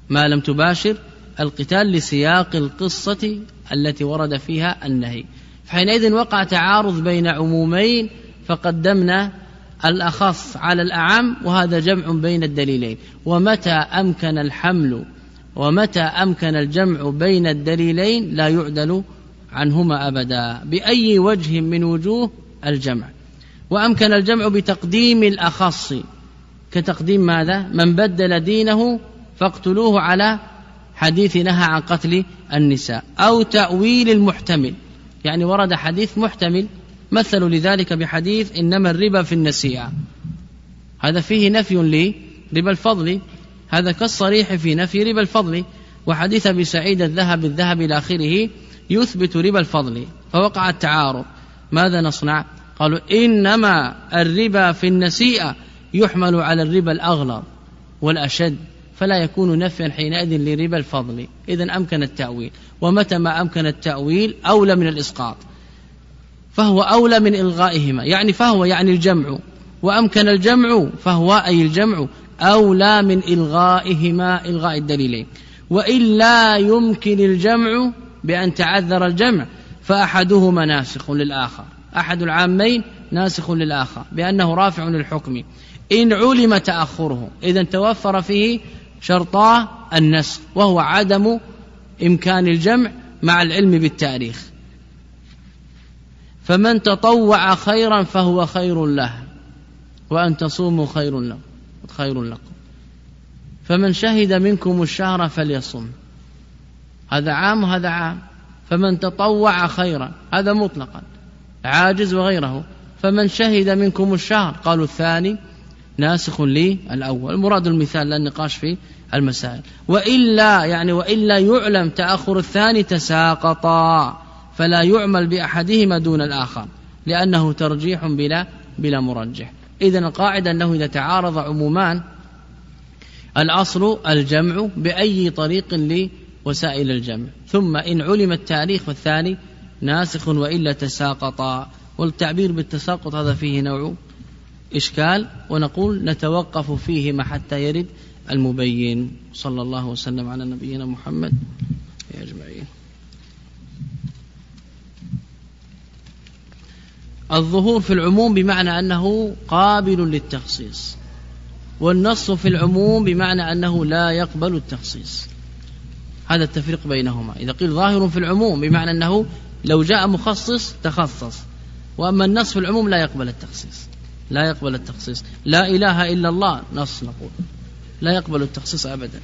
Speaker 1: ما لم تباشر القتال لسياق القصة التي ورد فيها النهي. فحينئذ وقع تعارض بين عمومين فقدمنا الأخص على الأعم وهذا جمع بين الدليلين. ومتى أمكن الحمل ومتى أمكن الجمع بين الدليلين لا يعدل عنهما أبدا. بأي وجه من وجوه الجمع. وأمكن الجمع بتقديم الأخص. كتقديم ماذا؟ من بدل دينه فاقتلوه على حديث نهى عن قتل النساء أو تأويل المحتمل. يعني ورد حديث محتمل مثلوا لذلك بحديث إنما الربا في النسيئة. هذا فيه نفي لربا الفضل. هذا كالصريح في نفي ربا الفضل. وحديث أبي سعيد الذهب الذهب إلى آخره يثبت ربا الفضل. فوقع التعارض. ماذا نصنع؟ قالوا إنما الربا في النسيئة يحمل على الربا الأغلظ والأشد. فلا يكون نفيا حينئذ لربا الفضل. إذا أمكن التأويل. ومتى ما أمكن التأويل أولى من الإسقاط. فهو أولى من إلغائهما يعني فهو يعني الجمع. وأمكن الجمع فهو أي الجمع أولى من إلغائهما إلغاء الدليلين. وإلا يمكن الجمع بأن تعذر الجمع فأحدهما ناسخ للآخر. أحد العامين ناسخ للآخر بأنه رافع للحكم. إن علم تأخره إذا توفر فيه شرطا النسخ وهو عدم إمكان الجمع مع العلم بالتاريخ. فمن تطوع خيرا فهو خير له وأن تصوموا خير لكم خير لكم. فمن شهد منكم الشهر فليصم. هذا عام وهذا عام. فمن تطوع خيرا هذا مطلقا عاجز وغيره. فمن شهد منكم الشهر قالوا الثاني ناسخ للأول المراد المثال لا في المسائل. وإلا يعني وإلا يعلم تأخر الثاني تساقطا. فلا يعمل بأحدهما دون الآخر لأنه ترجيح بلا بلا مرجح. إذا القاعدة أنه إذا تعارض عمومان الأصل الجمع بأي طريق لوسائل الجمع. ثم إن علم التاريخ فالثاني ناسخ وإلا تساقطا. والتعبير بالتساقط هذا فيه نوع إشكال ونقول نتوقف فيهما حتى يرد المبين. صلى الله وسلم على نبينا محمد. أجمعين. الظهور في العموم بمعنى أنه قابل للتخصيص والنص في العموم بمعنى أنه لا يقبل التخصيص. هذا التفريق بينهما. إذا قيل ظاهر في العموم بمعنى أنه لو جاء مخصص تخصص وأما النص في العموم لا يقبل التخصيص. لا يقبل التخصيص. لا إله إلا الله نص نقول. لا يقبل التخصيص أبدا.